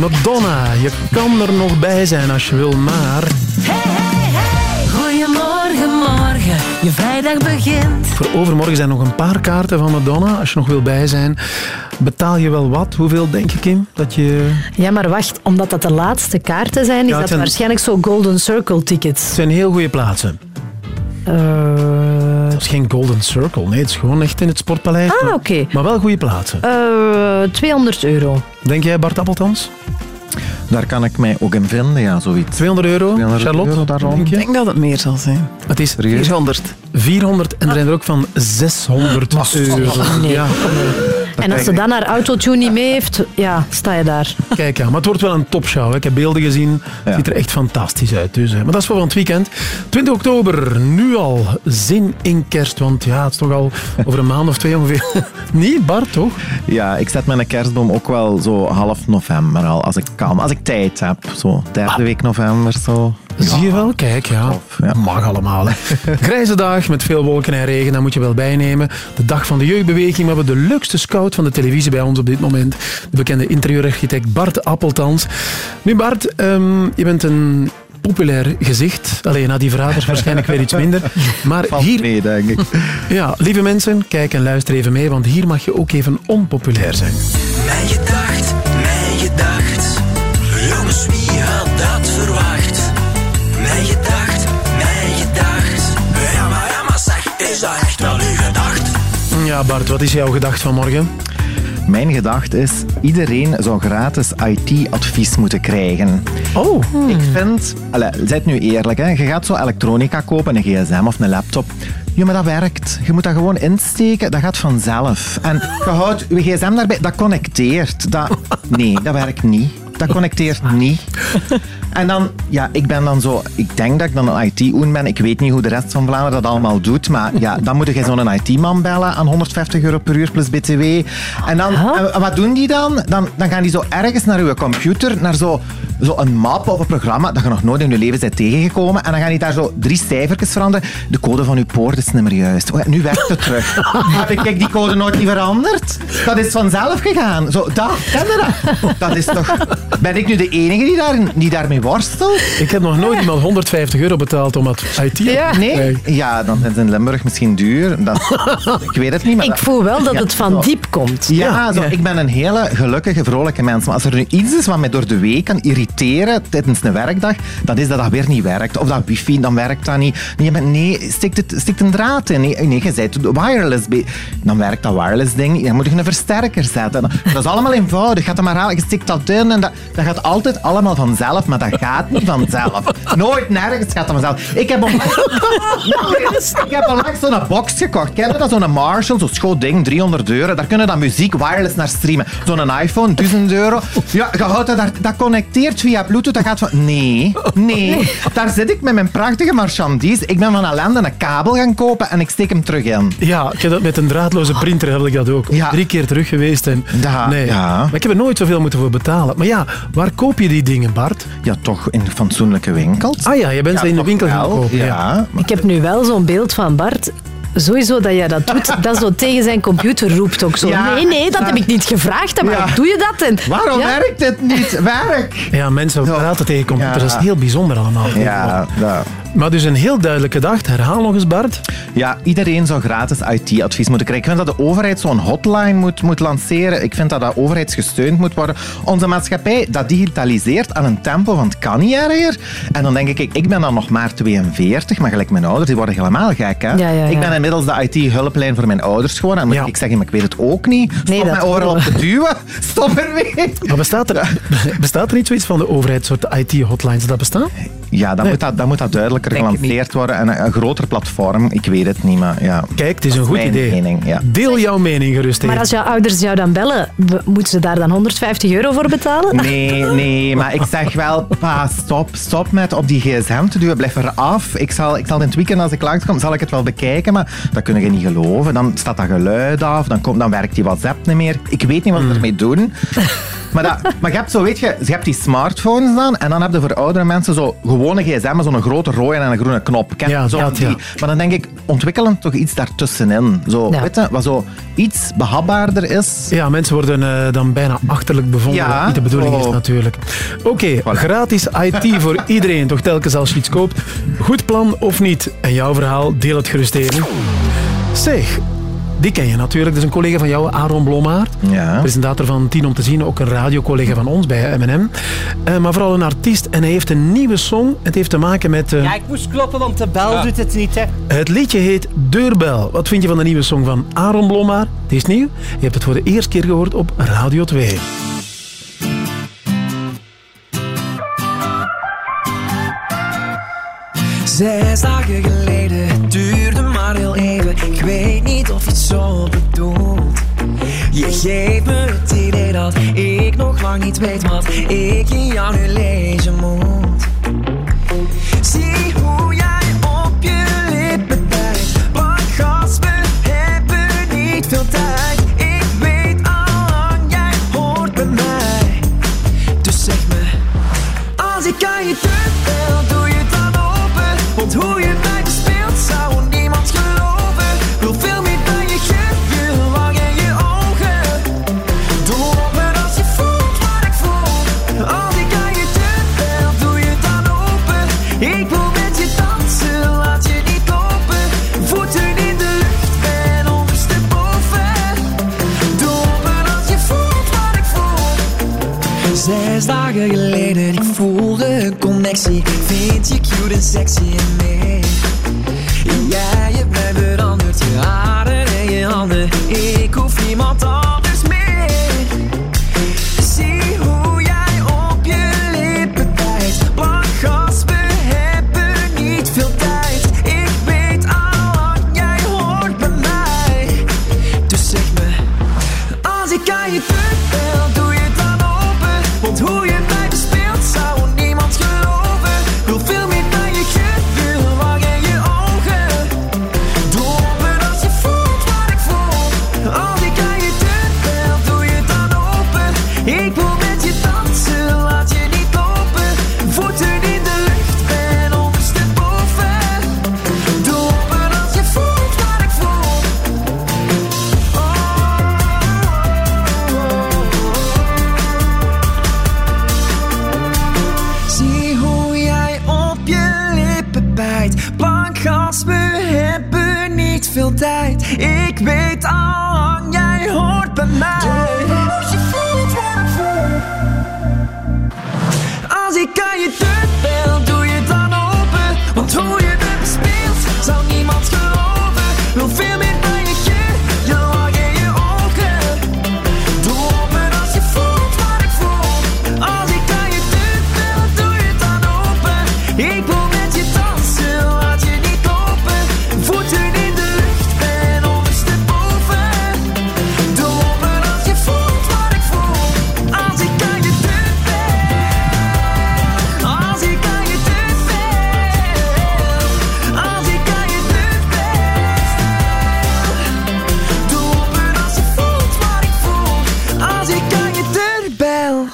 S2: Madonna, je kan er nog bij zijn als je wil, maar...
S64: Goedemorgen, morgen, je vrijdag begint.
S2: Voor overmorgen zijn nog een paar kaarten van Madonna. Als je nog wil bij zijn, betaal je wel wat. Hoeveel denk je, Kim? Dat je...
S3: Ja, maar wacht, omdat dat de laatste kaarten zijn, is
S2: Ja,
S3: dat
S2: zijn-
S3: waarschijnlijk zo Golden Circle tickets.
S2: Het zijn heel goede plaatsen.
S3: Eh,
S2: Het is geen Golden Circle, nee. Het is gewoon echt in het Sportpaleis.
S3: Ah, oké.
S2: Maar wel goede plaatsen.
S3: eh, 200 euro.
S2: Denk jij, Bart Appeltans?
S66: Daar kan ik mij ook in vinden, ja, zoiets.
S2: 200 euro,
S66: 200
S2: Charlotte?
S66: euro daar rond.
S78: Ik denk dat het meer zal zijn.
S2: Het is
S78: 400.
S2: 400 en er zijn er ook van 600 euro.
S3: Nee,
S2: Ja.
S3: En als ze dan haar autotune niet mee heeft, ja, sta je daar.
S2: Kijk, ja, maar het wordt wel een topshow. hè. Ik heb beelden gezien. Het ziet er echt fantastisch uit. Dus, hè. maar dat is voor van het weekend. 20 oktober, nu al zin in kerst. Want ja, het is toch al over een maand of twee ongeveer. Niet, Bart, toch?
S66: Ja, ik zet mijn kerstboom ook wel zo half november al, als ik kan. Als ik tijd heb, zo derde week november, zo.
S2: Zie je wel? Kijk, ja. Mag allemaal. Hè. Grijze dag met veel wolken en regen, dat moet je wel bijnemen. De dag van de jeugdbeweging. We hebben de leukste scout van de televisie bij ons op dit moment. De bekende interieurarchitect Bart Appeltans. Nu Bart, ehm, je bent een populair gezicht. Alleen na die verraders waarschijnlijk weer iets minder. Maar hier...
S66: mee, denk ik.
S2: Ja, lieve mensen, kijk en luister even mee, want hier mag je ook even onpopulair zijn.
S7: Mijn gedacht, mijn gedacht. Echt wel uw gedacht?
S2: Ja, Bart, wat is jouw gedacht van morgen?
S66: Mijn gedachte is, iedereen zou gratis IT-advies moeten krijgen.
S2: Oh.
S66: Ik vind, allee, zijt nu eerlijk, hè. je gaat zo elektronica kopen, een gsm of een laptop. Ja, maar dat werkt. Je moet dat gewoon insteken, dat gaat vanzelf. En je houdt je gsm daarbij, dat connecteert. Dat, nee, dat werkt niet. Dat connecteert niet. En dan, ja, ik ben dan zo, ik denk dat ik dan een IT-oen ben. Ik weet niet hoe de rest van Vlaanderen dat allemaal doet. Maar ja, dan moet je zo'n IT-man bellen aan 150 euro per uur plus BTW. En dan, en wat doen die dan? dan? Dan gaan die zo ergens naar uw computer, naar zo, zo een map of een programma dat je nog nooit in je leven bent tegengekomen. En dan gaan die daar zo drie cijfertjes veranderen. De code van uw poort is niet meer juist. Oh ja, nu werkt het terug. Heb ik die code nooit niet veranderd? Dat is vanzelf gegaan. Zo, dat, ken je dat? Dat is toch... Ben ik nu de enige die, daar, die daarmee worstelt?
S2: Ik heb nog nooit iemand 150 euro betaald om het IT
S66: Ja. Nee? Ja, dan is het in Limburg misschien duur. Dat, ik weet het niet. Maar
S3: Ik voel wel dat
S66: Ja,
S3: het van
S66: zo.
S3: diep komt.
S66: Ja, zo, ik ben een hele gelukkige, vrolijke mens. Maar als er nu iets is wat mij door de week kan irriteren tijdens een werkdag, dan is dat dat weer niet werkt. Of dat wifi, dan werkt dat niet. Nee, maar nee stikt, het, stikt een draad in. Nee, nee je bent wireless. Dan werkt dat wireless ding. Dan moet je een versterker zetten. Dat is allemaal eenvoudig. Gaat dat maar halen. Je stikt dat in en dat, dat gaat altijd allemaal vanzelf. Maar dat gaat niet vanzelf. Nooit nergens gaat dat vanzelf. Ik heb onlangs, ik heb onlangs zo'n box gekocht. Ken je dat? Zo'n Marshall, zo'n schoot ding, 300 euro. Daar kunnen dan muziek wireless naar streamen. Zo'n iPhone, 1000 euro. Ja, je houdt dat, daar, dat connecteert via Bluetooth. Dat gaat van... Nee, nee. Daar zit ik met mijn prachtige marchandise. Ik ben van ellende een kabel gaan kopen en ik steek hem terug in.
S2: Ja, ik heb dat met een draadloze printer heb ik dat ook. Drie keer terug geweest. En, nee. Maar ik heb er nooit zoveel moeten voor betalen. Maar ja, waar koop je die dingen, Bart?
S66: Ja, toch in fatsoenlijke winkels.
S2: Ah ja, je bent ze in de winkel gaan kopen.
S66: ja.
S3: Ik heb nu wel zo'n beeld van Bart. Sowieso dat jij dat doet, dat zo tegen zijn computer roept ook zo.
S66: Ja,
S3: nee, nee, dat heb ik niet gevraagd.
S66: Ja.
S3: doe je dat? En,
S66: Waarom
S3: Ja.
S66: werkt het niet? Werk!
S2: Ja, mensen praten tegen computers.
S66: Ja.
S2: Dat is heel bijzonder allemaal.
S66: Ja, ja.
S2: Maar dus een heel duidelijke dag. Herhaal nog eens, Bart.
S66: Ja, iedereen zou gratis IT-advies moeten krijgen. Ik vind dat de overheid zo'n hotline moet, moet lanceren. Ik vind dat dat overheidsgesteund moet worden. Onze maatschappij, dat digitaliseert aan een tempo van het kan niet erger. En dan denk ik, ik ben dan nog maar 42, maar gelijk mijn ouders, die worden helemaal gek. Hè?
S3: Ja, ja, ja.
S66: Ik ben inmiddels de IT-hulplijn voor mijn ouders geworden. En moet ik zeggen, maar ik weet het ook niet. Stop
S3: Nee, dat
S66: mij overal op te duwen. Stop ermee.
S2: Maar bestaat er, bestaat er niet zoiets van de overheid, soort IT-hotlines? Dat bestaat?
S66: Ja, dan, moet dat, dan moet dat duidelijker gelanceerd worden. En een, een groter platform, ik weet het niet, maar ja.
S2: Kijk, het is een goed idee.
S66: mening, ja.
S2: Deel jouw mening gerust
S3: Maar als jouw ouders jou dan bellen, moeten ze daar dan 150 euro voor betalen?
S66: Nee, nee, maar ik zeg wel, pa, stop, stop met op die gsm te duwen, blijf eraf. Ik zal, ik zal in het weekend als ik langskom, zal ik het wel bekijken, maar dat kun je niet geloven. Dan staat dat geluid af, dan, komt, dan werkt die WhatsApp niet meer. Ik weet niet wat ze ermee doen. Maar, dat, maar je hebt zo, weet je, je hebt die smartphones dan en dan heb je voor oudere mensen zo gewone gsm met zo'n grote rode en een groene knop. Ken
S2: Ja,
S66: zo
S2: dat,
S66: die?
S2: ja.
S66: Maar dan denk ik, ontwikkelen toch iets daartussenin. Zo,
S2: Ja.
S66: weet je, wat zo iets behapbaarder is.
S2: Ja, mensen worden eh, dan bijna achterlijk bevonden.
S66: Ja.
S2: wat niet de bedoeling is
S66: Oh.
S2: natuurlijk. Oké, gratis IT voor iedereen. Toch telkens als je iets koopt. Goed plan of niet? En jouw verhaal, deel het gerust even. Zeg, die ken je natuurlijk. Dat is een collega van jou, Aaron Blommaert. Presentator van Tien om te zien. Ook een radiocollega van ons bij M&M. Eh, maar vooral een artiest. En hij heeft een nieuwe song. Het heeft te maken met... eh,
S78: Ja, ik moest kloppen, want de bel doet het niet, hè.
S2: het liedje heet Deurbel. Wat vind je van de nieuwe song van Aaron Blommaert? Die is nieuw. Je hebt het voor de eerste keer gehoord op Radio 2.
S7: Zes dagen geleden, duurde maar heel even. Ik weet niet of je het zo bedoelt. Je geeft me het idee dat ik nog lang niet weet wat ik in jou nu lezen moet. Zie hoe jij sexy en mee.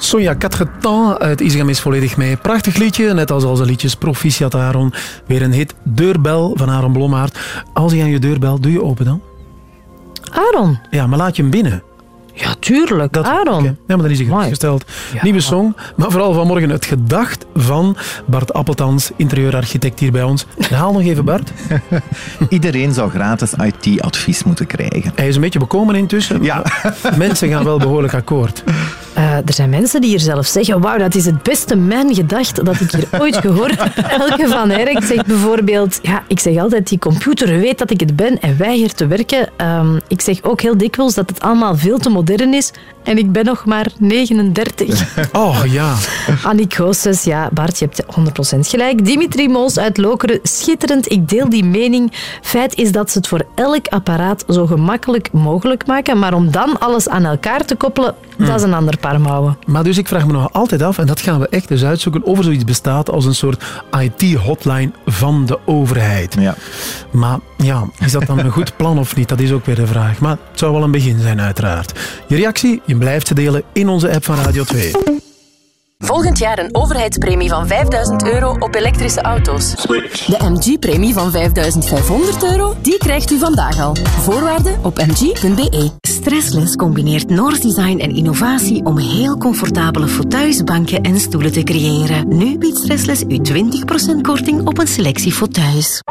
S2: Sonja Catretan uit Isegem is volledig mee. Prachtig liedje, net als al zijn liedjes Proficiat Aaron. Weer een hit, Deurbel van Aaron Blommaert. Als hij aan je deur belt, doe je open dan?
S3: Aaron?
S2: Ja, maar laat je hem binnen.
S3: Ja, tuurlijk. Aaron.
S2: Ja, maar dan is hij gerustgesteld. Nieuwe song, maar vooral vanmorgen het gedacht van Bart Appeltans, interieurarchitect hier bij ons. Haal nog even Bart.
S66: Iedereen zou gratis IT-advies moeten krijgen.
S2: Hij is een beetje bekomen intussen. Ja. Mensen gaan wel behoorlijk akkoord.
S3: Eh, er zijn mensen die hier zelf zeggen, wauw, dat is het beste mijn gedacht dat ik hier ooit gehoord heb. Elke van Erk zegt bijvoorbeeld, ja, ik zeg altijd, die computer weet dat ik het ben en weigert te werken. Ehm, ik zeg ook heel dikwijls dat het allemaal veel te modern is en ik ben nog maar 39.
S2: Oh, ja.
S3: Annick Goossens, ja, Bart, je hebt 100% gelijk. Dimitri Moos uit Lokeren, schitterend. Ik deel die mening. Feit is dat ze het voor elk apparaat zo gemakkelijk mogelijk maken. Maar om dan alles aan elkaar te koppelen, dat is een ander paar houden.
S2: Maar dus ik vraag me nog altijd af, en dat gaan we echt eens uitzoeken, of er zoiets bestaat als een soort IT-hotline van de overheid.
S66: Ja.
S2: Maar ja, is dat dan een goed plan of niet? Dat is ook weer de vraag. Maar het zou wel een begin zijn, uiteraard. Je reactie, je blijft ze delen in onze app van Radio 2.
S1: Volgend jaar een overheidspremie van 5000 euro op elektrische auto's. De MG-premie van 5500 euro, die krijgt u vandaag al. Voorwaarden op mg.be.
S17: Stressless combineert Noors design en innovatie om heel comfortabele fauteuils, banken en stoelen te creëren. Nu biedt Stressless u 20% korting op een selectie fauteuils.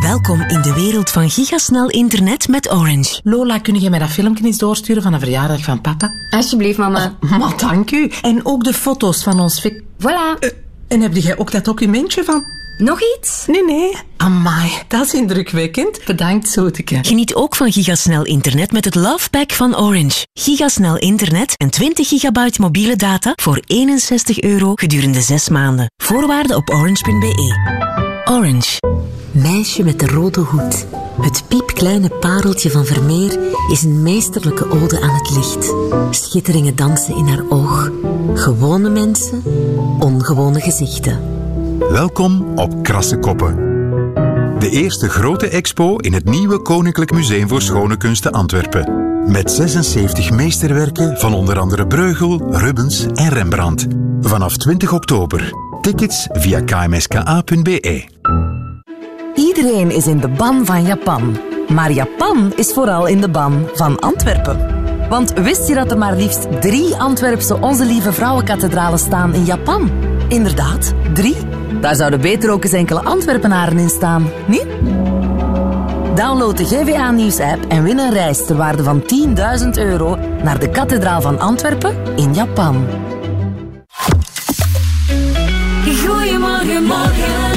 S17: Welkom in de wereld van gigasnel internet met Orange.
S79: Lola, kun je mij dat filmpje eens doorsturen van een verjaardag van papa?
S80: Alsjeblieft, mama.
S79: Maar dank u. En ook de foto's van ons... fi-
S80: Voilà.
S79: Eh, en heb jij ook dat documentje van...
S80: Nog iets?
S79: Nee, nee. Amai, dat is indrukwekkend. Bedankt, Zoeteke.
S17: Geniet ook van gigasnel internet met het Love Pack van Orange. Gigasnel internet en 20 gigabyte mobiele data voor 61 euro gedurende 6 maanden. Voorwaarden op orange.be. Orange. Meisje met de rode hoed. Het piepkleine pareltje van Vermeer is een meesterlijke ode aan het licht. Schitteringen dansen in haar oog. Gewone mensen, ongewone gezichten.
S81: Welkom op Krasse Koppen. De eerste grote expo in het nieuwe Koninklijk Museum voor Schone Kunsten Antwerpen. Met 76 meesterwerken van onder andere Breugel, Rubens en Rembrandt. Vanaf 20 oktober. Tickets via kmska.be.
S1: Iedereen is in de ban van Japan. Maar Japan is vooral in de ban van Antwerpen. Want wist je dat er maar liefst drie Antwerpse Onze Lieve Vrouwenkathedralen staan in Japan? Inderdaad, drie. Daar zouden beter ook eens enkele Antwerpenaren in staan, niet? Download de GVA Nieuws-app en win een reis ter waarde van 10.000 euro naar de kathedraal van Antwerpen in Japan.
S33: Goedemorgen,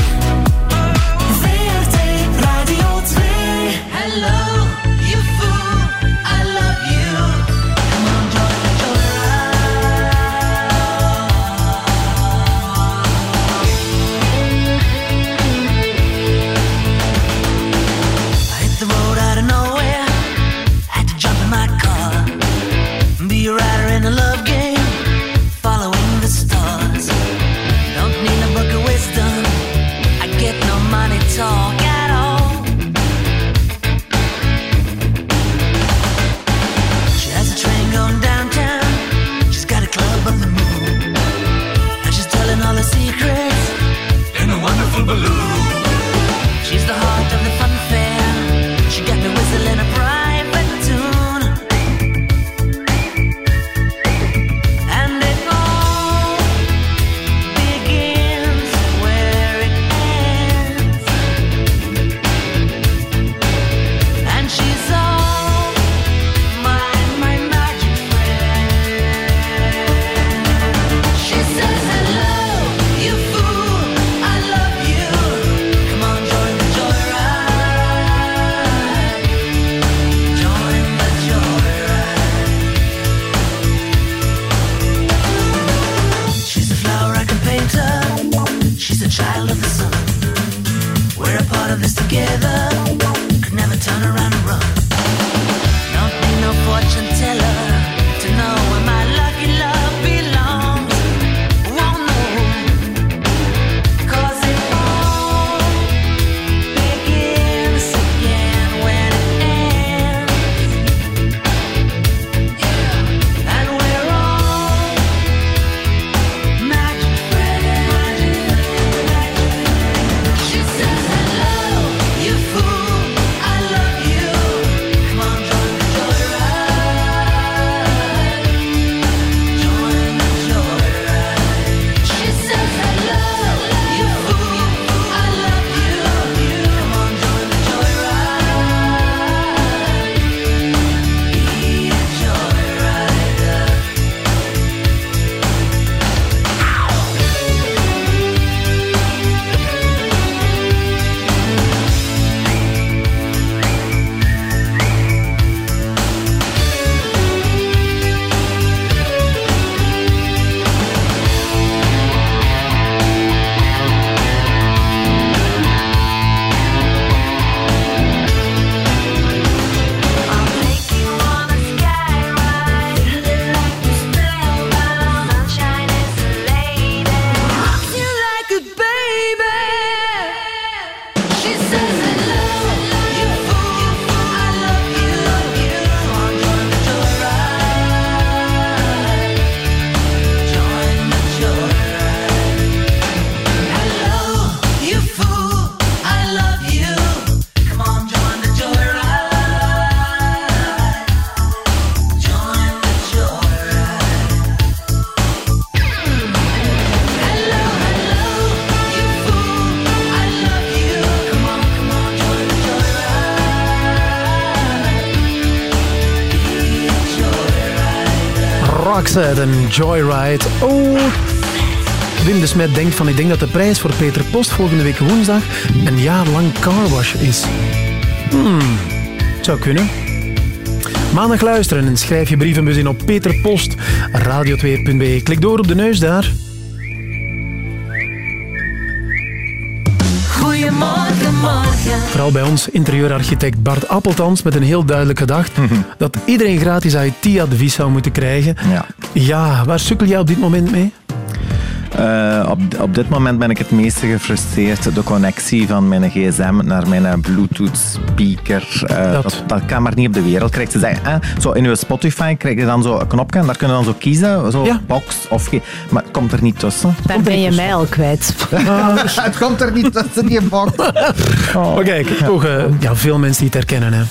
S2: Roxette en Joyride. Oh, Wim de Smet denkt van, ik denk dat de prijs voor Peter Post volgende week woensdag een jaar lang carwash is. Hmm, zou kunnen. Maandag luisteren en schrijf je brievenbus in op Peter Post, radio2.be. Klik door op de neus daar. Vooral bij ons interieurarchitect Bart Appeltans met een heel duidelijke gedacht dat iedereen gratis IT-advies zou moeten krijgen.
S66: Ja.
S2: ja, waar sukkel jij op dit moment mee?
S66: Eh, op, op dit moment ben ik het meeste gefrustreerd. De connectie van mijn gsm naar mijn Bluetooth speaker. eh,
S2: Dat.
S66: dat. Dat, kan maar niet op de wereld. Krijg je zeggen, eh, zo in je Spotify krijg je dan zo een knopje en daar kun je dan zo kiezen. Zo box of Maar het komt er niet tussen.
S3: Daar ben je mij al kwijt.
S66: het komt er niet tussen, die box. Oh.
S2: Maar kijk, toch eh, ja, veel mensen die het herkennen. Hè.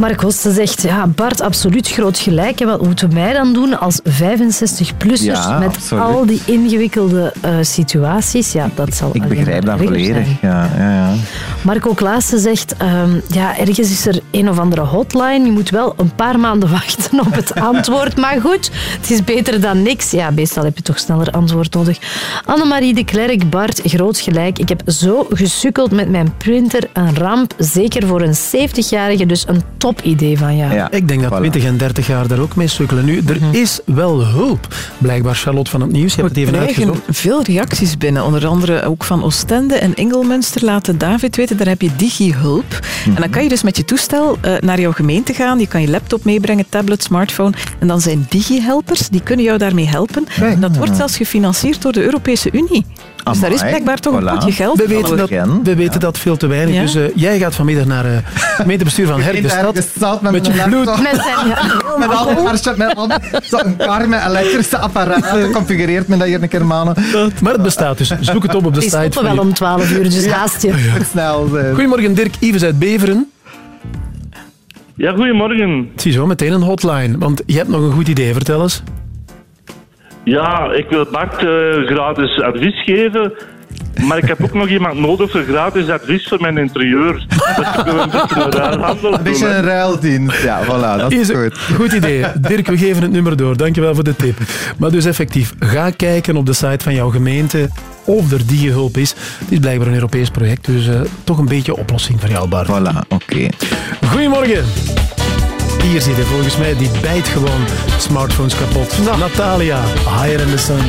S3: Mark Hoste zegt, ja, Bart, absoluut groot gelijk. hè. Wat moeten wij dan doen als 65-plussers
S66: Ja,
S3: met
S66: absoluut.
S3: al die ingewikkelde eh, situaties? Ja, dat zal
S66: Ik begrijp dat volledig. Ja, ja, ja.
S3: Marco Klaassen zegt, ehm, ja, ergens is er een of andere hotline. Je moet wel een paar maanden wachten op het antwoord. Maar goed, het is beter dan niks. Ja, meestal heb je toch sneller antwoord nodig. Annemarie de Klerk, Bart, groot gelijk. Ik heb zo gesukkeld met mijn printer. Een ramp, zeker voor een 70-jarige. Dus een top idee van jou.
S2: Ik denk dat 20 en 30 jaar daar ook mee sukkelen. Nu, er is wel hulp. Blijkbaar Charlotte van het Nieuws. Je hebt het even uitgezocht.
S82: Veel reacties binnen. Onder andere ook van Oostende en Engelmunster laten David weten. Daar heb je digi-hulp. En dan kan je dus met je toestel eh, naar jouw gemeente gaan. Je kan je laptop meebrengen, tablet, smartphone. En dan zijn digi-helpers, die kunnen jou daarmee helpen. En dat wordt zelfs gefinancierd door de Europese Unie. Dus daar is blijkbaar toch een potje geld
S2: We weten dat, we weten dat veel te weinig.
S82: Ja.
S2: Dus eh, jij gaat vanmiddag naar eh, het gemeentebestuur van Herkestad.
S66: met,
S2: met je bloed.
S66: laptop.
S3: Met zijn
S66: Met al met zo'n kar met elektrische apparaten. Configureert men dat hier een keer maanden.
S2: Maar het bestaat dus. Zoek het op op de
S3: Die
S2: site.
S3: stoppen wel om 12 uur, dus haast je.
S66: Snel zijn.
S2: Goedemorgen Dirk, Ives uit Beveren.
S83: Ja, goedemorgen.
S2: Ziezo, meteen een hotline. Want je hebt nog een goed idee, vertel eens.
S83: Ja, ik wil Bart eh, gratis advies geven. Maar ik heb ook nog iemand nodig voor gratis advies voor mijn interieur. Dus ik wil een beetje een ruilhandel
S66: Een beetje ruildienst. Ja, voilà, dat is goed.
S2: Goed idee. Dirk, we geven het nummer door. Dankjewel voor de tip. Maar dus effectief, ga kijken op de site van jouw gemeente of er die hulp is. Het is blijkbaar een Europees project, dus eh, toch een beetje oplossing voor jou, Bart.
S66: Voilà, oké.
S2: Goedemorgen. Hier zit hij volgens mij, die bijt gewoon smartphones kapot. Natalia, Higher in the Sun.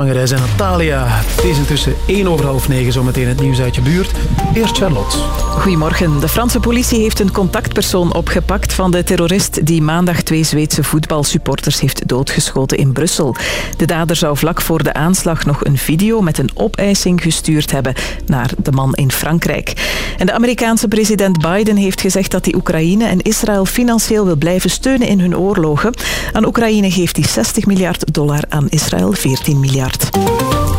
S2: Natalia, het is intussen 1 over half 9, zometeen het nieuws uit je buurt. Eerst Charlotte.
S5: Goedemorgen. De Franse politie heeft een contactpersoon opgepakt van de terrorist die maandag twee Zweedse voetbalsupporters heeft doodgeschoten in Brussel. De dader zou vlak voor de aanslag nog een video met een opeising gestuurd hebben naar de man in Frankrijk. En de Amerikaanse president Biden heeft gezegd dat hij Oekraïne en Israël financieel wil blijven steunen in hun oorlogen. Aan Oekraïne geeft hij 60 miljard dollar, aan Israël 14 miljard.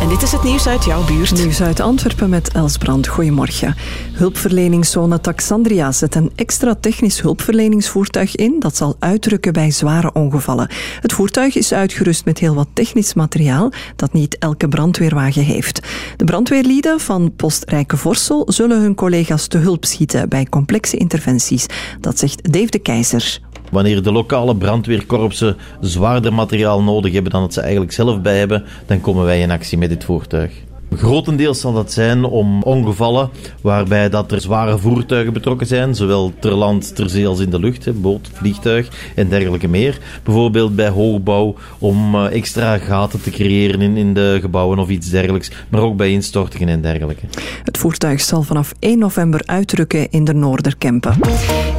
S5: En dit is het nieuws uit jouw buurt.
S21: Nieuws uit Antwerpen met Els Brand. Goedemorgen. Hulpverleningszone Taxandria zet een extra technisch hulpverleningsvoertuig in dat zal uitrukken bij zware ongevallen. Het voertuig is uitgerust met heel wat technisch materiaal dat niet elke brandweerwagen heeft. De brandweerlieden van Post Rijkenvorsel zullen hun collega's te hulp schieten bij complexe interventies. Dat zegt Dave de Keizer.
S66: Wanneer de lokale brandweerkorpsen zwaarder materiaal nodig hebben dan het ze eigenlijk zelf bij hebben, dan komen wij in actie met dit voertuig. Grotendeels zal dat zijn om ongevallen waarbij dat er zware voertuigen betrokken zijn, zowel ter land, ter zee als in de lucht, hè, boot, vliegtuig en dergelijke meer. Bijvoorbeeld bij hoogbouw om eh, extra gaten te creëren in, in de gebouwen of iets dergelijks, maar ook bij instortingen en dergelijke.
S21: Het voertuig zal vanaf 1 november uitrukken in de Noorderkempen.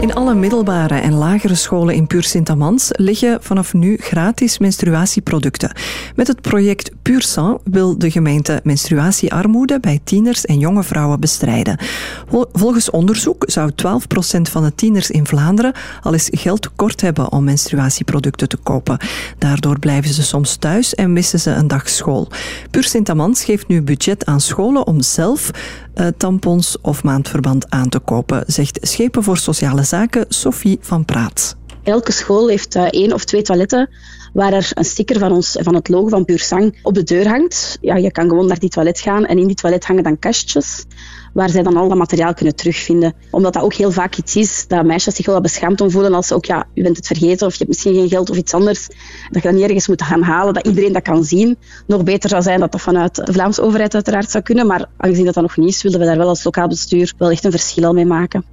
S21: In alle middelbare en lagere scholen in Puur Sint-Amans liggen vanaf nu gratis menstruatieproducten. Met het project Puur Sang wil de gemeente menstruatiearmoede bij tieners en jonge vrouwen bestrijden. Vol- Volgens onderzoek zou 12% van de tieners in Vlaanderen al eens geld tekort hebben om menstruatieproducten te kopen. Daardoor blijven ze soms thuis en missen ze een dag school. Puur Sint-Amans geeft nu budget aan scholen om zelf eh, tampons of maandverband aan te kopen, zegt Schepen voor Sociale Zaken Sophie van Praat.
S84: Elke school heeft eh, één of twee toiletten waar er een sticker van, ons, van het logo van Puur Sang op de deur hangt. Ja, je kan gewoon naar die toilet gaan en in die toilet hangen dan kastjes waar zij dan al dat materiaal kunnen terugvinden. Omdat dat ook heel vaak iets is dat meisjes zich wel beschaamd om voelen als ze ook, ja, je bent het vergeten of je hebt misschien geen geld of iets anders. Dat je dan niet ergens moet gaan halen, dat iedereen dat kan zien. Nog beter zou zijn dat dat vanuit de Vlaamse overheid uiteraard zou kunnen, maar aangezien dat dat nog niet is, willen we daar wel als lokaal bestuur wel echt een verschil mee maken.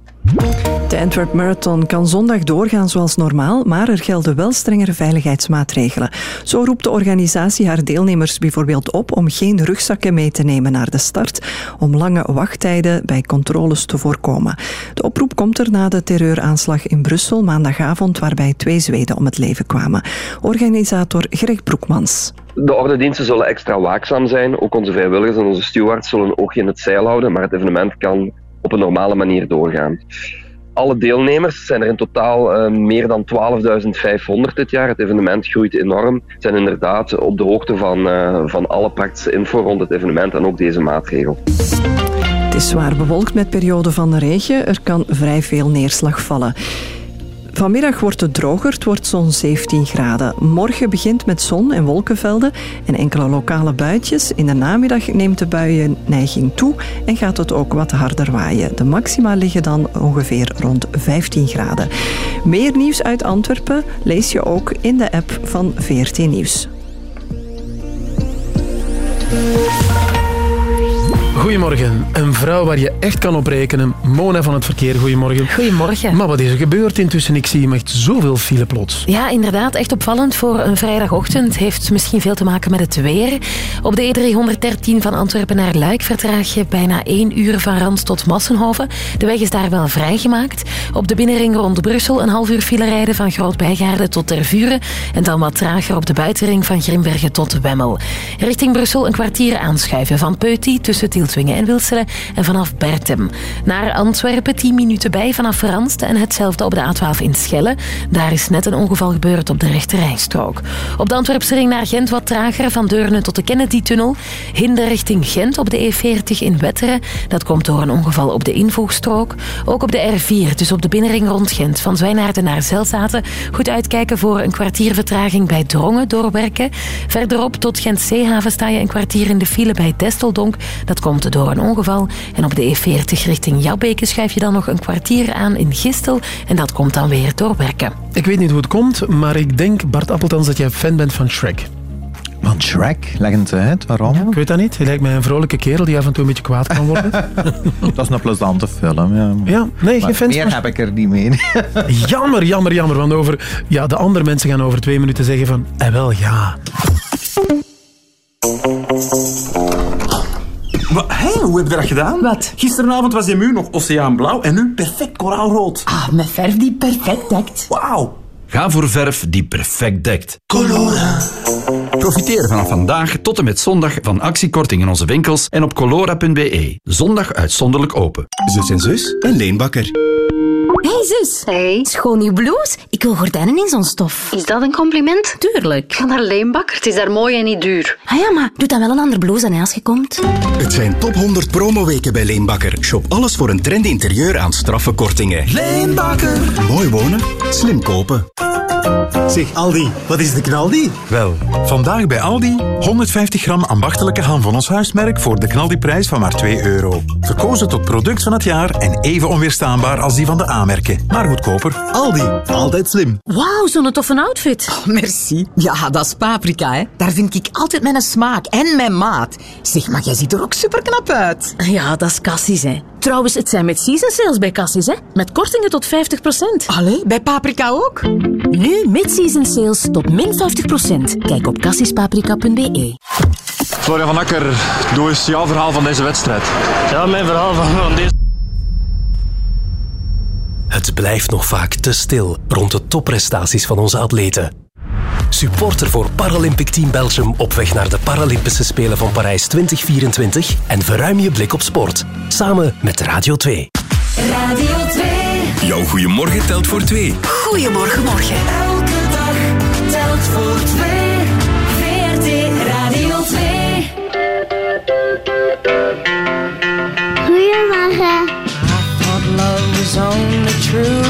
S21: De Antwerp Marathon kan zondag doorgaan zoals normaal, maar er gelden wel strengere veiligheidsmaatregelen. Zo roept de organisatie haar deelnemers bijvoorbeeld op om geen rugzakken mee te nemen naar de start, om lange wachttijden bij controles te voorkomen. De oproep komt er na de terreuraanslag in Brussel maandagavond, waarbij twee Zweden om het leven kwamen. Organisator Greg Broekmans.
S46: De ordendiensten zullen extra waakzaam zijn. Ook onze vrijwilligers en onze stewards zullen oogje in het zeil houden, maar het evenement kan op een normale manier doorgaan. Alle deelnemers zijn er in totaal eh, meer dan 12.500 dit jaar. Het evenement groeit enorm. Ze zijn inderdaad op de hoogte van, eh, van alle praktische info rond het evenement en ook deze maatregel.
S21: Het is zwaar bewolkt met perioden van regen. Er kan vrij veel neerslag vallen. Vanmiddag wordt het droger, het wordt zo'n 17 graden. Morgen begint met zon en wolkenvelden en enkele lokale buitjes. In de namiddag neemt de buienneiging toe en gaat het ook wat harder waaien. De maxima liggen dan ongeveer rond 15 graden. Meer nieuws uit Antwerpen lees je ook in de app van VRT Nieuws.
S2: Goedemorgen. Een vrouw waar je echt kan op rekenen. Mona van het verkeer, goedemorgen.
S59: Goedemorgen.
S2: Maar wat is er gebeurd intussen? Ik zie hem echt zoveel file plots.
S59: Ja, inderdaad. Echt opvallend voor een vrijdagochtend. Heeft misschien veel te maken met het weer. Op de E313 van Antwerpen naar Luik vertraag je bijna één uur van Rand tot Massenhoven. De weg is daar wel vrijgemaakt. Op de binnenring rond Brussel een half uur file rijden van Groot-Bijgaarden tot Tervuren. En dan wat trager op de buitenring van Grimbergen tot Wemmel. Richting Brussel een kwartier aanschuiven van Peuty tussen En Wilselen en vanaf Bertem. Naar Antwerpen 10 minuten bij vanaf Ranst en hetzelfde op de A12 in Schelle. Daar is net een ongeval gebeurd op de rechterrijstrook. Op de Antwerpse ring naar Gent wat trager van Deurne tot de Kennedy-tunnel. Hinder richting Gent op de E40 in Wetteren. Dat komt door een ongeval op de invoegstrook. Ook op de R4, dus op de binnenring rond Gent. Van Zwijnaarden naar Zelzaten. Goed uitkijken voor een kwartier vertraging bij Drongen doorwerken. Verderop tot Gent-Zeehaven sta je een kwartier in de file bij Desteldonk. Dat komt door een ongeval. En op de E40 richting Jabbeke schuif je dan nog een kwartier aan in Gistel. En dat komt dan weer doorwerken.
S2: Ik weet niet hoe het komt, maar ik denk, Bart Appeltans, dat jij fan bent van Shrek.
S85: Van Shrek? Leg het uit, waarom?
S2: Ik weet dat niet. Hij lijkt mij een vrolijke kerel die af en toe een beetje kwaad kan worden.
S85: Dat is een plezante film, ja.
S2: Ja, nee, geen fans
S85: Meer
S2: van-
S85: heb ik er niet mee.
S2: Jammer, jammer, jammer. Want over, ja, de andere mensen gaan over twee minuten zeggen van... Eh wel, ja.
S86: Hé, hoe heb je dat gedaan? Wat? Gisteravond was je muur nog oceaanblauw en nu perfect koraalrood.
S1: Ah, met verf die perfect dekt.
S86: Wauw.
S87: Ga voor verf die perfect dekt.
S86: Colora.
S87: Profiteer vanaf vandaag tot en met zondag van actiekorting in onze winkels en op colora.be. Zondag uitzonderlijk open.
S88: Zus en zus en Leen Bakker.
S1: Hey zus. Hey. Schoon nieuw blouse. Ik wil gordijnen in zo'n stof. Is dat een compliment? Tuurlijk. Ga naar Leenbakker. Het is daar mooi en niet duur. Ah ja, maar doe dan wel een ander blouse aan als je komt.
S88: Het zijn top 100 promoweken bij Leen Bakker. Shop alles voor een trendy interieur aan straffe kortingen.
S86: Leen Bakker.
S88: Mooi wonen, slim kopen.
S86: Zeg, Aldi, wat is de knaldi?
S81: Wel, vandaag bij Aldi 150 gram ambachtelijke ham van ons huismerk voor de knaldiprijs van maar 2 euro. Verkozen tot product van het jaar en even onweerstaanbaar als die van de A-merken. Maar goedkoper.
S86: Aldi, altijd slim.
S1: Wauw, zo'n toffe outfit.
S89: Oh, merci. Ja, dat is paprika, hè. Daar vind ik altijd mijn smaak en mijn maat. Zeg, maar jij ziet er ook super knap uit.
S1: Ja, dat is Cassis, hè. Trouwens, het zijn met season sales bij Cassis, hè. Met kortingen tot 50%.
S89: Allee, bij paprika ook?
S1: Nu mid-season sales tot min 50%. Kijk op cassispaprika.be.
S90: Florian van Akker, doe eens jouw verhaal van deze wedstrijd.
S91: Ja, mijn verhaal van, van deze...
S92: Het blijft nog vaak te stil rond de topprestaties van onze atleten. Supporter voor Paralympic Team Belgium op weg naar de Paralympische Spelen van Parijs 2024 en verruim je blik op sport. Samen met Radio 2.
S93: Radio 2.
S88: Jouw goeiemorgen telt voor twee.
S93: Goedemorgen, morgen. Elke dag telt voor twee. VRT Radio 2.
S94: Goedemorgen.
S7: thought love was only true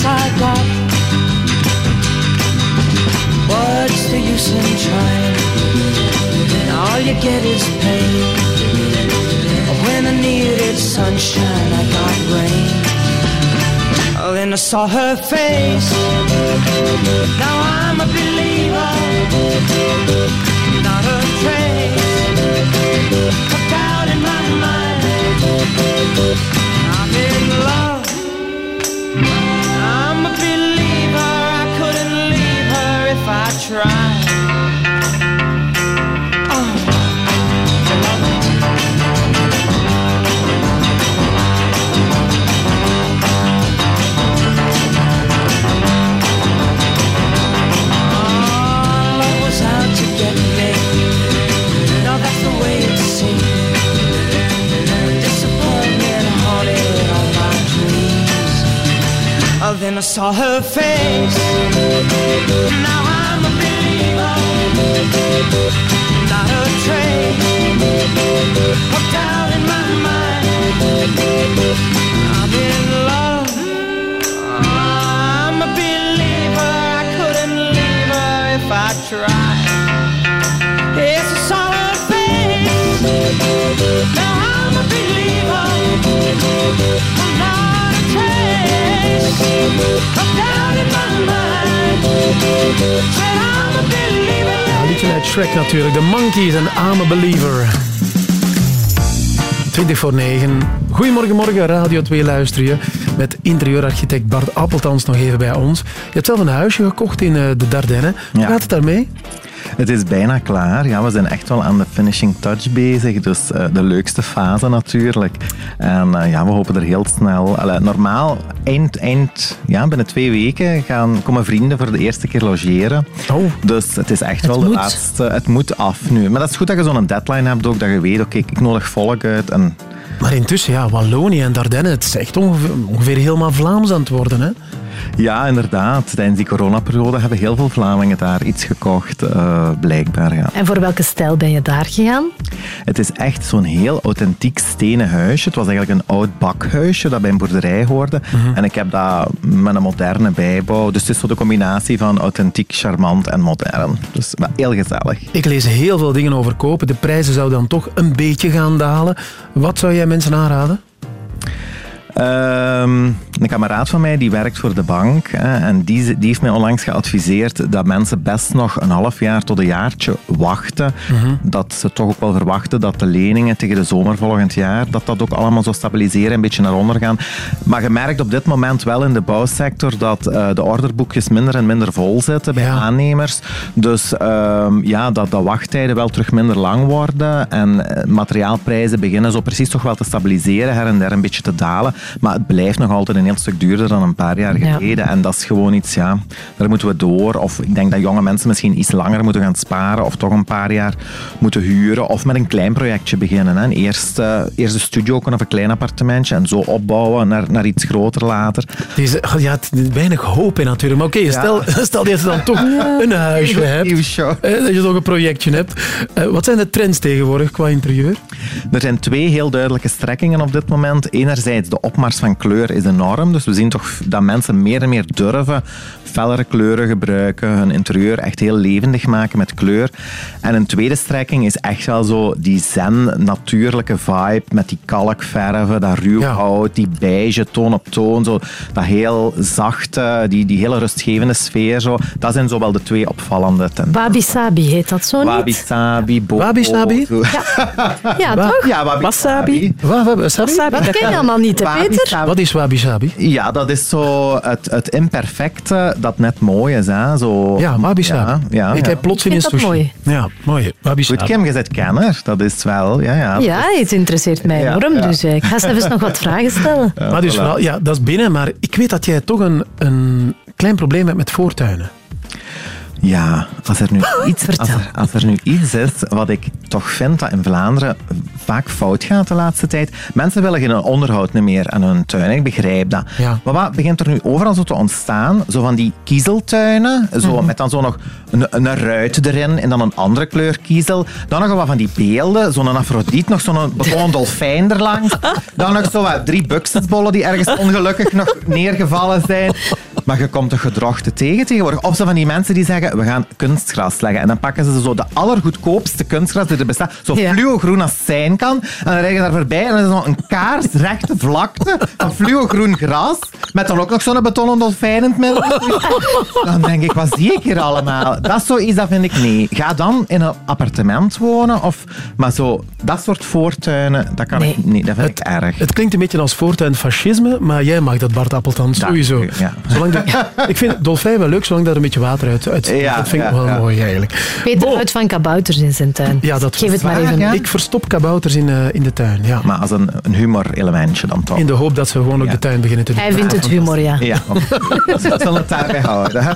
S7: Less I got. What's the use in trying? All you get is pain. When I needed sunshine, I got rain. Oh, then I saw her face. Now I'm a believer. Not a trace of doubt in my mind. Dreams. Oh, then I saw her face. Not a in my mind. I'm in love. I'm a believer. I couldn't leave her if I tried. Yes, I saw her face. Now I'm a believer. Not a trace in my mind. Said I'm a believer.
S2: Ja, liedje uit Shrek natuurlijk. De Monkeys en I'm a Believer. 20 voor 9. Goedemorgen, morgen. Radio 2 luister je. Met interieurarchitect Bart Appeltans nog even bij ons. Je hebt zelf een huisje gekocht in eh, de Dardenne. Hoe gaat het daarmee?
S66: Het is bijna klaar. Ja, we zijn echt wel aan de finishing touch bezig. Dus eh, de leukste fase natuurlijk. En eh, ja, we hopen er heel snel... Allee, normaal, eind, eind, ja, binnen twee weken gaan, komen vrienden voor de eerste keer logeren.
S2: Oh.
S66: Dus het is echt
S2: Het
S66: wel
S2: moet.
S66: de laatste... Het moet af nu. Maar dat is goed dat je zo'n deadline hebt ook. Dat je weet, oké, ik nodig volk uit. En
S2: Maar intussen, ja, Wallonië en Dardenne, het is echt ongeveer, ongeveer helemaal Vlaams aan het worden. Hè?
S66: Ja, inderdaad. Tijdens die coronaperiode hebben heel veel Vlamingen daar iets gekocht, eh, blijkbaar. Ja.
S95: En voor welke stijl ben je daar gegaan?
S66: Het is echt zo'n heel authentiek stenen huisje. Het was eigenlijk een oud bakhuisje dat bij een boerderij hoorde. En ik heb dat met een moderne bijbouw. Dus het is zo de combinatie van authentiek, charmant en modern. Dus maar heel gezellig.
S2: Ik lees heel veel dingen over kopen. De prijzen zouden dan toch een beetje gaan dalen. Wat zou jij mensen aanraden?
S66: Ehm, een kameraad van mij die werkt voor de bank en die, die heeft mij onlangs geadviseerd dat mensen best nog een half jaar tot een jaartje wachten. Dat ze toch ook wel verwachten dat de leningen tegen de zomer volgend jaar, dat dat ook allemaal zou stabiliseren, een beetje naar onder gaan. Maar je merkt op dit moment wel in de bouwsector dat eh, de orderboekjes minder en minder vol zitten bij aannemers. Dus ehm, ja, dat de wachttijden wel terug minder lang worden en eh, materiaalprijzen beginnen zo precies toch wel te stabiliseren, her en der een beetje te dalen. Maar het blijft nog altijd een heel stuk duurder dan een paar jaar
S95: Ja.
S66: geleden. En dat is gewoon iets, ja, daar moeten we door. Of ik denk dat jonge mensen misschien iets langer moeten gaan sparen of toch een paar jaar moeten huren. Of met een klein projectje beginnen. Hè. Eerst, eerst een studio of een klein appartementje en zo opbouwen naar, naar iets groter later.
S2: Deze, ja, het is weinig hoop in natuurlijk. Maar oké, stel, stel dat je dan toch een huisje hebt. Dat je toch een projectje hebt. Eh, wat zijn de trends tegenwoordig qua interieur?
S66: Er zijn twee heel duidelijke strekkingen op dit moment. Enerzijds, de opmars van kleur is enorm. Dus we zien toch dat mensen meer en meer durven fellere kleuren gebruiken, hun interieur echt heel levendig maken met kleur. En een tweede strekking is echt wel zo die zen, natuurlijke vibe met die kalkverven, dat ruw hout, die beige toon op toon, zo, dat heel zachte, die, die hele rustgevende sfeer. Zo. Dat zijn zo wel de twee opvallende tendensen.
S95: Wabi Sabi heet dat zo niet?
S66: Wabi Sabi.
S2: Wabi Sabi?
S66: zo.
S95: Ja, toch?
S66: Ja, wabi
S95: Wasabi.
S2: Wa- wa- wasabi?
S95: Dat ken je allemaal niet, hè,
S66: Wabi
S95: Peter?
S66: sabi.
S2: Wat is wabi sabi?
S66: Ja, dat is zo het, het imperfecte dat net mooi is. Hè? Zo,
S2: Ja, sabi.
S66: Ja, ja,
S2: ik
S66: ja.
S2: heb plots in
S95: Ik
S2: een sushi.
S95: mooi.
S2: Ja, mooi. Wabi
S66: Goed. Kim, je bent kenner. Dat is wel, ja, ja.
S95: Ja, het interesseert mij enorm.
S66: ja.
S95: Dus eh, ik ga eens even nog wat vragen stellen.
S2: maar dus
S66: voilà.
S2: wel, ja, dat is binnen, maar ik weet dat jij toch een, een klein probleem hebt met voortuinen.
S66: Ja, als er, nu iets, als, er, als er nu iets is wat ik toch vind dat in Vlaanderen vaak fout gaat de laatste tijd. Mensen willen geen onderhoud meer aan hun tuin. Ik begrijp dat. Maar wat begint er nu overal zo te ontstaan? Zo van die kiezeltuinen, zo, met dan zo nog een, een ruit erin en dan een andere kleur kiezel. Dan nog wat van die beelden, zo'n afrodiet, nog zo'n betonnen dolfijn erlangs. Dan nog zo wat drie buxusbollen die ergens ongelukkig nog neergevallen zijn. Maar je komt de gedrochten tegen tegenwoordig. Of zo van die mensen die zeggen, we gaan kunstgras leggen. En dan pakken ze zo de allergoedkoopste kunstgras die er bestaat. Zo fluogroen als zijn kan. En dan rijden je daar voorbij en dan is er zo een kaarsrechte vlakte van fluogroen gras. Met dan ook nog zo'n betonnen dolfijn in het midden. Dan denk ik, wat zie ik hier allemaal? Dat is zoiets, dat vind ik nee. Ga dan in een appartement wonen. Of, maar zo, dat soort voortuinen, dat kan ik niet. Dat vind ik erg.
S2: Het klinkt een beetje als voortuinfascisme, maar jij mag dat, Bart Appeltand, sowieso.
S66: ja.
S2: Zolang dat, ik vind dolfijn wel leuk, zolang daar een beetje water uit, uit
S66: Ja,
S2: Dat vind ik
S66: ja,
S2: wel
S66: ja.
S2: mooi eigenlijk.
S95: Peter houdt van kabouters in zijn tuin.
S2: Ja, dat
S95: Geef het maar even.
S66: ja.
S2: Ik verstop kabouters in, eh, in de tuin, ja.
S66: Maar als een, een humor-elementje dan toch.
S2: In de hoop dat ze gewoon ook de tuin beginnen te doen.
S95: Hij vindt het humor, ja.
S66: Ja, dat zal het daarbij houden. hè.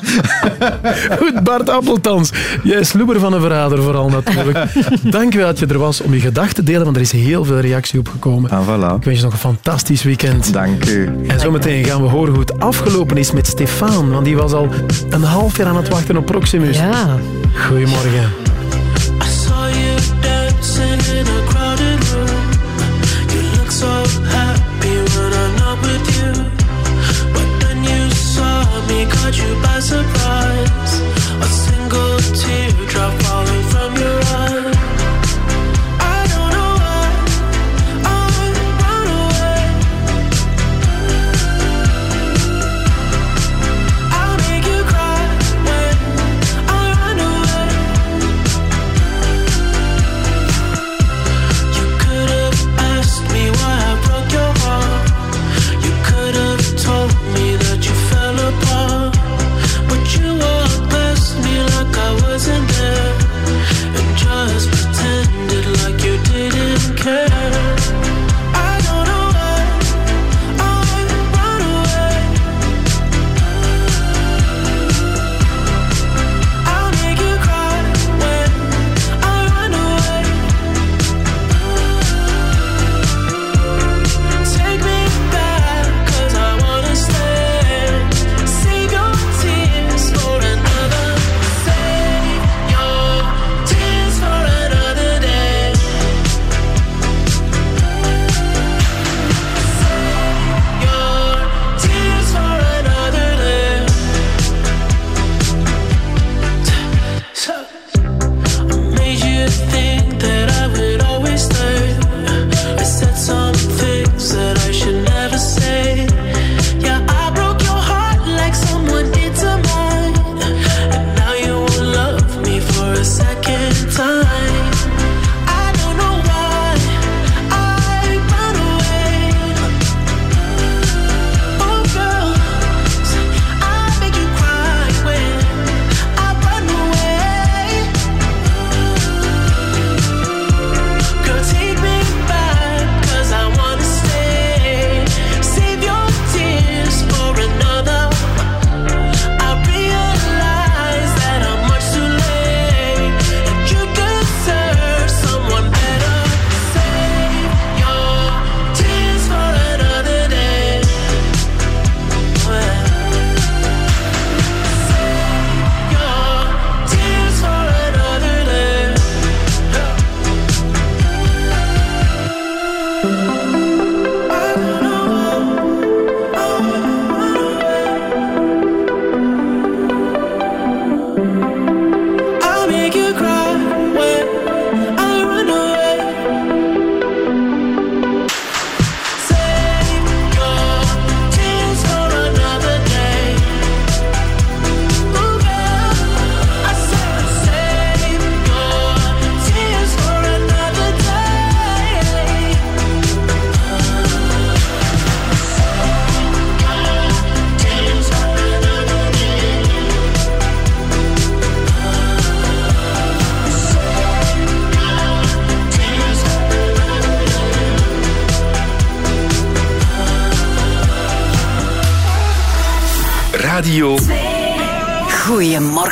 S2: Goed, Bart Appeltans. Jij is loeber van een verrader vooral natuurlijk. Dank je wel dat je er was om je gedachten te delen, want er is heel veel reactie op gekomen.
S66: Ah, voilà.
S2: Ik wens je nog een fantastisch weekend.
S66: Dank u.
S2: En zometeen gaan we horen hoe het afgelopen is met Stefan, want die was al een half jaar aan het wachten op Proximus.
S95: Ja.
S2: Goedemorgen.
S7: I saw you dancing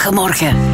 S7: Goedemorgen,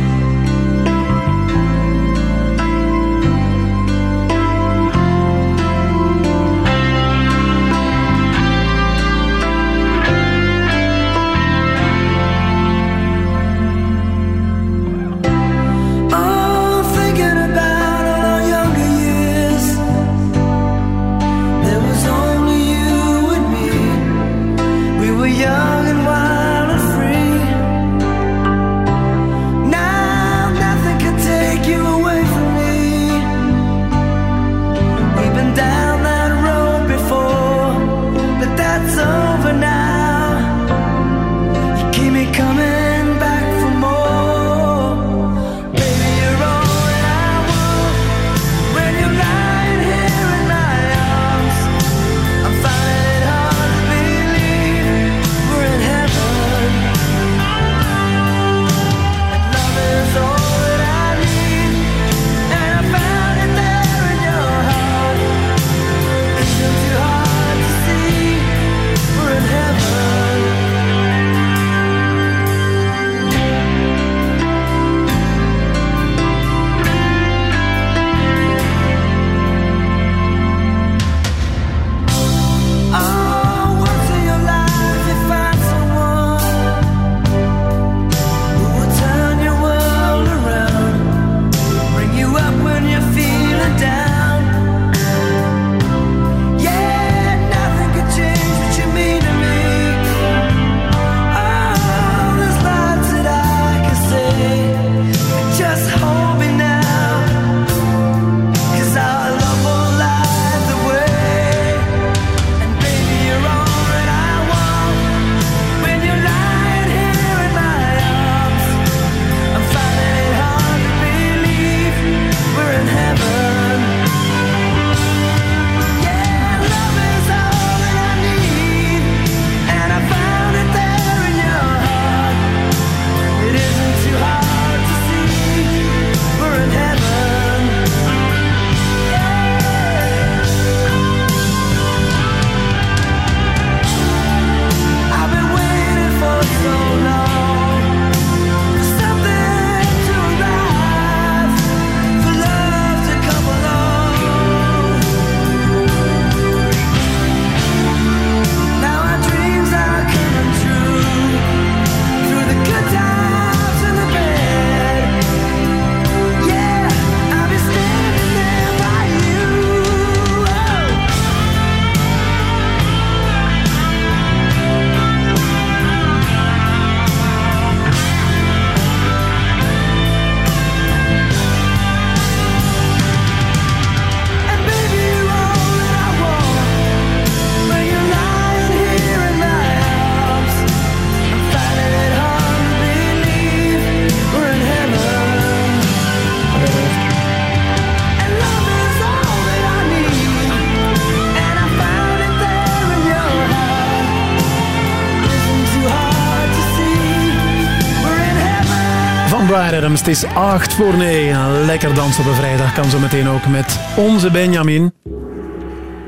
S2: het is 8 voor 9. Lekker dansen op een vrijdag kan zo meteen ook met onze Benjamin.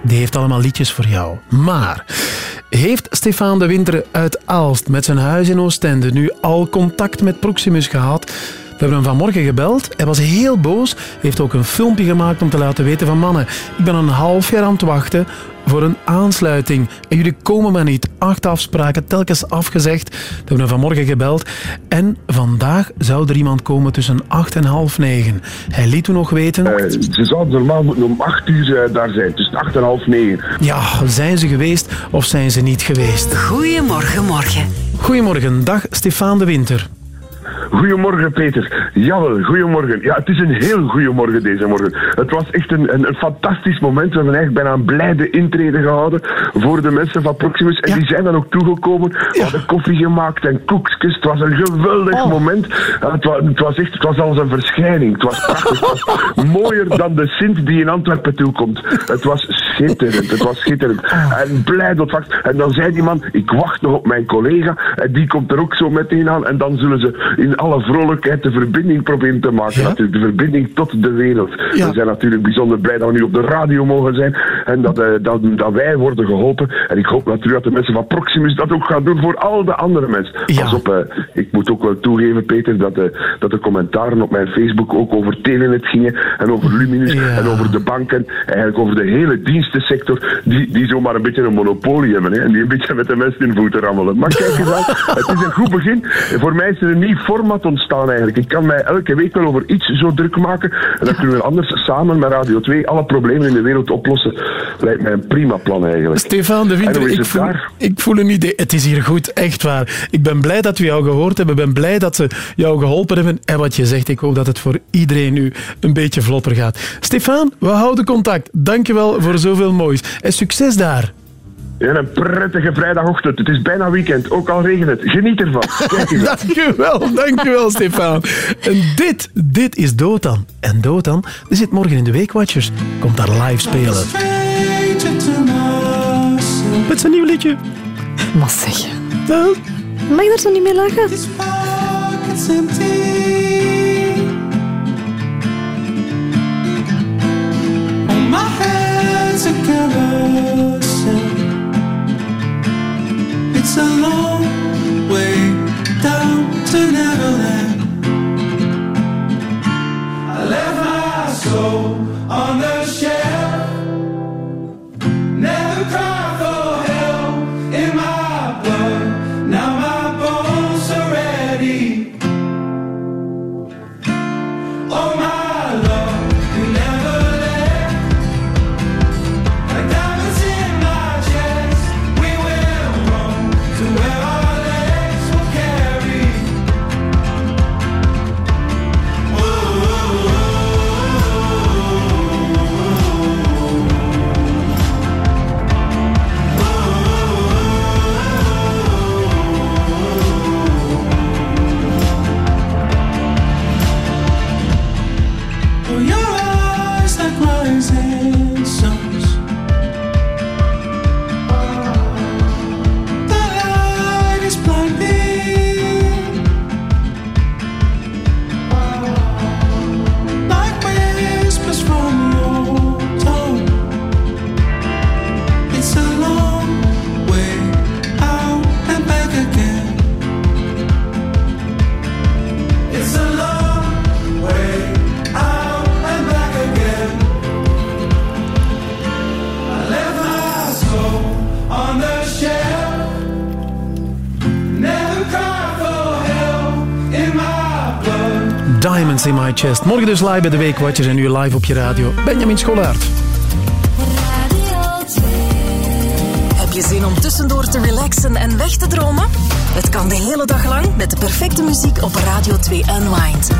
S2: Die heeft allemaal liedjes voor jou. Maar heeft Stefan de Winter uit Aalst met zijn huis in Oostende nu al contact met Proximus gehad? We hebben hem vanmorgen gebeld. Hij was heel boos. Heeft ook een filmpje gemaakt om te laten weten van mannen. Ik ben een half jaar aan het wachten voor een aansluiting. En jullie komen maar niet. Acht afspraken, telkens afgezegd. We hebben vanmorgen gebeld. En vandaag zou er iemand komen tussen acht en half negen. Hij liet toen nog weten...
S36: ze zouden normaal moeten om 8 uur eh, daar zijn, tussen 8 en half 9.
S2: Ja, zijn ze geweest of zijn ze niet geweest?
S7: Goedemorgen, morgen.
S2: Goedemorgen, dag Stefan de Winter.
S36: Goedemorgen Peter. Jawel, goedemorgen. Ja, het is een heel goedemorgen deze morgen. Het was echt een, een, een fantastisch moment. We hebben eigenlijk bijna een blijde intrede gehouden voor de mensen van Proximus. En die zijn dan ook toegekomen. We hadden koffie gemaakt en koekjes. Het was een geweldig moment. Ja, het, was, het, was echt, het was als een verschijning. Het was prachtig. Het was mooier dan de Sint die in Antwerpen toekomt. Het was schitterend. Het was schitterend. En blij ontvangst. En dan zei die man, ik wacht nog op mijn collega. En die komt er ook zo meteen aan. En dan zullen ze in alle vrolijkheid de verbinding proberen te maken. Natuurlijk, de verbinding tot de wereld. We zijn natuurlijk bijzonder blij dat we nu op de radio mogen zijn en dat, eh, dat, dat wij worden geholpen. En ik hoop natuurlijk dat de mensen van Proximus dat ook gaan doen voor al de andere mensen. Pas op, eh, ik moet ook wel toegeven, Peter, dat de, dat de commentaren op mijn Facebook ook over Telenet gingen en over Luminus en over de banken, eigenlijk over de hele dienstensector, die, die zomaar een beetje een monopolie hebben hè, en die een beetje met de mensen in voeten rammelen. Maar kijk eens aan, het is een goed begin. Voor mij is er een nieuw format ontstaan eigenlijk. Ik kan mij elke week wel over iets zo druk maken en dan kunnen we anders samen met Radio 2 alle problemen in de wereld oplossen. Lijkt mij een prima plan eigenlijk.
S2: Stefan de Winter, ik voel, ik voel een idee. Het is hier goed, echt waar. Ik ben blij dat we jou gehoord hebben. Ik ben blij dat ze jou geholpen hebben. En wat je zegt, ik hoop dat het voor iedereen nu een beetje vlotter gaat. Stefan, we houden contact. Dankjewel voor zoveel moois. En succes daar.
S36: Ja, een prettige vrijdagochtend. Het is bijna weekend, ook al regent het. Geniet ervan.
S2: Dankjewel, dankjewel Stefan. En dit, dit is Dotan. En Dotan, die zit morgen in de Weekwatchers. Komt daar live spelen. Met zijn nieuw liedje.
S3: Maar zeg. Mag je daar zo niet mee lachen?
S96: My caressing. It's a long way down to Neverland. I left my soul
S2: chest. Morgen dus live bij de Weekwatchers en nu live op je radio. Benjamin Scholaert.
S1: Heb je zin om tussendoor te relaxen en weg te dromen? Het kan de hele dag lang met de perfecte muziek op Radio 2 Unwind.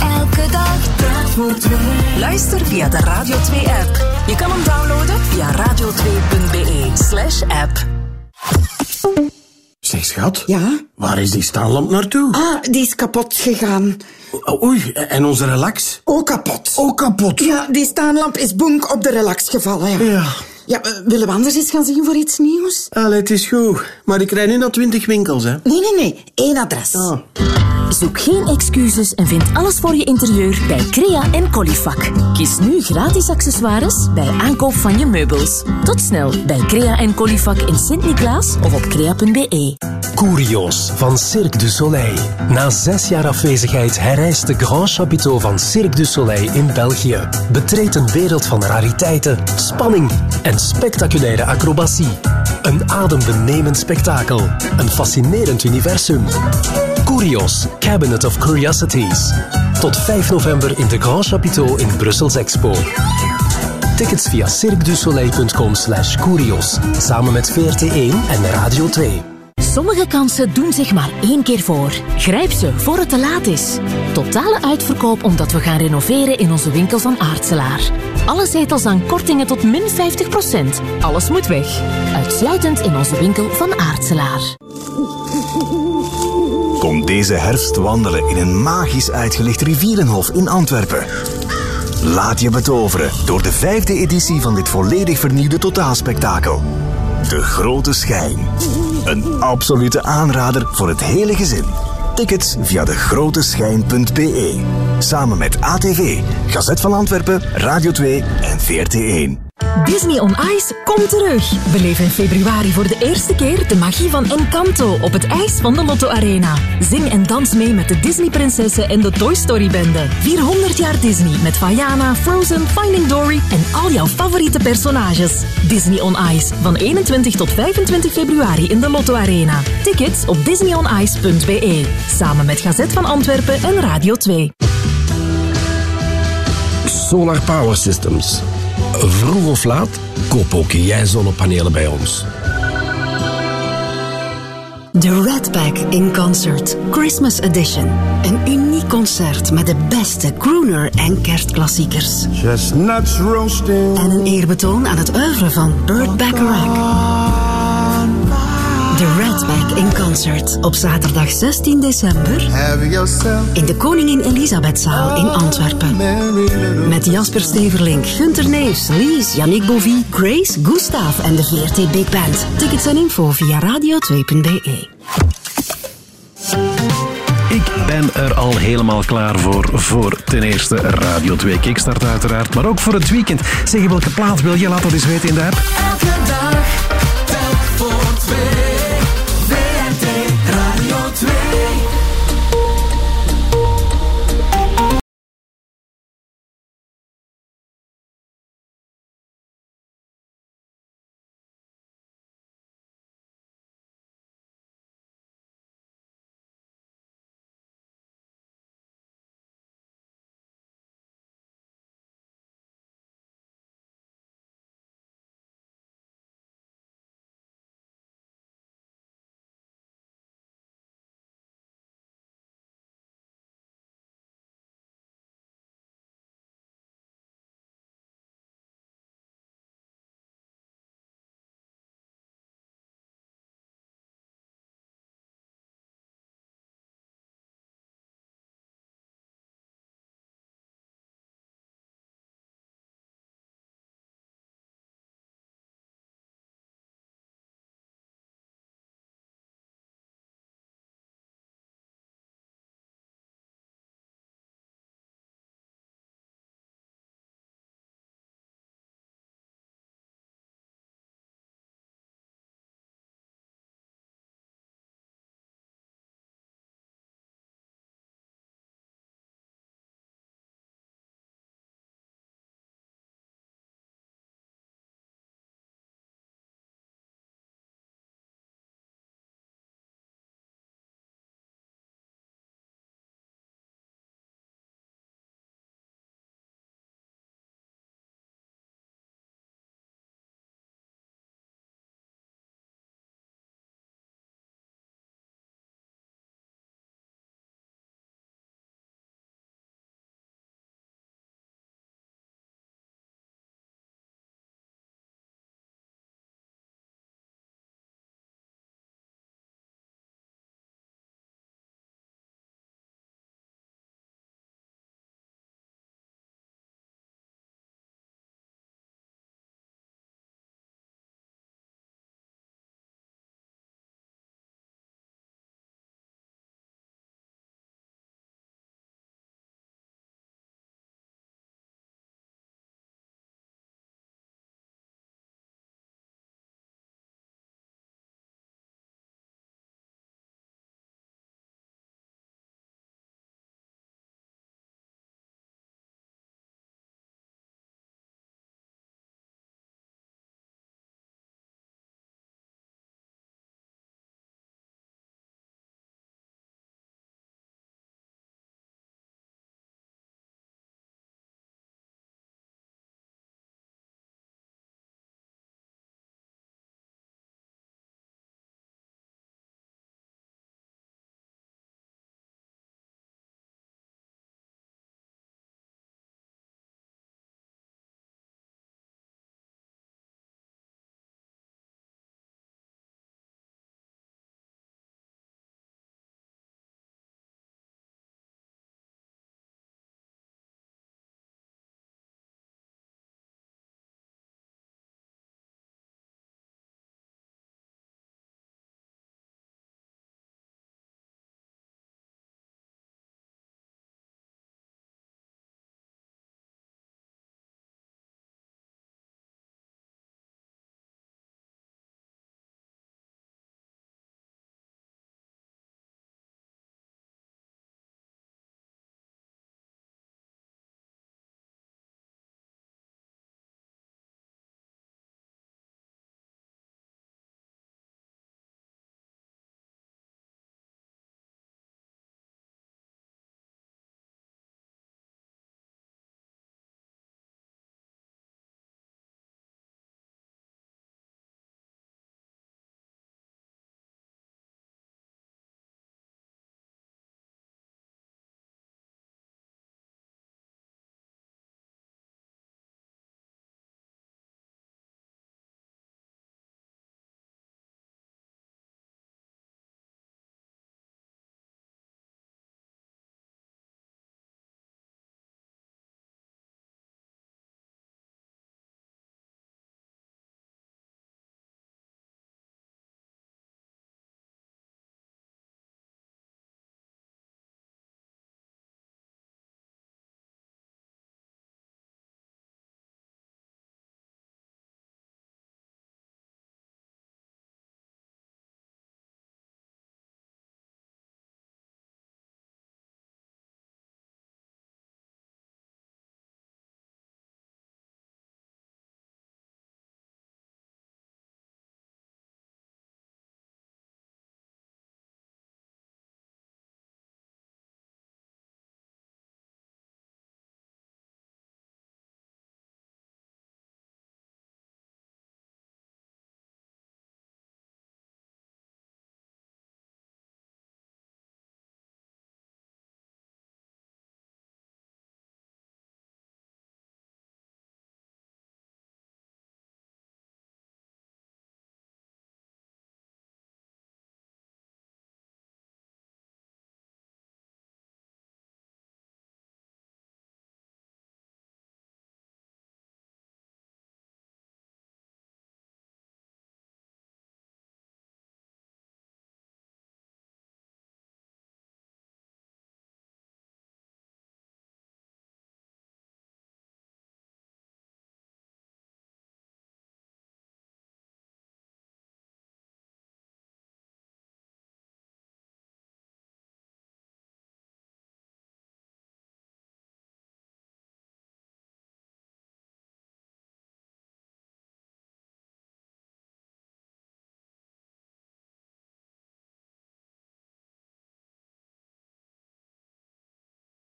S1: Elke dag telk voor twee. Luister via de Radio 2-app. Je kan hem downloaden via radio2.be slash app.
S97: Zeg, schat. Ja? Waar is die staanlamp naartoe?
S98: Ah, die is kapot gegaan.
S97: O- Oei, en onze relax?
S98: Ook kapot.
S97: Ook kapot?
S98: Ja, die staanlamp is bonk op de relax gevallen. Ja.
S97: Ja.
S98: Ja, eh, willen we anders eens gaan zien voor iets nieuws?
S97: Allee, het is goed. Maar ik rijd nu naar twintig winkels, hè.
S98: Nee, nee, nee. Eén adres.
S1: Zoek geen excuses en vind alles voor je interieur bij Crea en Colifac. Kies nu gratis accessoires bij aankoop van je meubels. Tot snel bij Crea en Colifac in Sint-Niklaas of op crea.be.
S99: Curios van Cirque du Soleil. Na zes jaar afwezigheid herrijst de Grand Chapiteau van Cirque du Soleil in België. Betreed een wereld van rariteiten, spanning en spectaculaire acrobatie. Een adembenemend spektakel. Een fascinerend universum. Curios, Cabinet of Curiosities. Tot 5 november in de Grand Chapiteau in Brussels Expo. Tickets via cirquedusoleil.com slash curios. Samen met VRT1 en Radio 2.
S1: Sommige kansen doen zich maar één keer voor. Grijp ze voor het te laat is. Totale uitverkoop omdat we gaan renoveren in onze winkel van Aartselaar. Alle zetels aan kortingen tot min 50%. Alles moet weg. Uitsluitend in onze winkel van Aartselaar.
S100: Kom deze herfst wandelen in een magisch uitgelicht rivierenhof in Antwerpen. Laat je betoveren door de vijfde editie van dit volledig vernieuwde totaalspektakel. De Grote Schijn. Een absolute aanrader voor het hele gezin. Tickets via degroteschijn.be. Samen met ATV, Gazet van Antwerpen, Radio 2 en VRT1.
S1: Disney on Ice komt terug. Beleef in februari voor de eerste keer de magie van Encanto op het ijs van de Lotto Arena. Zing en dans mee met de Disney-prinsessen en de Toy Story-bende. 400 jaar Disney met Vaiana, Frozen, Finding Dory en al jouw favoriete personages. Disney on Ice van 21 tot 25 februari in de Lotto Arena. Tickets op disneyonice.be. Samen met Gazet van Antwerpen en Radio 2.
S101: Solar Power Systems. Vroeg of laat, koop ook jij zonnepanelen bij ons.
S1: The Red Pack in Concert Christmas Edition. Een uniek concert met de beste crooner en kerstklassiekers.
S102: Chestnuts roasting.
S1: En een eerbetoon aan het oeuvre van Burt Bacharach. The Red Pack in Concert op zaterdag 16 december in de Koningin Elisabethzaal in Antwerpen. Met Jasper Steverlink, Gunter Neefs, Lies, Yannick Bovie, Grace, Gustav en de VRT Big Band. Tickets en info via radio2.be.
S103: Ik ben er al helemaal klaar voor. Voor ten eerste Radio 2 Kickstart uiteraard, maar ook voor het weekend. Zeg, welke plaat wil je? Laat dat eens weten in de app.
S7: Elke dag, telk voor twee.